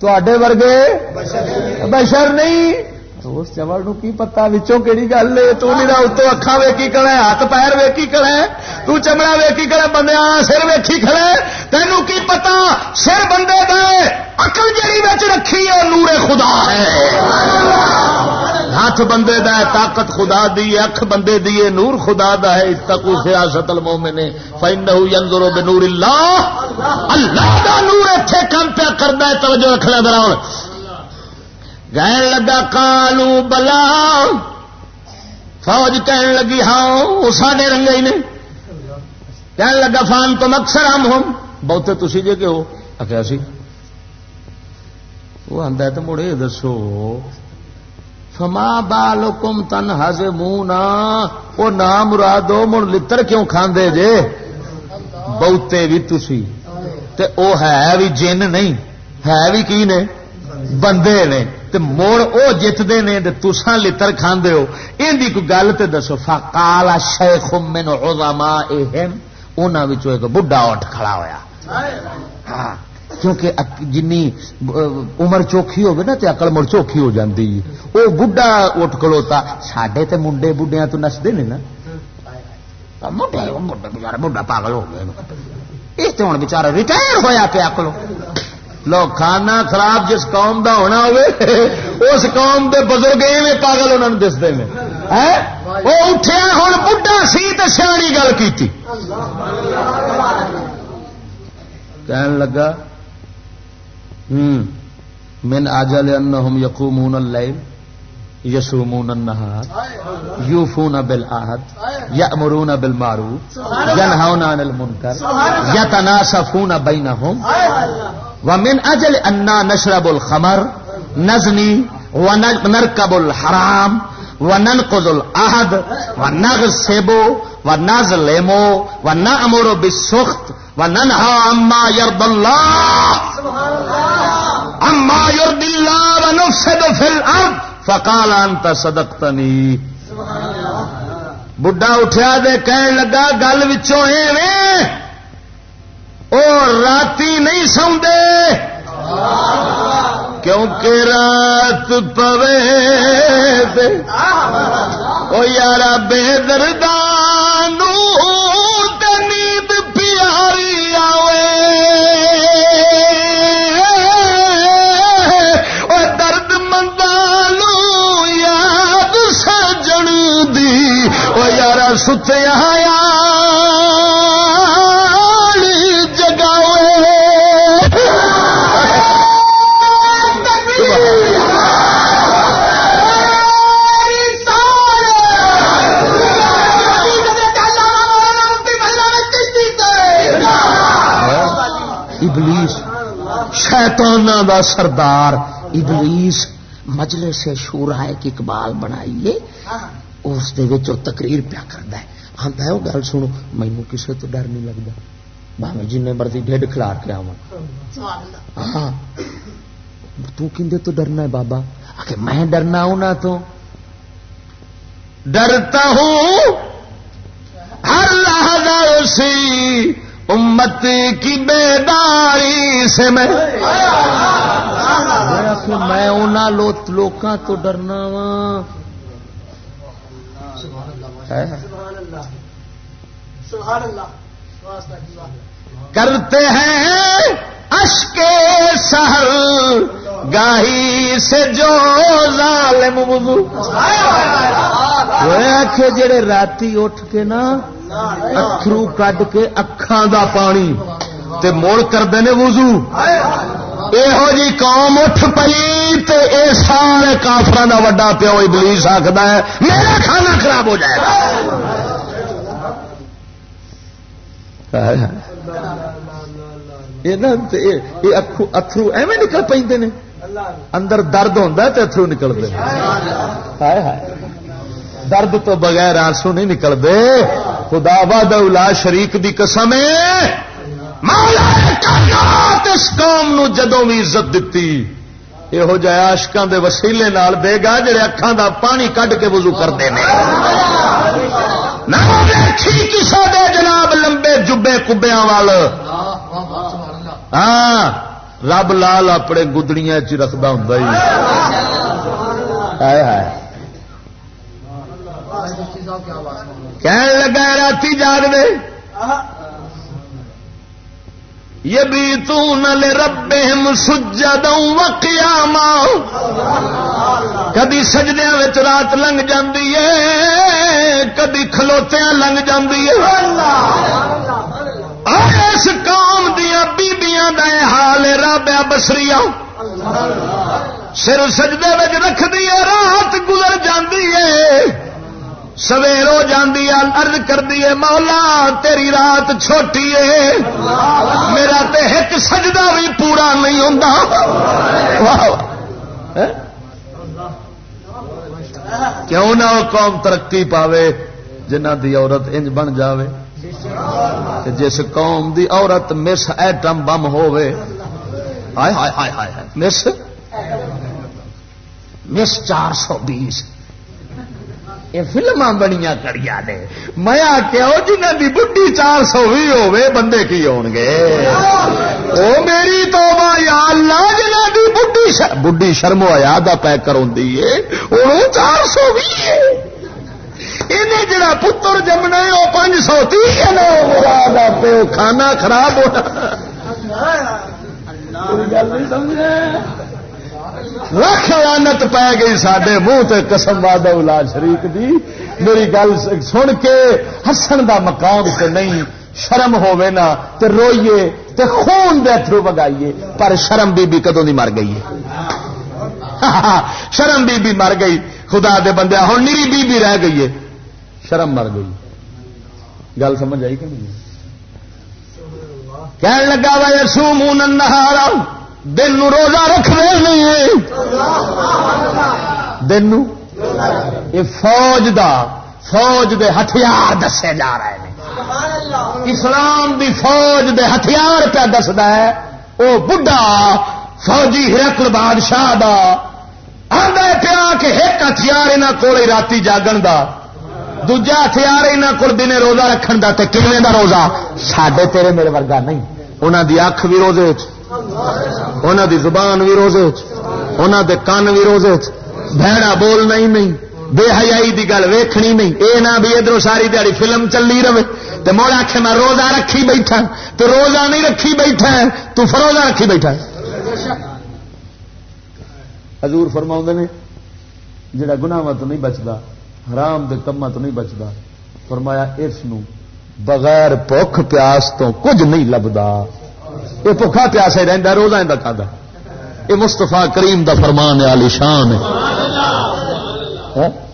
تے ورگے بشر نہیں اس چمڑ نو کی پتا وچوں کہڑی گل ہے؟ تو میرا اتو اکھا ویکھی کڑے ہاتھ پیر ویکھی کڑے تو چمڑا ویکھی کڑے بندے سر ویکھی کھڑے۔ تینوں کی پتا؟ سر بندے دے اکل جڑی بچ رکھی ہے نور خدا ہے۔ ہاتھ بندے دا ہے طاقت خدا دی ہے، اکھ بندے دی ہے، نور خدا دا ہے۔ اتقو سیاست المومن فینہ ینظر بنور اللہ۔ اللہ دا نور ایتھے کم پیا کردا ہے، توجہ رکھنا ذرا گہن لگا کالو بلا۔ فوج کہن لگی ہاں وہ سارے رنگے نے۔ کہن لگا، فان تو مکسر ہم ہوں بہتے تھی جے کہ ہو۔ آخیا سی۔ وہ آتا ہے تو مڑے دسو۔ فما بال کم تن ہز منہ نہ وہ نام مرادو مڑ لتر کیوں کھاندے جے؟ بہتے بھی تھی او ہے بھی جن نہیں، ہے بھی کی نے؟ بندے نے۔ تے موڑ مڑ وہ جتتے ہیں تسان لڑ کھانے ہو۔ یہ کوئی گل تو دسو فالا شیخ من اوزاما اہم انہوں ایک بڑھا اٹھ کھڑا ہویا۔ ہاں کیونکہ جن عمر چوکھی ہوگی نا تو اکل مڑ چوکھی ہو جاتی وہ بڑھا اٹھ کلوتا سڈے تو منڈے بڑھیا تو نستے ہیں نا۔ بڑھا پاگل ہو گیا یہ تو ہوں بچارا ریٹائر ہوا پیا کلو لو کھانا خراب جس قوم دا ہونا ہوئے، اس قوم دے بزرگ ایویں پاگل انہوں نے دستے ہیں؟ وہ اٹھیا ہوں بڑھا سی تو سیانی گل کی کہن لگا ہوں من آجل انہم یقومون اللیل یسومون النہار، یوفون بالعہد، یأمرون بالمعروف، ینہون عن المنکر یتناسفون بینہم۔ ومن اجل انا نشرب الخمر نزنی ونرکب الحرام وننقض العہد ونغسبو ونظلمو ونأمر بالسخط وننہا اما یرد اللہ اما یرد اللہ ونفسد فی الارض فقال انت صدقتنی. بڈھا اٹھیا دے کہن لگا گل وچوں ایویں او راتی نہیں سوندے۔ کیونکہ رات پوے او یارا بے دردانو نیند پیاری آوے۔ او درد مندانو یاد سجن دی۔ او یارا ستیا شیطان دا سردار ابلیس مجلے سے شورا ایک اقبال بنائیے اس تقریر پیا کرتا ہے۔ آتا ہے وہ گل سنو مینو کسی تو ڈر نہیں لگتا باوے جن مرضی ڈیڈ کھلار کے آوا ہاں۔ تندے تو ڈرنا ہے بابا؟ آ میں ڈرنا ہوں تو۔ ڈرتا ہوں۔ ہر لحظہ سی امت کی بیداری سے میں میں لوکاں تو ڈرنا وا کرتے ہیں اشکے سہر گاہی سے جو ظالم وضو جڑے راتی اٹھ کے نا اکھرو کڈ کے اکھان دا پانی تے موڑ کرتے ہیں وضو۔ یہو جی قوم اٹھ پی تے اے سارے کافر دا وڈا پیو ابلیس آخر ہے، میرا کھانا خراب ہو جائے گا۔ اترو ایویں نکل پہ اندر درد ہوتا تو اترو نکلتے ہائے ہائے۔ درد تو بغیر آنسو نہیں نکلتے۔ خدا باد شریک دی قسم اس قوم نو جدوں بھی عزت دیتی یہو جہ آشکان دے وسیلے نال دے گا جڑے اکھان دا پانی کڈ کے وضو کرتے ہیں کسی دے جناب لمبے جبے کبیا وال۔ ہاں رب لال اپنے گدڑیاں چ رکھتا ہوں کہن لگا رات جاگ دے۔ یہ بھی تل رب سجا دوں قیاما کدی سجدیا رات لنگ جاندی ہے کدی کھلوتیا لنگ جاندی ہے۔ اس قوم دیا بیبیاں دا حال رابیا بسری سر سجدے رکھ دی رات گزر جاندی ہے۔ سویر ہو جاندی ہے ارد کر دیے مولا تیری رات چھوٹی ہے۔ میرا تے ایک سجدہ بھی پورا نہیں ہوتا کیوں نہ قوم ترقی پاوے جنہ دی عورت انج بن جاوے۔ جس قوم دی عورت مس ایٹم بم مس۔ مس چار سو بیس۔ یہ فلم بڑی کڑی نے۔ میں آخیا جنہ کی بڈی چار سو بھی ہوے بندے کی ہو گے؟ وہ میری تو یا اللہ جنہ کی بڈی بڈی شرم آیا پیکر ہوں چار سو بھی ہے۔ انہیں جڑا پتر جمنا وہ پانچ سو تی پیو کھانا خراب ہونا۔ لکھ لانت پی گئی سڈے منہ تے قسم واد شریف دی۔ میری گل سن کے ہسن دا مقام تے نہیں، شرم ہوے نا، تے روئیے، تے خون دے تھرو بگائیے۔ پر شرم بی بی کدوں دی مر گئی ہے؟ <laughs> شرم بی بی مر گئی۔ خدا دے بندے ہوں نیری بی بی رہ گئی ہے۔ شرم مر گئی۔ گل سمجھ آئی کہ نہیں؟ کہنے لگا وا سو منہ نہارا دن روزہ رکھ رہے نہیں دن یہ فوج دا، فوج دے ہتھیار دسے جا رہے ہیں۔ اسلام دی فوج دے ہتھیار پہ دستا ہے۔ وہ بڑھا فوجی ہرکل بادشاہ دا۔ آدھا پیا کہ ایک ہتھیار یہاں کول رات جاگن دا۔ دوجا ہتھیار یہاں کول دن روزہ رکھن کا کھے کا روزہ؟ سڈے تیرے میرے ورگا نہیں۔ انہوں دی اکھ بھی روزے انہوں دی زبان بھی روزے انہوں دے کان بھی روزے بہنا بولنا ہی نہیں بے حیائی دی گل ویکھنی نہیں اے نہ بھی ادھر ساری دیہی فلم چلی رہے تو مڑ آخ میں روزہ رکھی بیٹھا تو روزہ نہیں رکھی بیٹھا تو فروزہ رکھی بیٹھا حضور فرما نے جڑا گناواں تو نہیں بچتا حرام دے کما تو نہیں بچتا فرمایا اس بغیر بخ پیاس تو کچھ نہیں لبدا یہ بخا پیاس ہی رہتا روزہ کھا یہ مستفا کریم دا فرمان ہے، علی شان ہے۔ ہاں؟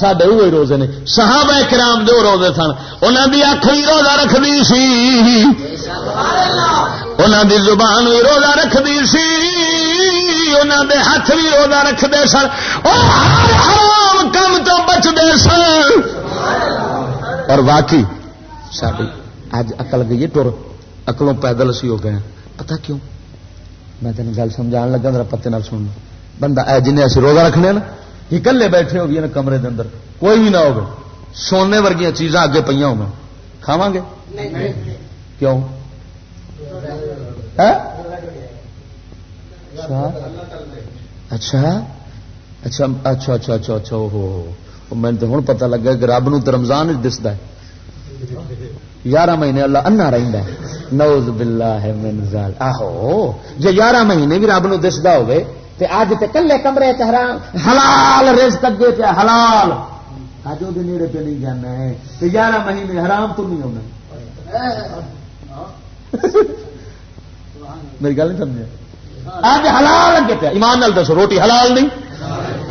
ساڈے ہوئے روزے نے۔ صحابہ کرام جو روزے سن۔ انہوں دی اکھ بھی روزہ رکھتی سی۔ انہوں دی زبان بھی روزہ رکھتی سی۔ انہوں دے ہاتھ بھی روزہ رکھتے سن۔ حرام کم تو بچتے سن۔ اور واقعی ساری اج اکل گئی ٹر۔ اکلوں پیدل سی ہو گئے پتہ کیوں؟ میں تین گل سمجھا لگا میرا پتے نال سن بندہ اے جن اچھے روزہ رکھنے نا یہ کلے بیٹھے ہو گئے نا کمرے دے اندر۔ کوئی بھی نہ ہو سونے ورگیا چیزاں اگے پہ ہو کھاوا گے؟ کیوں؟ ہاں؟ اچھا۔ اچھا۔ اچھا اچھا اچھا اچھا ہو میں ہوں پتا لگا کہ رب نو رمضان دستا ہے۔ یارہ مہینے اللہ انا رہتا ہے۔ نوز بلا ہے منزال آہو جی یارہ مہینے بھی رب نو دستا ہوے تے اج تے کلے کمرے حرام۔ حلال رزق اگے پہ حلال۔ اج وہ نیڑے پہ نہیں جانا ہے۔ تے یارہ مہینے حرام تو نہیں ہونا۔ میری گل نہیں سمجھے؟ اج حلال اگے پہ ایمان نال دسو، روٹی حلال نہیں؟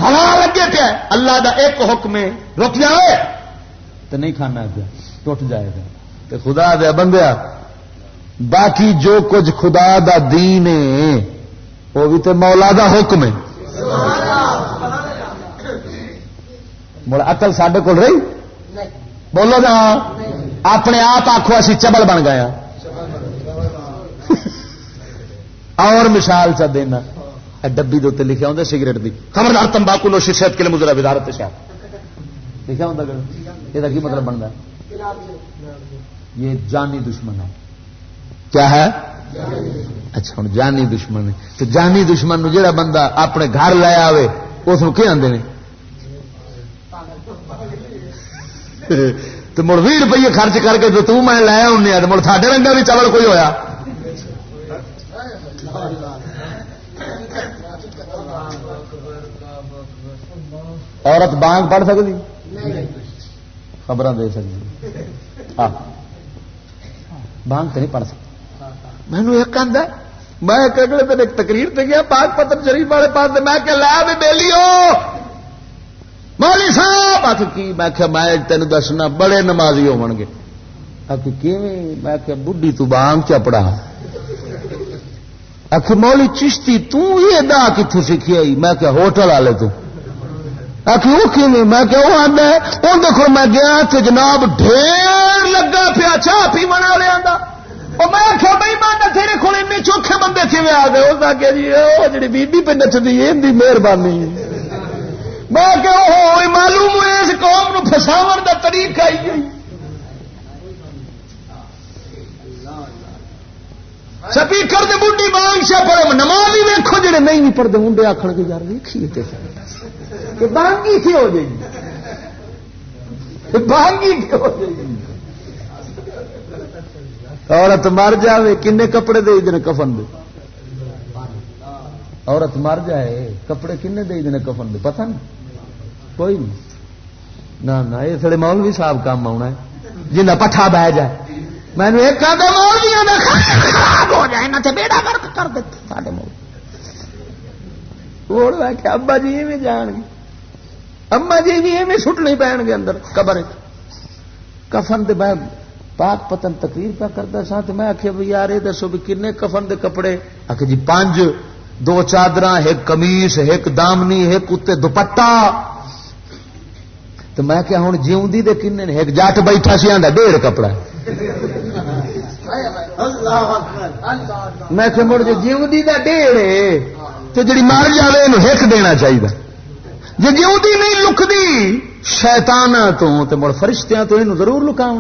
حلال اگے پہ اللہ دا ایک حکم ہے، رک جائے تو نہیں کھانا پیا، ٹوٹ جائے گا تو خدا دیا بندیا باقی جو کچھ خدا دا دین ہے، وہ بھی تو مولا دا حکم ہے۔ مڑ اقل سڈے کو رہی؟ بولو نا۔ اپنے آپ آخو اسی چبل بن گیا اور مثال چ دینا۔ ڈبی دے لکھا ہوں سگریٹ دی۔ خبردار تمباکو نوشی صحت کے لیے مزرا وزارت شاید لکھا ہوں یہ مطلب بنتا یہ جانی دشمن ہے۔ کیا ہے؟ اچھا ہوں جانی دشمن ہے۔ تو جانی دشمن نو جڑا بندہ اپنے گھر لے آئے اس کی آدھے تو مڑ بھی روپیے خرچ کر کے تو میں لے آنے تو مڑ ساڈے رنگا بھی چاول کوئی ہویا۔ عورت بانگ پڑھ سکتی خبر دے سکتی ہاں بانگ تو نہیں پڑھ سکتی مینو ایک آدھا میں اگلے دن ایک تقریر پہ گیا، پاک پتر شریف والے پاس میں کہ لا بھی بیلی ہو مولی صاحب آخ کی؟ میں کہ میں تین دسنا، بڑے نمازی ہو گے۔ آخ میں کہ بڈی تو بانگ چپڑا آخ مولی چشتی تے دا کتوں سیکھی آئی؟ میں کہ ہوٹل والے تو۔ آخ، وہ کیون میں کہ وہ آدھا وہ دیکھو میں گیا تو جناب ڈھیر لگا پیا، چاہ پی بنا لیا میں آخیا بھائی میں تیرے کو چوکھے بندے کھے آ گئے؟ اس آگے جی وہ جی بیبی پہ نچتی ہے ان کی مہربانی میں کہ معلوم ہوئے اس قوم نو فساو کا طریقہ ہی گئی سپیکر دے بڈی مانگ سے پڑے نماز ہی ویکو جڑے نہیں بھی پڑھتے منڈے آخر کے یار ویکھی بانگی تھی ہو جائے بانگی تھی ہو جائے عورت مر جائے کن کپڑے دے دن کفن دے؟ عورت مر جائے، کپڑے کنے دے دینے کفن دے؟ پتہ نہیں۔ کوئی نہیں۔ نہ نہ، یہ تھوڑے مولوی صاحب کام آنا ہے، جنہ پٹھا بہ جائے۔ میں نے ایک خراب ہو جائے نہ بیڑا کر کر دیتے سارے مول کہ ابا جی بھی جان گے۔ اما جی بھی ایویں سٹنے پہن گے اندر قبر کفن دے میں پاک پتن تقریر پہ کرتا سا تو میں آخیا بھائی یار یہ دسو بھی کنے کفن دے کپڑے؟ آخ جی پانچ دو چادر ایک کمیس ایک دامنی، ایک اتنے دوپٹا تو میں کیا ہوں جیوندی دے کنے ایک جٹ بیٹھا سی آدھا ڈیڑھ کپڑا میں کہ مڑ جیوندی دا ڈیڑھ تو جڑی مر جائے یہ ہک دینا چاہیے جی جیوندی نہیں لکتی شیتان تو مڑ فرشتیاں تو یہ ضرور لکاؤ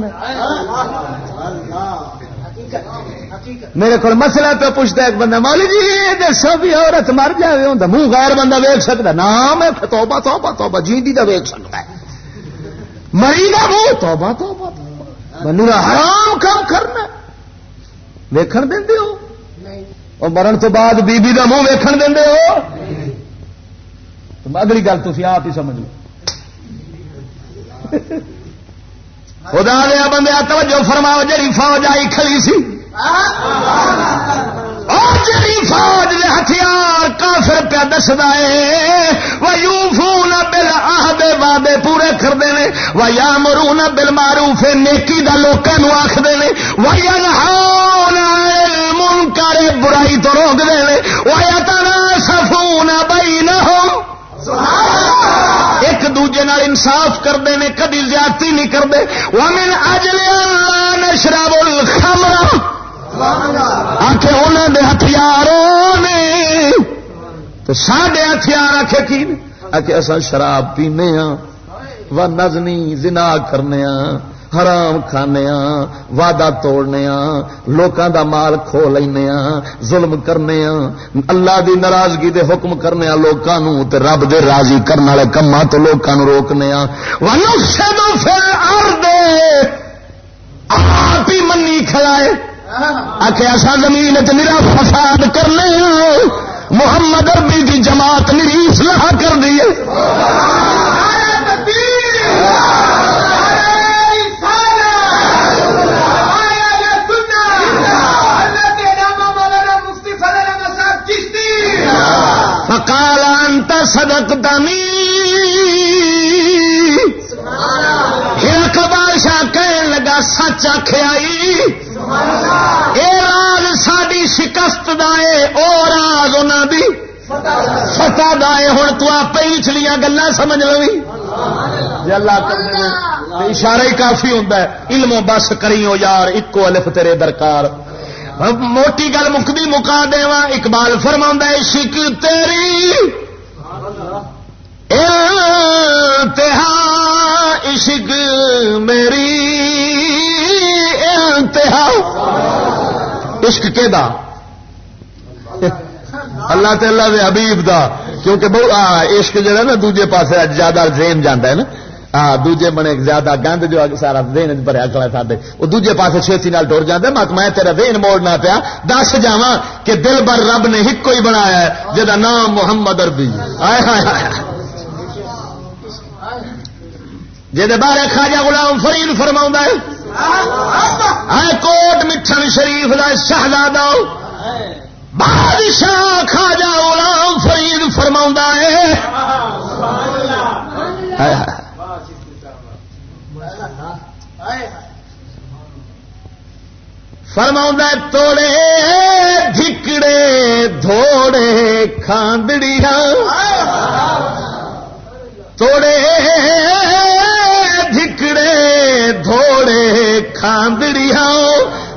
میرے کو مسئلہ پہ پوچھتا ایک بندہ مولی جی دسو بھی عورت مر جائے ہوں منہ غیر بندہ ویک سکتا نام ہے توبہ توبہ توبہ، جیندی دا ویک سکتا ہے۔ مری گا منہ توبہ توبہ۔ منو حرام کام کرنا ویکھن دیں ہو؟ اور مرن تو بعد بی بی دا منہ ویکھن دیں ہو؟ اگلی گل تھی آپ ہی سمجھ لو۔ خدا دیا بندے توجہ فرماؤ جی فوج آئی کھلی سی۔ جی فوج دے ہتھیار کافر پیا دستا ہے۔ وہ یوں فون بل آ وعدے پورے کرتے ہیں وہ یا مرو نہ بل مارو پھر نیکی دا لوگوں آخر نے۔ وہ من کرے برائی تو روک دے وہ تنا سفون بئی نہ ہو ایک دوجے نال انصاف کرتے ہیں کدی زیادتی نہیں کرتے وہ من اجل نشراب الخمر۔ آ کے انہوں نے ہتھیاروں نے۔ تو ساڈے ہتھیار آخے کی آ کے اصا شراب پینے ہاں و نزنی زنا کرنے ہاں حرام کھانے وعدہ توڑنے لوکاں دا مال کھو لینے ظلم کرنے اللہ دی ناراضگی دے حکم کرنے لوکاں نو تے رب دے راضی کرنے والے کما تو لوکاں نو روکنے ونفسد فی الارض آپ ہی منی کھلائے۔ آخ ایسا زمین میرا فساد کرنے ہاں۔ محمد اربی دی جماعت میری اصلاح کر دیے فقال انت صدقتنی۔ ہرک بادشاہ کہن لگا، سچ آخیائی اے راز ساری شکست دے او راز انہوں دی فتح دے ہوں تو آپ پچھلیاں گلا سمجھ لو جی اللہ کرنے اشارہ ہی کافی ہوتا ہے۔ علم و بس کری ہو یار، اکو الف تیرے درکار۔ موٹی گل مکدی مکا دے اقبال فرما عشق تیری انتہا عشق میری، انتہا۔ عشق کے دا اللہ تعالی دے حبیب دا، کیونکہ بہت عشق جہا نا، دوجے پاس زیادہ ذہن جانا ہے نا۔ ہاں دوجے بنے زیادہ گند جو سارا دین بھریا کلا سارے۔ وہ دوجے پاس چھتی نال ٹر جاتے مت میں تیرا دین موڑنا پیا۔ دس جا کہ دل بر رب نے ایک ہی بنایا ہے جہاں نام محمد اربی جہد بارے خاجا غلام فرید فرما ہے کوٹ مٹھن شریف کا شہزادہ۔ بادشاہ خاجا غلام فرید فرما ہے فرما توڑے، جھکڑے، دھوڑے کھاندڑیا توڑے جھکڑے دھوڑے کھاندڑیا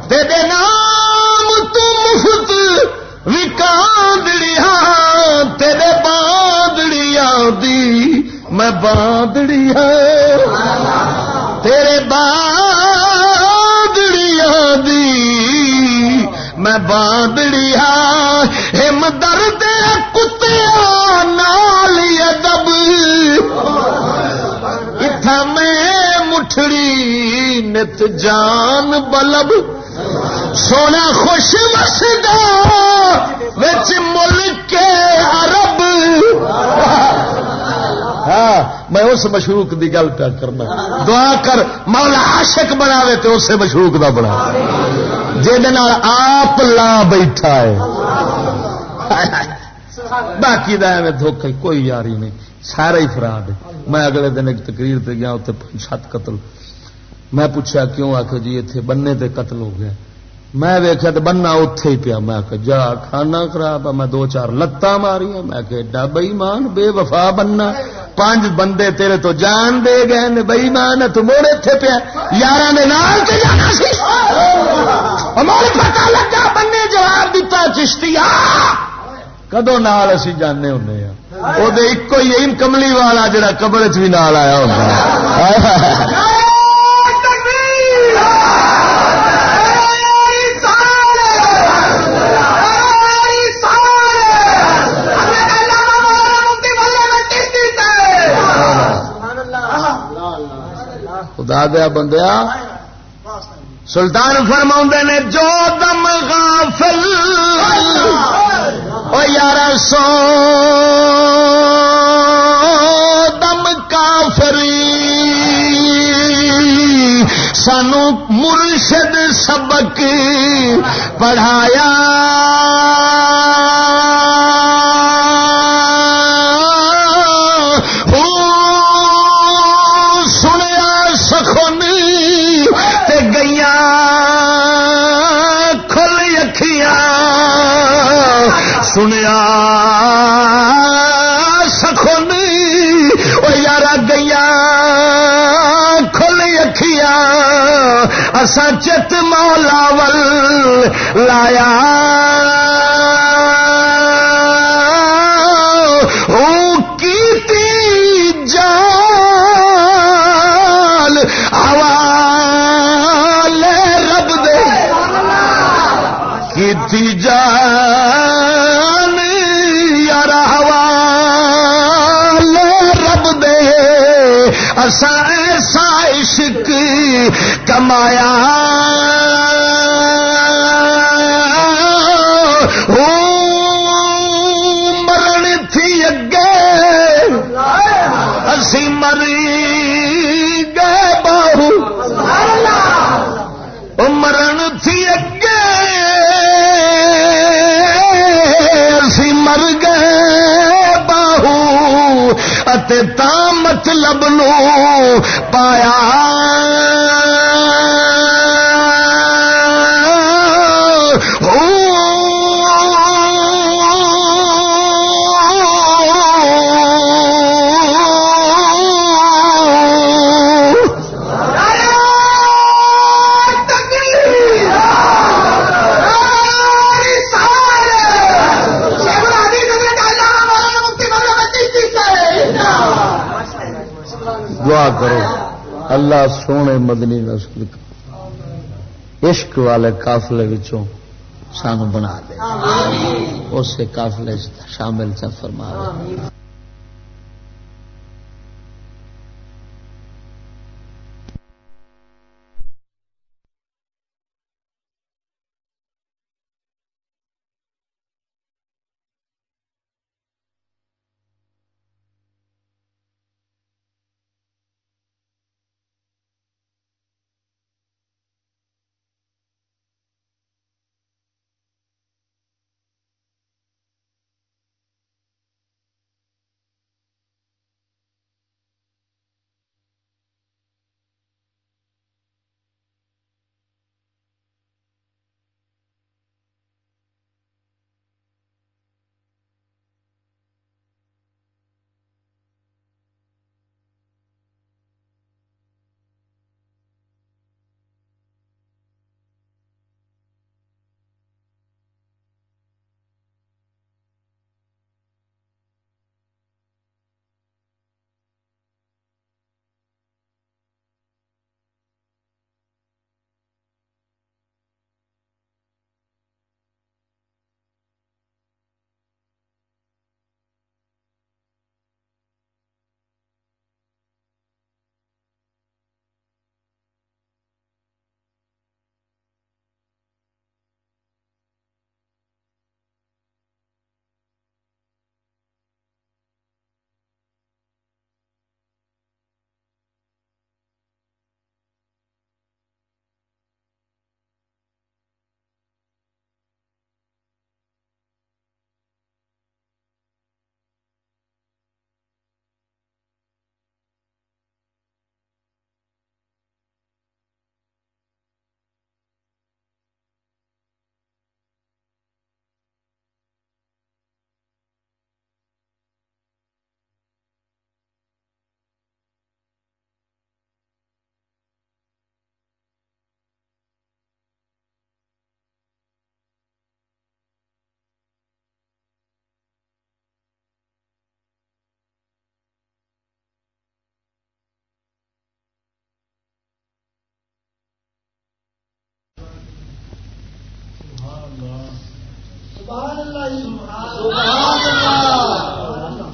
تیرے نام مفت وکاندڑیا تیرے باندڑیا دی میں باندڑیا تیرے باندڑیا دی میں باندڑیا ہم درد کتیا نال ادب۔ اتھا میں مٹھڑی نت جان بلب۔ سونا خوش وسدا وچ ملک کے عرب۔ ہاں میں اس مشروق دی گل پہ کرنا۔ دعا کر، مولا عاشق بناوے تو اسے مشروق دا بنا۔ جہد آپ لا بیٹھا ہے۔ باقی میں دھوکھا کوئی یاری نہیں۔ سارا ہی فراڈ میں اگلے دن ایک تقریر تے گیا اتنے سات قتل۔ میں پوچھا کیوں؟ آخ جی اتنے بننے تے قتل ہو گیا۔ میں ویخیا تو بننا اتے ہی پیا۔ میں آ جا کھانا خراب ہے۔ میں دو چار لتاں ماریا میں کہ ایڈا بئی بے وفا بننا۔ پانچ بندے تیرے تو جان دے گئے بئی مان تو موڑ اتے پیا۔ یار پتا لگا بننے جواب دیتا چشتی کدو نال اسی جانے ہوں وہ ایک ہی کملی والا جڑا قبر چ بھی نال آیا ہوتا خدا دیا بندیا سلطان فرما نے، جو دم غافل، او یار سو، دم کافری سانو مرشد سبق پڑھایا۔ سنیا سخونی وہ یار گیا کھل اکھیا اسا چت مولا ول لایا۔ جال ایسا عشق کمایا۔ مرن تھی اگے۔ اسی مری تا مطلب نو پایا مدنی نسل عشق والے قافلے سانو بنا دے اس قافلے شامل چ فرما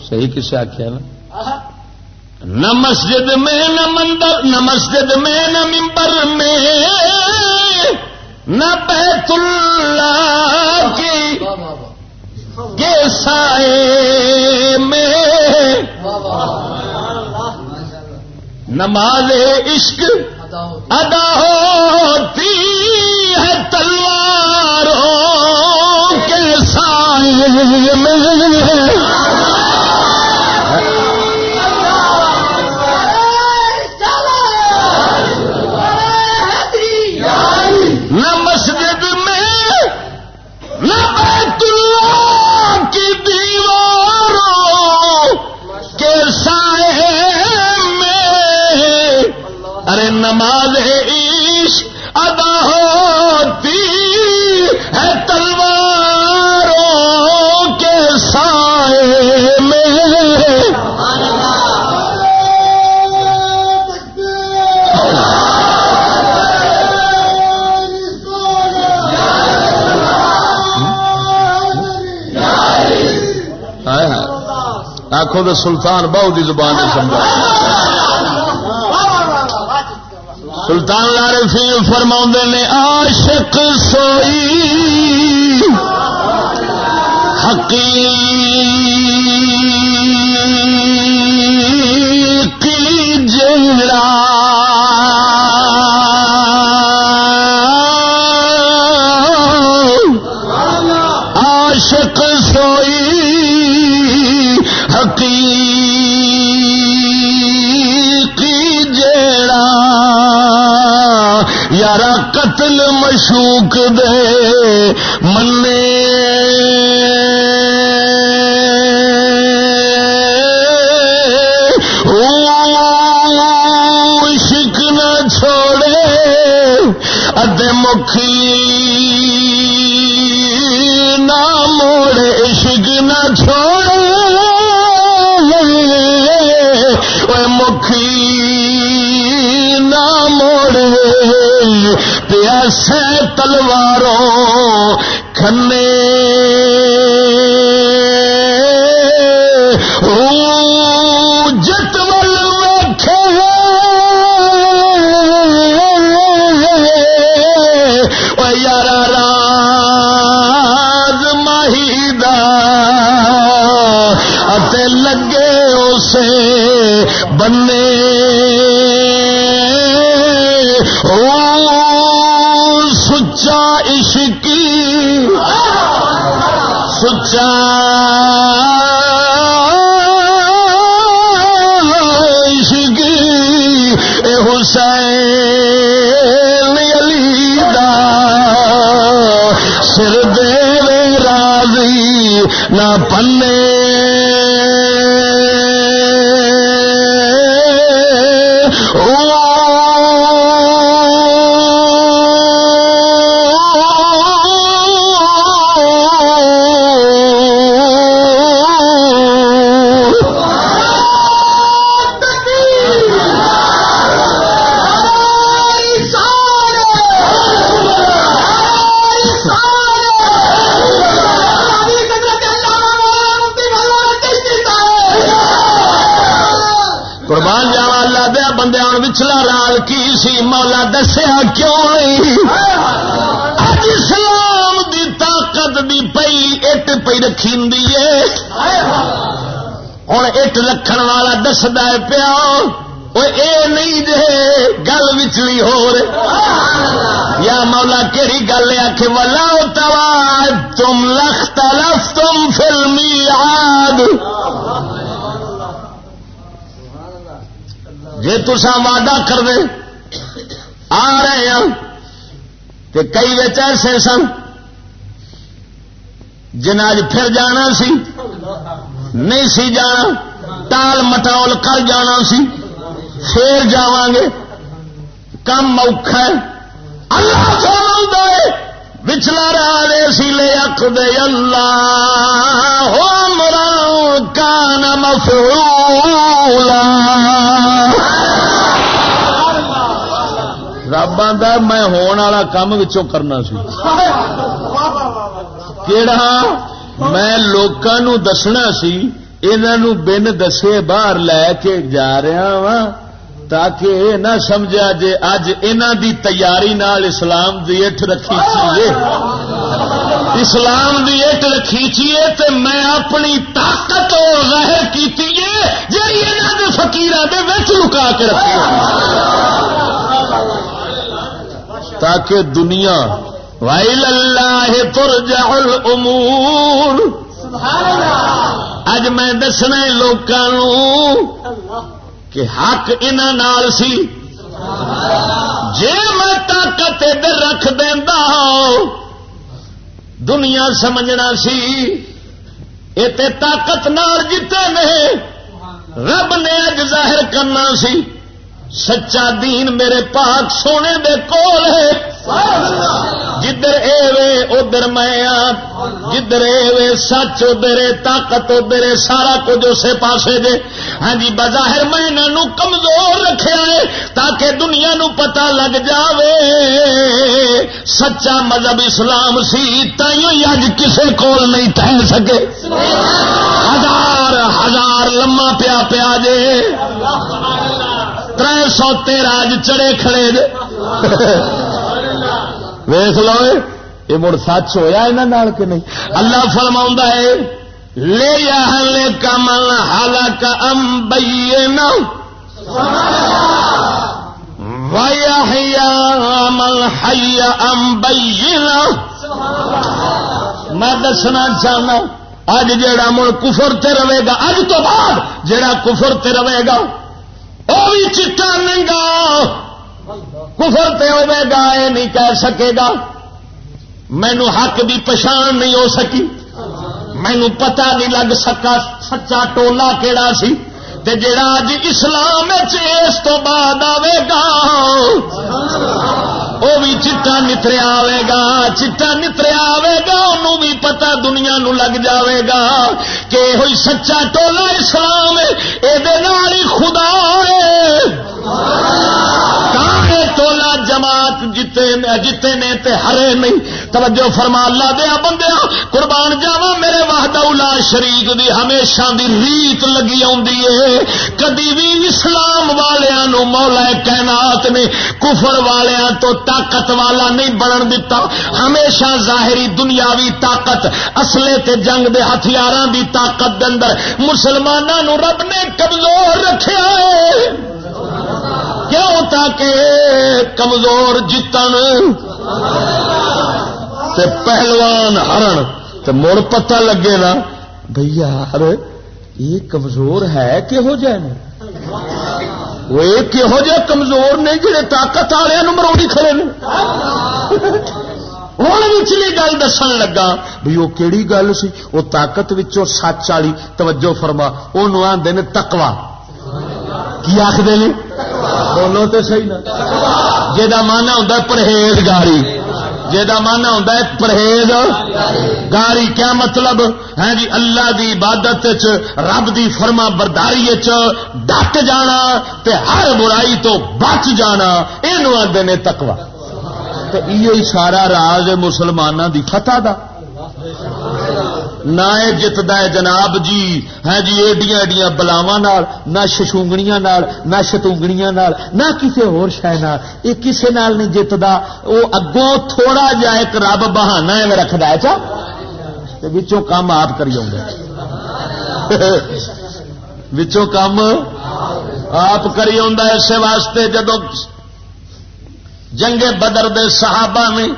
صحیح کسے آخیا نا؟ نہ مسجد میں نہ مندر نہ مسجد میں نہ ممبر میں نہ بیت اللہ کی کے سائے میں۔ نماز عشق ادا ہوتی ہے تلواروں سائے آخو تو سلطان بہت ہی زبان سمجھا۔ سلطان لارفی فرما نے عاشق سوئی حقیق مشوق دے منے پیاسے تلواروں کھنے پی رکھی ہوں اٹ رکھن والا دستا پیا۔ اے نہیں جے گل بچلی ہو رہے یا مولا کہڑی گل ہے؟ کہ ولا توا تم لخت لف تم فلمی آد جی تسا وعدہ کر دے آ رہے ہیں کہ کئی بچ ایسے سن۔ جناج پھر جانا سی، نہیں سی جانا ٹال مٹول کر جانا سی، پھر جا گے۔ کم اوکھا ہے۔ اللہ سو دے بچلا رہا دے سی، لے اک دے۔ اللہ ہو مرا کان مفعولا۔ رب آدھا میں ہونے والا کام بچوں کرنا سی۔ کہڑا میں لوگوں دسنا سی انہوں بن دسے باہر لے کے جا رہا وا تاکہ یہ نہ سمجھا جے اج دی تیاری نال اسلام دی اٹھ رکھی چیے اسلام دی اٹھ رکھی چیے تے میں اپنی طاقت ظاہر کی جی یہاں فکیر لکا کے رکھی تاکہ دنیا وائل اللہ ترجع الامور اج میں دسنا لوگوں کہ حق ان سی۔ جی میں طاقت ادھر رکھ دینا دنیا سمجھنا سی۔ یہ طاقت نال جیتے نہیں رب نے اج ظاہر کرنا سی۔ سچا دین میرے پاک سونے دے کول ہے۔ جدھر اے وے، ادھر میں ہاں۔ جدھر اے وے، سچ، ادھر طاقت، ادھر سارا کچھ اسے پاسے دے۔ ہاں جی بظاہر میں انہوں کمزور رکھا ہے تاکہ دنیا نو پتا لگ جاوے۔ سچا مذہب اسلام سی تھی اج کسے کول نہیں ٹہل سکے۔ ہزار ہزار لما پیا پیا جے۔ تر سو تیرا چڑے کھڑے ویخ لو یہ مڑ سچ ہوا یہاں کہ نہیں؟ اللہ فرما ہے، لے یا کمل ہالا کا امبئی مل ہیا امبئی میں دسنا چاہنا، اج جا مڑ کفر تے رہے گا، اج تو بعد جڑا کفر تے رہے گا وہ بھی چٹا ننگا۔ کفر پہ ہوئے گا یہ نہیں کہہ سکے گا۔ مینو حق بھی پچھان نہیں ہو سکی۔ مینو پتا نہیں لگ سکا سچا ٹولا کہڑا سی۔ تے جڑا اج اسلام اس تو بعد آئے گا وہ بھی چٹا نتریا آئے گا چٹا نتریا آئے گا انہوں بھی پتا دنیا نو لگ جاوے گا کہ ہوئی سچا ٹولا اسلام یہ خدا ٹولا جماعت جیتے جیتے نے تے ہرے نہیں۔ توجہ فرما اللہ دیا بندیا قربان جاوا میرے وحدہ الا شریک دی ہمیشہ دی ریت لگی آ کدی بھی اسلام والوں مولا کائنات نے کفر والوں تو طاقت والا نہیں بنن دتا۔ ہمیشہ ظاہری دنیاوی طاقت، اصلے تے جنگ دے ہتھیار دی طاقت دے اندر مسلمانوں رب نے کمزور رکھا ہے۔ کیوں تاکہ کمزور جتن تے پہلوان ہرن تے مڑ پتہ لگے نا بھیا یہ کمزور ہے کہہو جائے وہ کہہو جہ کمزور نے جڑے طاقت والے مروڑی کھڑے نے؟ ہوں نچلی گل دسن لگا بھی وہ کہڑی گل سی؟ وہ طاقت سچ والی توجہ فرما وہ آدھے نے تکوا کی آخر بولو تو صحیح نا۔ جا مانا ہوں پرہیزگاری۔ جا مانا ہوں پرہیز۔ گاری کیا مطلب؟ ہے جی اللہ دی عبادت رب دی فرما برداری ڈٹ جانا تے ہر برائی تو بچ جانا یہ آدھے نے تکوا یہ سارا راز مسلمانوں دی فتح دا۔ نہ جتتا ہے جناب جی۔ ہے جی ایڈیاں ایڈیاں بلاوا نہ ششونگڑیاں نہ شتونگڑیاں نہ کسی ہور شہ یہ کسی نال نہیں جتتا وہ اگوں تھوڑا جا ایک رب بہانا ہے رکھتا ہے، چا؟ کام آپ کری بچوں <laughs> کام آپ کری اسے واسطے جدو جنگ بدر دے صحابہ میں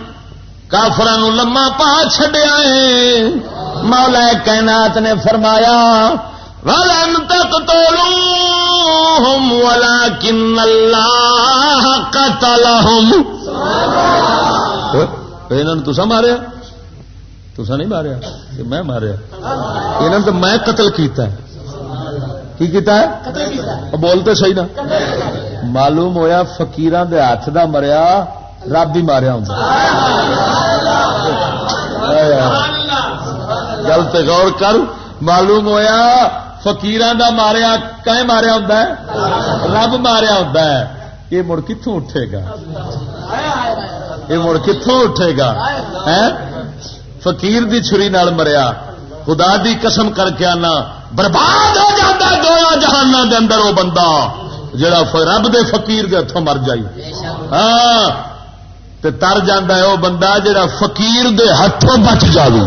کافران لما پا چڈیا مولا کائنات نے فرمایا، ولن تک تو ولا کن اللہ قتل تسا ماریا تسا نہیں ماریا کہ میں ماریا یہ تو میں قتل کیتا ہے۔ کی کیتا ہے؟ بولتے صحیح نا۔ معلوم ہویا فقیران دے ہاتھ دا مریا، رب بھی ماریا ہوں گل تو غور کر، معلوم ہویا فقیران دا ماریا کہ ماریا ہوں رب ماریا ہوں یہ مڑ کتوں اٹھے گا؟ یہ مڑ کتوں اٹھے گا؟ فقیر دی چھری نال مریا، خدا دی قسم کر کے آنا، برباد ہو جاتا دونوں جہان دے اندر وہ بندہ، جڑا رب دے فقیر دے ہاتھوں مر جائی۔ ہاں تے تر جانا ہے وہ بندہ جڑا فقیر دے ہاتھوں بچ جائے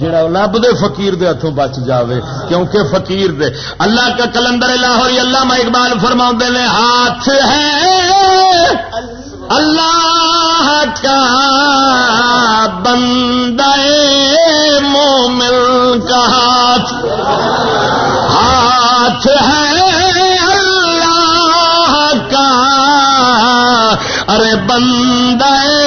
جڑا رب دے فقیر دے ہاتھوں بچ جاوے، کیونکہ فقیر دے۔ اللہ کا کلندر لاہوری اللہ میں اقبال فرما نے، ہاتھ ہے۔ اللہ کا بندے مومن کا ہاتھ۔ ہاتھ ہے اللہ کا۔ ارے بندے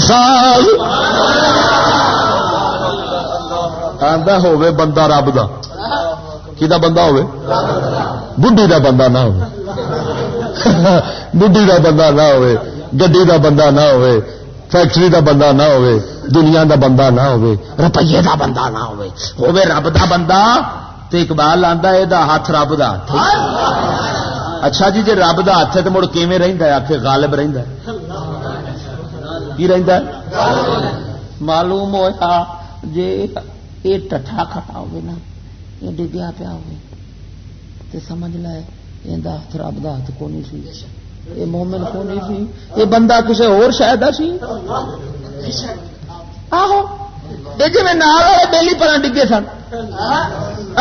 سال آدھا ہوے بندہ رب دا. کی بندہ ہوے بڈی دا بندہ نہ ہو <laughs> بڈی دا بندہ نہ ہوے گڈی دا بندہ نہ ہوے فیکٹری دا بندہ نہ ہوے دنیا دا بندہ نہ ہوے روپیے دا بندہ نہ ہوے ہوے رب دا بندہ، تے اقبال آندا اے دا ہاتھ رب دا اچھا جی جی رب دا ہاتھ ہے تو مڑ کیویں رہندا ہے؟ آکھے غالب رہندا ہے۔ کی رہندا ہے معلوم ہویا جے اے ٹٹھا کھٹا ہوے نا یہ ڈگیا پیا ہوے تے سمجھ لے ایندا ہاتھ رب دا ہاتھ کو سی یہ مومن کو سی یہ بندہ کسی اور شاید سی آہو یہ جی نال والے بیلی پر ڈگے سن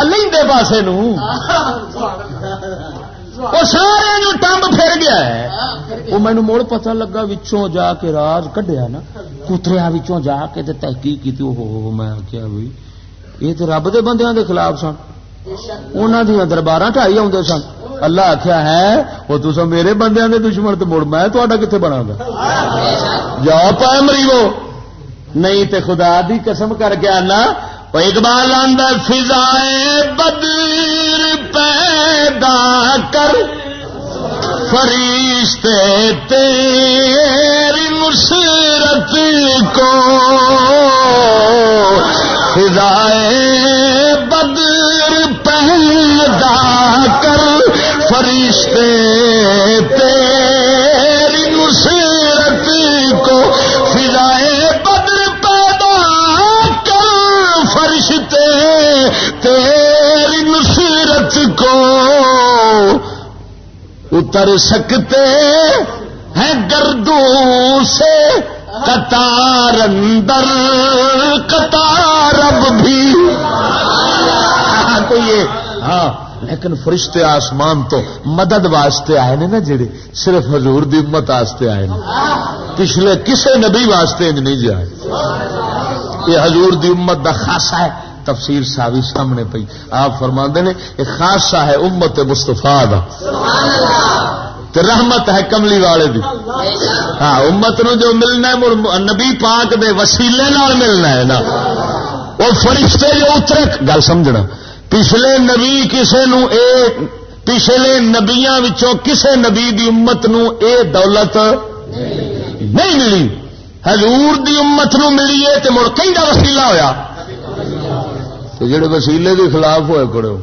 لے پاسے نو وہ سارے ٹمب پھر گیا ہے۔ وہ مینو مڑ پتہ لگا وچوں جا کے راج کڈیا نا۔ کتریا وچوں جا کے تے تحقیق کی وہ میں کیا بھائی یہ تو رب دے بندیاں دے خلاف سن۔ انہوں دیا دربار ٹائی آدھے سن۔ اللہ آخیا ہے، وہ تو میرے بندیاں دے دشمن تو مڑ، میں تا کتنے بنا گا؟ جا پائے مریو نہیں تے خدا دی قسم کر کے آنا اقبال اندر فضائے بدر پیدا کر۔ فرشتے تیری نصرت کو فضائے بدر پیدا کر۔ فرشتے تیری اتر سکتے ہیں گردوں سے؟ قطار اندر، قطار اب بھی۔ ہاں، تو یہ ہاں لیکن فرشتے آسمان تو مدد واسطے آئے نے نا جڑے؟ صرف حضور دی امت واسطے آئے نا پچھلے کسے نبی واسطے نہیں جائے۔ یہ حضور دی امت دا خاصا ہے۔ تفسیر ساوی سامنے پی آپ فرما نے، یہ خاصا ہے امت مستفا دا۔ تو رحمت ہے کملی والے دی۔ ہاں امت نو جو ملنا ہے نبی پاک دے وسیلے نال ملنا ہے نا۔ وہ فرشتے جو اترے، گل سمجھنا۔ پچھلے نبی کسے نو اے پچھلے نبیا کسے نبی دی امت نو اے دولت نہیں ملی۔ حضور دی امت نو ملی ہے تو مڑ کئی وسیلہ ہویا۔ تو جڑے وسیلے کے خلاف ہوئے کرو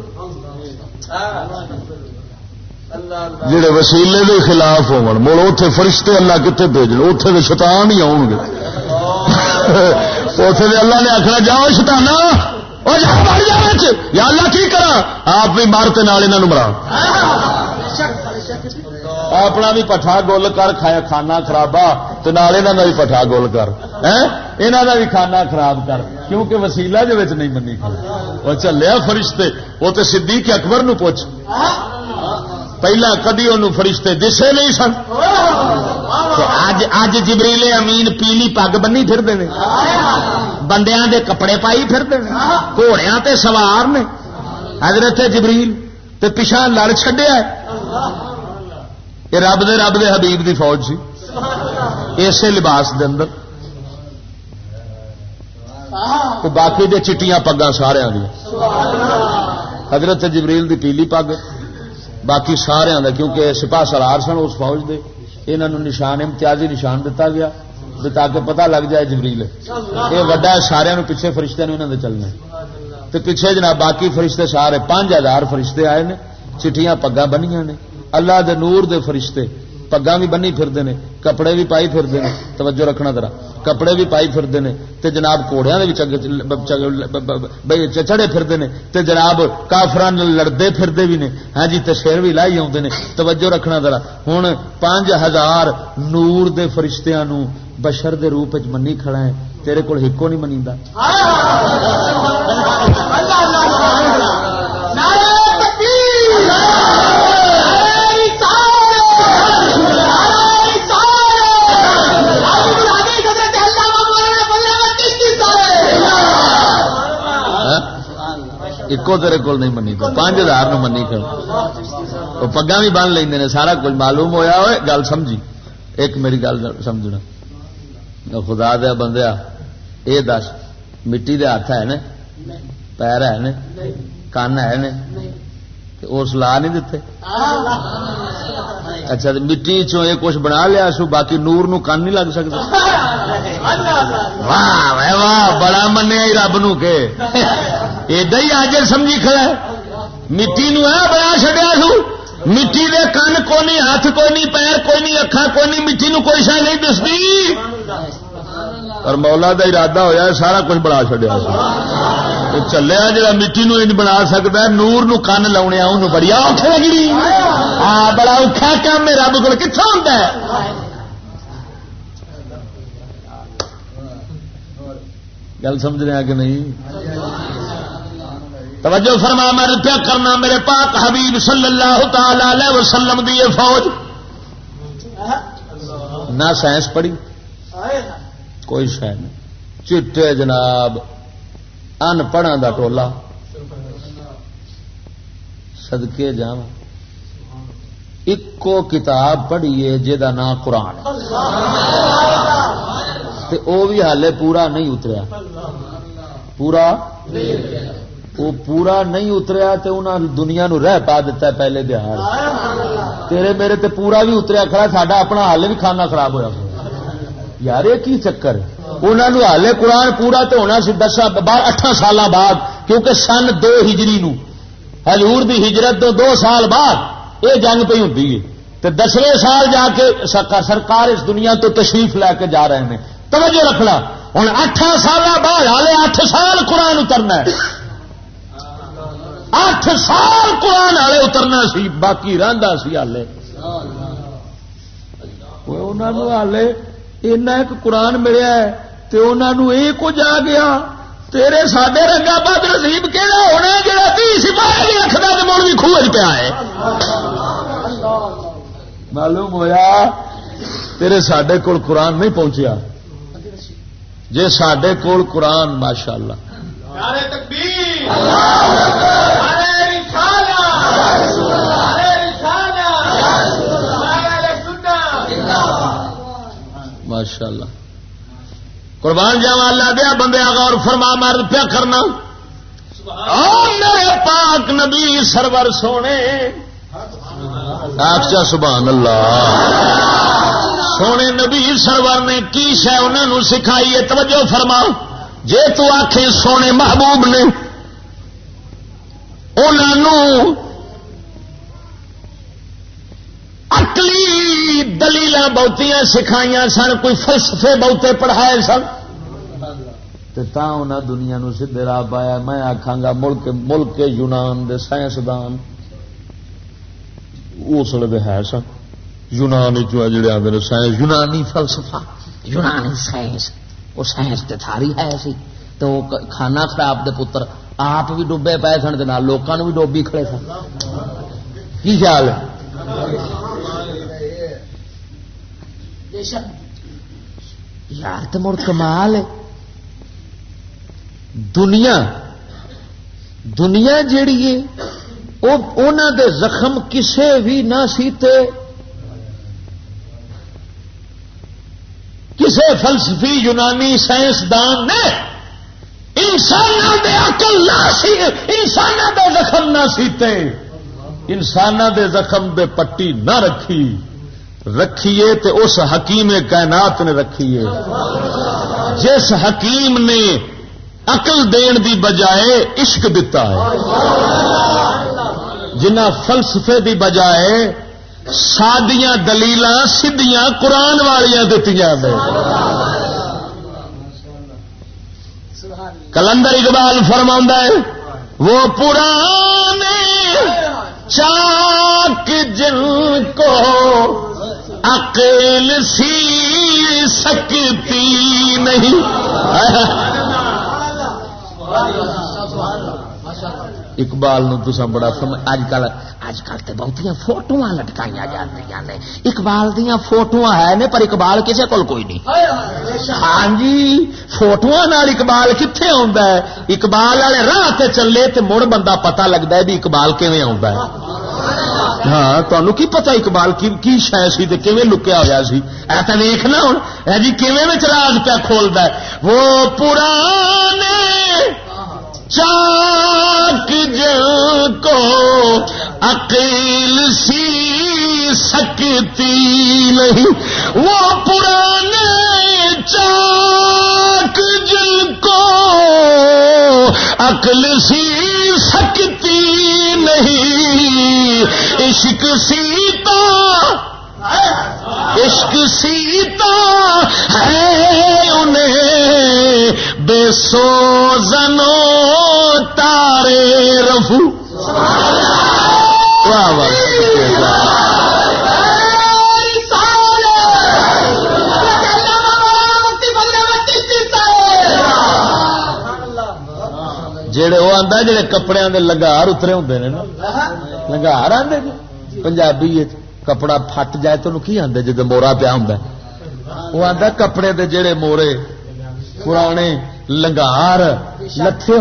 جڑے وسیلے کے خلاف ہو مڑ اتے فرشتے اللہ کتنے بھیجن؟ اتے تو شیطان ہی آؤ گے۔ اتے اللہ نے آخنا جاؤ شتانا یا اللہ کی کرا آپ بھی مارتے نال یہاں مرا۔ اپنا بھی پٹھا گول کر، کھایا کھانا خرابا تو نال یہاں کا بھی پٹھا گول کر۔ یہاں کا بھی کھانا خراب کر۔ کیونکہ وسیلہ جو نہیں منی۔ وہ چلیا فرشتے وہ تو صدیق اکبر نو پوچھ۔ پہلا کدی ان فرشتے دسے نہیں سن. اج اج جبریلے امین پیلی پگ بنی پھر دے بندیاں دے کپڑے پائی پھر دے گھوڑیاں تے سوار نے. حضرت جبریل تے پیچھا لڑ چڈیا یہ رب دے رب دے حبیب دی فوج سی. اسے لباس دے اندر. باقی دے چٹیاں پگا سارا حضرت جبریل دی پیلی پگ. باقی سارا کیونکہ سپاہ سلار سن اس فوج دے۔ انہوں نشان امتیازی نشان دتا گیا تاکہ پتہ لگ جائے جبریل۔ یہ وڈا سارا پیچھے فرشتے نے انہوں نے چلنا تو پیچھے جناب باقی فرشتے سارے پانچ ہزار فرشتے آئے نے چٹیاں پگا بنیا نے۔ اللہ دے نور دے فرشتے پگا بھی بنی پھرتے ہیں کپڑے بھی پائی پھرتے ہیں توجہ رکھنا ذرا۔ کپڑے بھی پائی پھرتے ہیں تے جناب کوڑیا چڑے پھرتے ہیں تے جناب کافران لڑتے پھرتے بھی نے۔ ہاں جی تے بھی لائی آتے ہیں توجہ رکھنا ذرا۔ ہوں پانچ ہزار نور دے فرشتیاں نو بشر دے روپ چ منی کھڑا ہے۔ تیرے کول ہکو نہیں منی ایکو تیرے کول نہیں منی تو پانچ ہزار نو منی کر وہ پگا بھی بن لیں نے، سارا کچھ معلوم ہویا ہوئے، گل سمجھی۔ ایک میری گل سمجھنا۔ خدا دیا بندیا یہ دس، مٹی دے ہاتھ ہے نا پیر ہے نا کن ہے نا اس لا نہیں دیتے اچھا مٹی چو یہ کچھ بنا لیا سو، باقی نور نو کن نہیں لگ سکتا؟ واہ واہ بڑا منیا رب نو کہ ایڈا ہی آج سمجھی کھڑا ہے مٹی نو ہے بنا چڈیا سو مٹی دے کن کوئی نہیں ہاتھ کوئی نہیں پیر کوئی نہیں اکھا کوئی نہیں مٹی نو کوئی شہ نہیں دستی اور مولا دا ارادہ ہویا ہے سارا کچھ بنا چڈیا چلیا جا مٹی نو بنا سکتا ہے نور نو کن لاؤنے انہوں بڑی اوکھ لگنی ہاں بڑا اوکھا کام میرا رب کو کتنا ہوتا ہے گل سمجھ رہے ہیں کہ نہیں توجہ فرما، میں رپیا کرنا میرے پاک حبیب صلی اللہ تعالی علیہ وسلم دی یہ فوج۔ نہ سائنس پڑھی؟ کوئی شہ نہیں۔ چٹے جناب، ان پڑھا دا ٹولا۔ سدکے جا ایکو کتاب پڑھیے جا نام قرآن وہ بھی حالے پورا نہیں اتریا۔ پورا؟ وہ پورا نہیں اتریا تو انہوں دنیا نو رہ پا دیتا ہے پہلے دہار تیرے میرے تے پورا بھی اتریا کھڑا، ساڈا اپنا حال بھی کھانا خراب ہوا یار، یہ کی چکر؟ انہوں نے ہالے قرآن پورا تو ہونا سی دس بار سال بعد، کیونکہ سن دو ہجری نو۔ حضور دی ہجرت دو دو سال بعد یہ جنگ پہ ہوں تو دسویں سال جا کے سرکار اس دنیا تو تشریف لے کے جا رہے ہیں۔ توجہ رکھنا ہوں اٹھان سال بعد ہالے اٹھ سال قرآن اترنا ہے۔ اٹھ سال قرآن والے اترنا سی، باقی رہا سی ہالے ہالے اینا ایک قرآن ملیا ہے تو انہوں یہ کچھ آ گیا۔ تیرے سڈے رنگا بد نصیب کہڑا ہونا جا تی سپاہی رکھنا تو مڑ بھی خوج پیا ہے۔ معلوم ہوا تیرے سڈے کول قرآن نہیں پہنچیا۔ جی سڈے کول قرآن، ماشاءاللہ۔ ماشاء اللہ ماشاء اللہ قربان جاوا اللہ دیا بندے غور فرما مرد پیا کرنا۔ میرے پاک نبی سرور سونے۔ آخشا سبحان اللہ۔ سونے نبی سرور نے کی شہ انہوں سکھائی ہے؟ توجہ فرما۔ جے تو آخ سونے محبوب نے انہوں اکلی دلیل بہت سکھائی سن کوئی فلسفے بہتے پڑھائے سن۔ انہیں دنیا نو سیدے راہ پایا میں آخا گا ملک ملک یونان دے سائنسدان۔ اس لیے ہے سن۔ یونان جڑے آتے سائنس یونانی فلسفہ۔ یونانی سائنس۔ وہ سائنس تے تھاری ہے سی تو کھانا خراب دے پتر، آپ بھی ڈبے پے سن لوگوں بھی ڈوبی کھڑے سن۔ کی خیال ہے؟ یار تو مڑ کمال ہے۔ دنیا دنیا جیڑی ہے دے زخم کسے بھی نہ سیتے کسے فلسفی یونانی سائنسدان نے انسان دے عقل نہ سی انسان دے زخم نہ سیتے۔ انسان دے زخم دے پٹی نہ رکھی۔ رکھیے تے اس حکیم کائنات نے رکھیے۔ جس حکیم نے عقل دین دی بجائے عشق دتا ہے۔ جنہ فلسفے دی بجائے سادیاں دلیل سیدیاں قرآن والیاں دیتی کلندر اقبال فرما ہے، وہ پرانے چاک جن کو عقل سی سکتی نہیں۔ اقبال نو تسا بڑا سمجھ، اج کل اج کل تو بہت فوٹو لٹکائی جی اقبال دیا فوٹو ہے نے پر اقبال کسی کو کوئی نہیں۔ ہاں جی فوٹو اقبال کتنے آ اقبال والے راہ سے چلے تو مڑ بندہ پتا لگتا ہے بھی اقبال کیون آ ہاں تمہیں کی پتا اقبال کی کی شہ سی کیون لکیا ہوا سی؟ ایسا ویخنا ہوں جی کیون چراج پہ کھولتا ہے؟ وہ پرانے چاک جل کو عقیل سی سکتی نہیں۔ وہ پرانے چاک جل کو عقل سی سکتی نہیں۔ عشق سیتا عشق سیتا ہے انہیں بے سو زنو تارے رفو جڑے وہ آتا جڑے کپڑے دے لگار اترے ہوں نا۔ لگار آدھے جی، پنجابی کپڑا پھٹ جائے تو کی آدھے جب مورا پیا ہوں وہ آتا کپڑے دے جڑے مورے پرانے لگار لتھے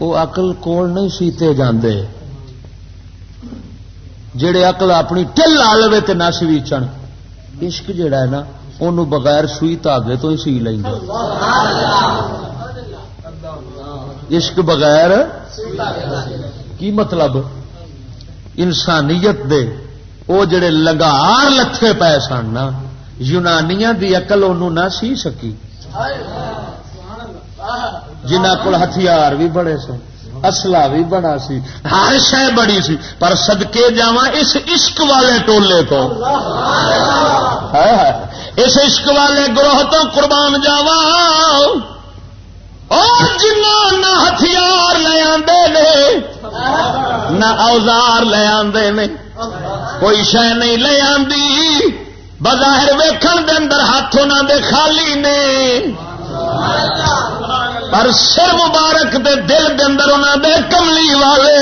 ہو اقل کول نہیں سیتے جاندے۔ جڑے اقل اپنی ٹل آ لے تو نہ سویچن عشق جڑا ہے نا انہوں بغیر سوئی تاگے تو ہی سی لیں گے عشق بغیر کی مطلب؟ انسانیت دے، او جڑے لگار لتھے پے سن نا، یونانیاں دی عقل انہوں نہ سی سکی۔ جنہ کو ہتھیار بھی بڑے سن اصلا بھی بڑا سی، ہر شہ بڑی سی، پر سدکے جا اس عشق والے ٹولے تو۔ اس عشق والے گروہ تو قربان جاوا اور جنا نہ ہتھیار لے آدھے نہ اوزار لے آدھے نے۔ کوئی شہ نہیں لے آدھی بظاہر ویکھن دے اندر ہاتھ انہوں دے خالی نے۔ پر سر مبارک دے دل دے اندر انہوں دے کملی والے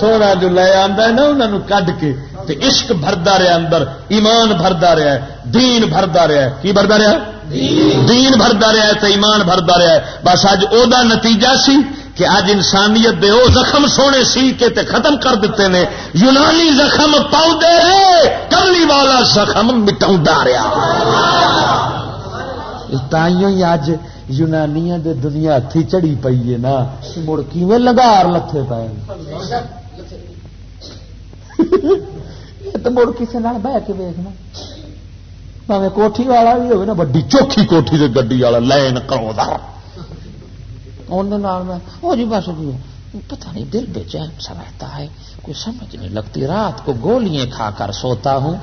سونا جو لے آدھا نا انہوں کڈ کے تے عشق بھردا رہا اندر، ایمان بھردا رہا دین بھردا رہا کی بھردا رہا دین بھردا رہا ہے تے ایمان بھردا رہا ہے۔ بس اج او دا نتیجہ سی کہ اج انسانیت دے او زخم سونے سی کے تے ختم کر دیتے نے۔ یونانی زخم پاؤ دے رہے کملی والا زخم مٹاؤں رہا۔ تائیوں ہی اج یونانیاں دے دنیا ہاتھی چڑی پئی ہے نا۔ مڑ کیویں لگار لتھے پائے <laughs> تو مڑ کسی بہ کے پہ کوٹھی والا بھی ہوگا نا وڈی چوکھی کوٹھی سے گڈی والا لائن کرو دار وہ جی بس جی پتہ نہیں دل بے چین سا رہتا ہے کوئی سمجھ نہیں لگتی رات کو گولیاں کھا کر سوتا ہوں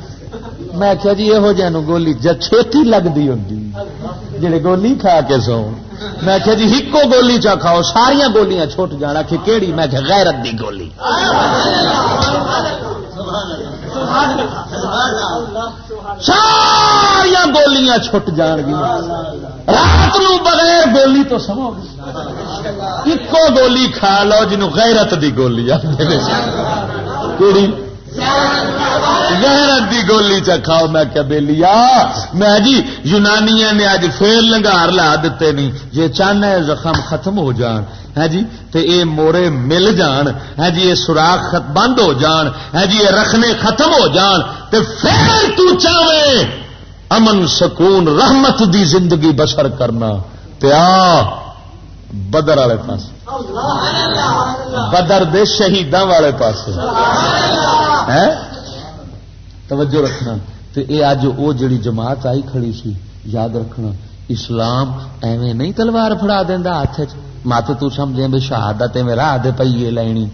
میں کیا جی یہ جہ گولی جب چھتی لگتی ہوں جی گولی کھا کے سو میں کیا جی ہکو گولی چا کھاؤ ساریا گولیاں چھوٹ جانا کہ کیڑی میں کہ غیرت دی گولی ساریا گولیاں چھٹ جان گیا رات نو بغیر گولی تو سمو ایکو گولی کھا لو جنو غیرت دی گولی غیرت دی گولی چا کھاؤ۔ میں کیا بےلیا میں جی یونانیاں نے اج پھر لنگار لا دیتے نہیں۔ جی چاہنا ہے زخم ختم ہو جان۔ ہے جی؟ تے اے مورے مل جان۔ ہے جی یہ سوراخ بند ہو جان۔ ہے جی یہ رکھنے ختم ہو جان۔ تے پھر تو چاہے امن سکون رحمت دی زندگی بسر کرنا۔ پیا بدر والے پاس بدر دے شہیداں والے پاس ہے توجہ رکھنا تو اے اج او جڑی جماعت آئی کھڑی سی یاد رکھنا اسلام ایویں نہیں تلوار فڑا دینا ہاتھ چ مت تمجے بھی شہادت میرا راہ دے پیے لینی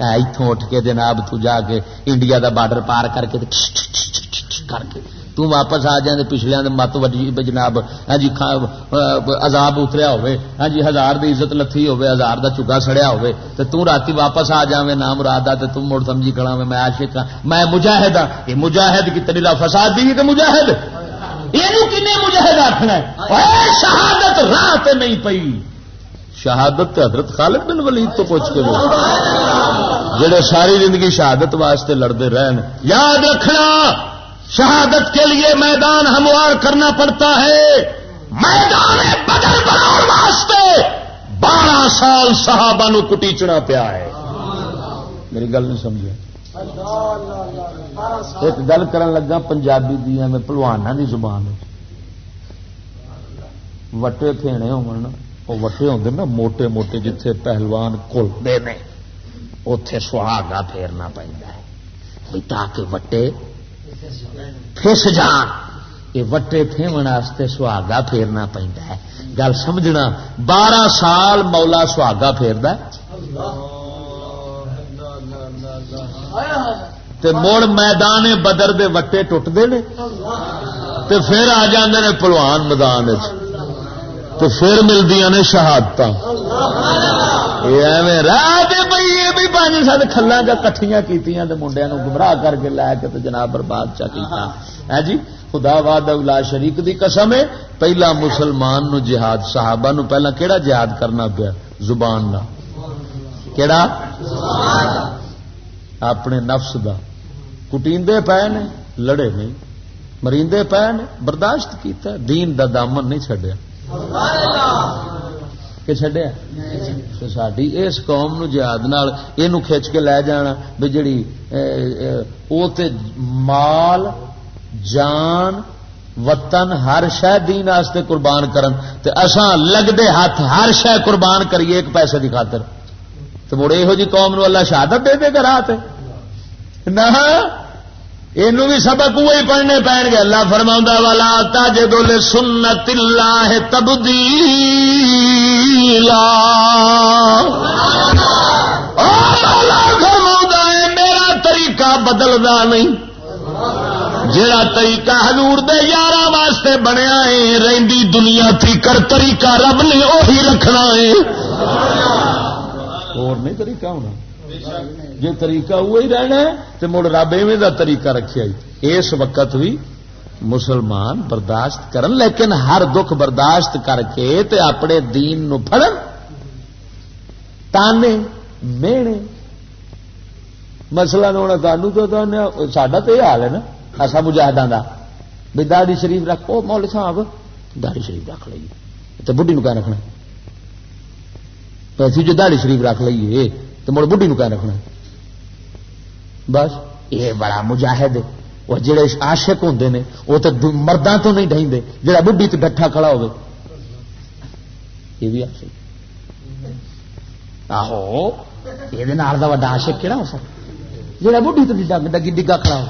اتوں اٹھ کے جناب تو جا کے انڈیا دا بارڈر پار کر کے کر کے تو واپس آ جائے پچھلے مت وجی جناب۔ ہاں جی عذاب اتریا ہوئے۔ ہاں جی ہزار دی عزت لتھی ہوئے، ہزار دا چگا سڑیا ہوئے۔ تو تو راتی واپس آ جائے نام مراد تو تم مڑ سمجھی کھڑا میں عاشق ہاں۔ میں مجاہد ہاں۔ یہ مجاہد کی تری فساد دی کہ مجاہد؟ یہ کن مجاہد آخنا شہادت راہ نہیں پئی۔ شہادت حضرت خالد بن ولید تو پوچھ کے جڑے ساری زندگی شہادت واسطے لڑتے رہن، یاد رکھنا۔ شہادت کے لیے میدان ہموار کرنا پڑتا ہے۔ میدان بدل بناؤ واسطے بارہ سال صحابہ نو کٹیچنا پیا ہے۔ میری گل نہیں سمجھے۔ ایک گل کرن لگا پنجابی دیا میں پلوانا دی زبان وٹے تھینے وہ وٹے ہوتے نا موٹے موٹے جتھے پہلوان کلتے ہیں اتے سہاگا پھیرنا پہ تاکہ وٹے فس جان یہ وٹے واسطے سہاگا پھیرنا پہنتا ہے۔ گل سمجھنا، بارہ سال مولا سہاگا پھیرد مڑ میدان بدر دے وٹے ٹوٹتے ہیں پھر آ جاندے نے پلوان میدان چ تو پھر ملدی نے شہادت بھی پانچ سات کھلا کٹیاں کی منڈیا گمراہ کر کے لے کے جناب برباد چا کیا ہے ہاں جی خدا واد شریف کی قسم ہے، پہلا مسلمان نو جہاد، صحابہ نو پہلا کیڑا جہاد کرنا پیا؟ زبان کا کیڑا؟ اپنے نفس دا۔ کٹیندے پے نے، لڑے نہیں۔ مریندے پے نے، برداشت کیتا دین دا دامن نہیں چڈیا کہ چڈیا ساری اس قوم نو جہاد یہ کھچ کے لے جانا بھی جڑی وہ مال، جان، وطن ہر شہ دین آستے قربان کرن تے اساں لگتے ہاتھ ہر شہ قربان کریے ایک پیسے کی خاطر تو مڑے یہو جی قوم نو اللہ شہادت دے دے گا رات۔ نہ۔ یہ بھی سبق وہی پڑھنے پہن گے۔ اللہ فرما والا تاج دولے سنت اللہ تبدیلا فرما ہے، میرا طریقہ بدلتا نہیں۔ جڑا طریقہ حضور دے یار واسطے بنیا ہے رہی دنیا تھی طریقہ رب نے وہی رکھنا ہے۔ اور نہیں طریقہ ہونا۔ جی طریقہ وہی رہنا ہے تو مڑ رب ایویں کا طریقہ رکھا اس وقت بھی مسلمان برداشت کرن، لیکن ہر دکھ برداشت کر کے تے اپنے دین نو پھڑن۔ تانے، مینے۔ مسئلہ ہونا تمہوں تو ساڈا تو یہ حال ہے نا ایسا مجاہدان کا بھی داڑی شریف رکھو مول صاحب داڑی شریف رکھ لیے تو بڑھی نو کیا رکھنا؟ پیسی جو داڑی شریف رکھ لیے تو مڑ بڑھی نو رکھنا بس، یہ بڑا مجاہد۔ وہ جڑے آشک ہوں نے، وہ تو مردوں تو نہیں ڈہتے جڑا بڈی تو ڈٹھا کھڑا ہو یہ بھی آشک آہو، یہ آشک کہڑا ہو سکتا؟ جڑا بڈی تو ڈگا ڈگی ڈگا کھڑا ہو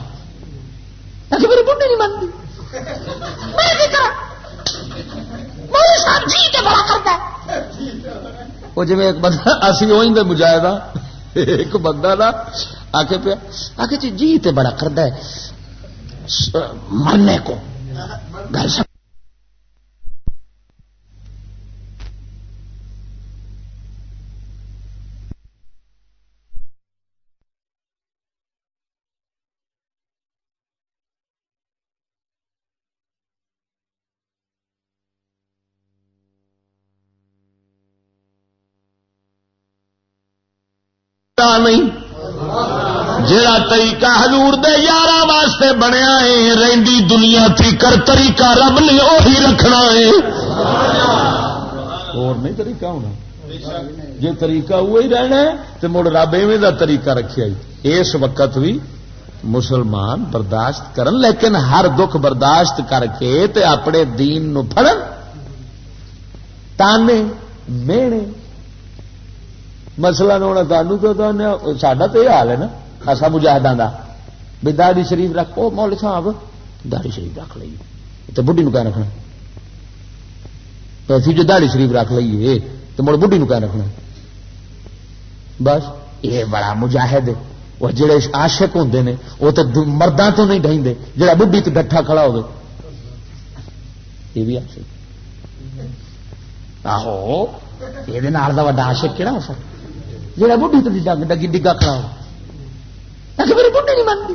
میری بڈی نہیں مانتی وہ جی ایک بندہ اسی وہی دے مجاہدہ۔ ایک بندہ نا آ کے پیا آ کے جی،, جی تے بڑا کرتا ہے۔ مرنے کو۔ گھر نہیں۔ جڑا طریقہ حضور دے یار واسطے بنیا ہے رہی دنیا تھی، کر طریقہ رب نے وہی رکھنا ہے۔ اور نہیں طریقہ ہونا۔ جی طریقہ وہی رہنا ہے تو مڑ رب ایویں کا طریقہ رکھا اس وقت بھی مسلمان برداشت کرن، لیکن ہر دکھ برداشت کر کے تے اپنے دین نو پھڑن۔ تانے، مینے۔ مسئلہ ہونا تمہوں تو ساڈا تو یہ حال ہے نا ایسا مجاہدان کا بھی داڑی شریف رکھو مول صاحب داڑی شریف رکھ لیے تو بڑھی نکا رکھنا۔ ایسی جو داڑی شریف رکھ لیے تو مڑ بڑھی نکا رکھنا۔ بس، یہ بڑا مجاہد وہ جڑے آشک ہوں نے، وہ تو مردوں تو نہیں ڈہتے جڑا بڑھی تو ڈٹھا کھڑا ہو یہ بھی آشک آہو، یہ آشک کہڑا ہو سکتا؟ جڑا بڑھی تو ڈگی ڈگا کھڑا ہو میری بڑھی نہیں مانتی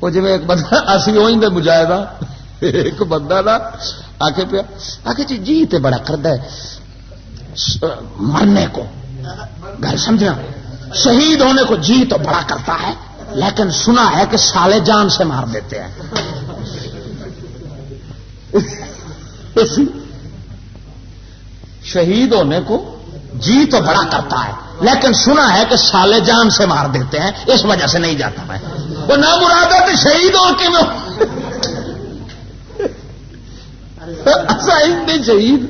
وہ جی ایک بندہ اسی وہی مجاہدہ ایک بندہ نا آ کے پیا آ کے جی تے بڑا کرتا ہے مرنے کو گھر سمجھنا شہید ہونے کو جی تو بڑا کرتا ہے لیکن سنا ہے کہ سالے جان سے مار دیتے ہیں شہید ہونے کو جی تو بڑا کرتا ہے، لیکن سنا ہے کہ سالے جان سے مار دیتے ہیں، اس وجہ سے نہیں جاتا میں۔ وہ نہ مراد ہے شہید ہو کے میں شہید۔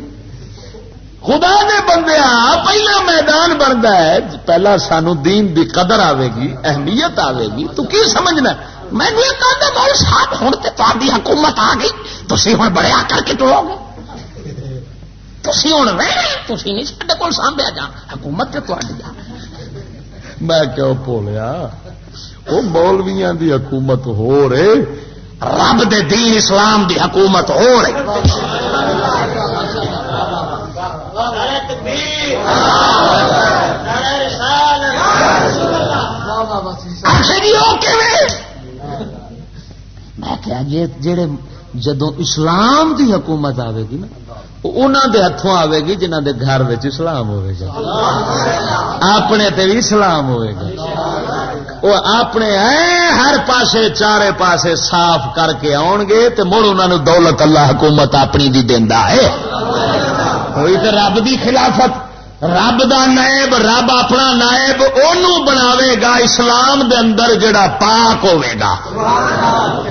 خدا نے بندے پہلا میدان بنتا ہے۔ پہلا سانو دین دی قدر آئے گی، اہمیت آئے گی۔ تو کی سمجھنا میں نے کہا مول صاحب ہوں تو حکومت آ گئی تھی ہوں بڑے آ کر کے ٹرو گے۔ تھی ہوں تھی نہیں سارے کو سانبیا جا۔ حکومت تو میں کیوں بولیا وہ مولویا دی حکومت ہو رہے رب دے دین اسلام دی حکومت ہو رہی۔ میں کیا جی جڑے جدو اسلام دی حکومت آئے گی نا انہوں دے ہاتھوں آئے گی جنہ دے گھر اسلام ہوئے گا۔ اپنے تے بھی اسلام ہوئے گا۔ وہ اپنے ہر پاسے، چارے پاسے صاف کر کے آن گے تو مڑ انہوں دولت اللہ حکومت اپنی دی دینا ہے۔ کوئی تو رب دی خلافت۔ رب دا نائب، رب اپنا نائب ان بناوے گا اسلام دے اندر جڑا پاک ہوے گا۔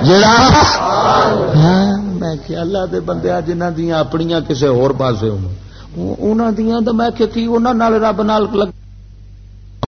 جڑا ہاں، میں کہ اللہ دے بندے جنہ دیا اپنیاں کسے اور پاسے ہوں۔ انہوں دیا تو میں کہ رب نال لگ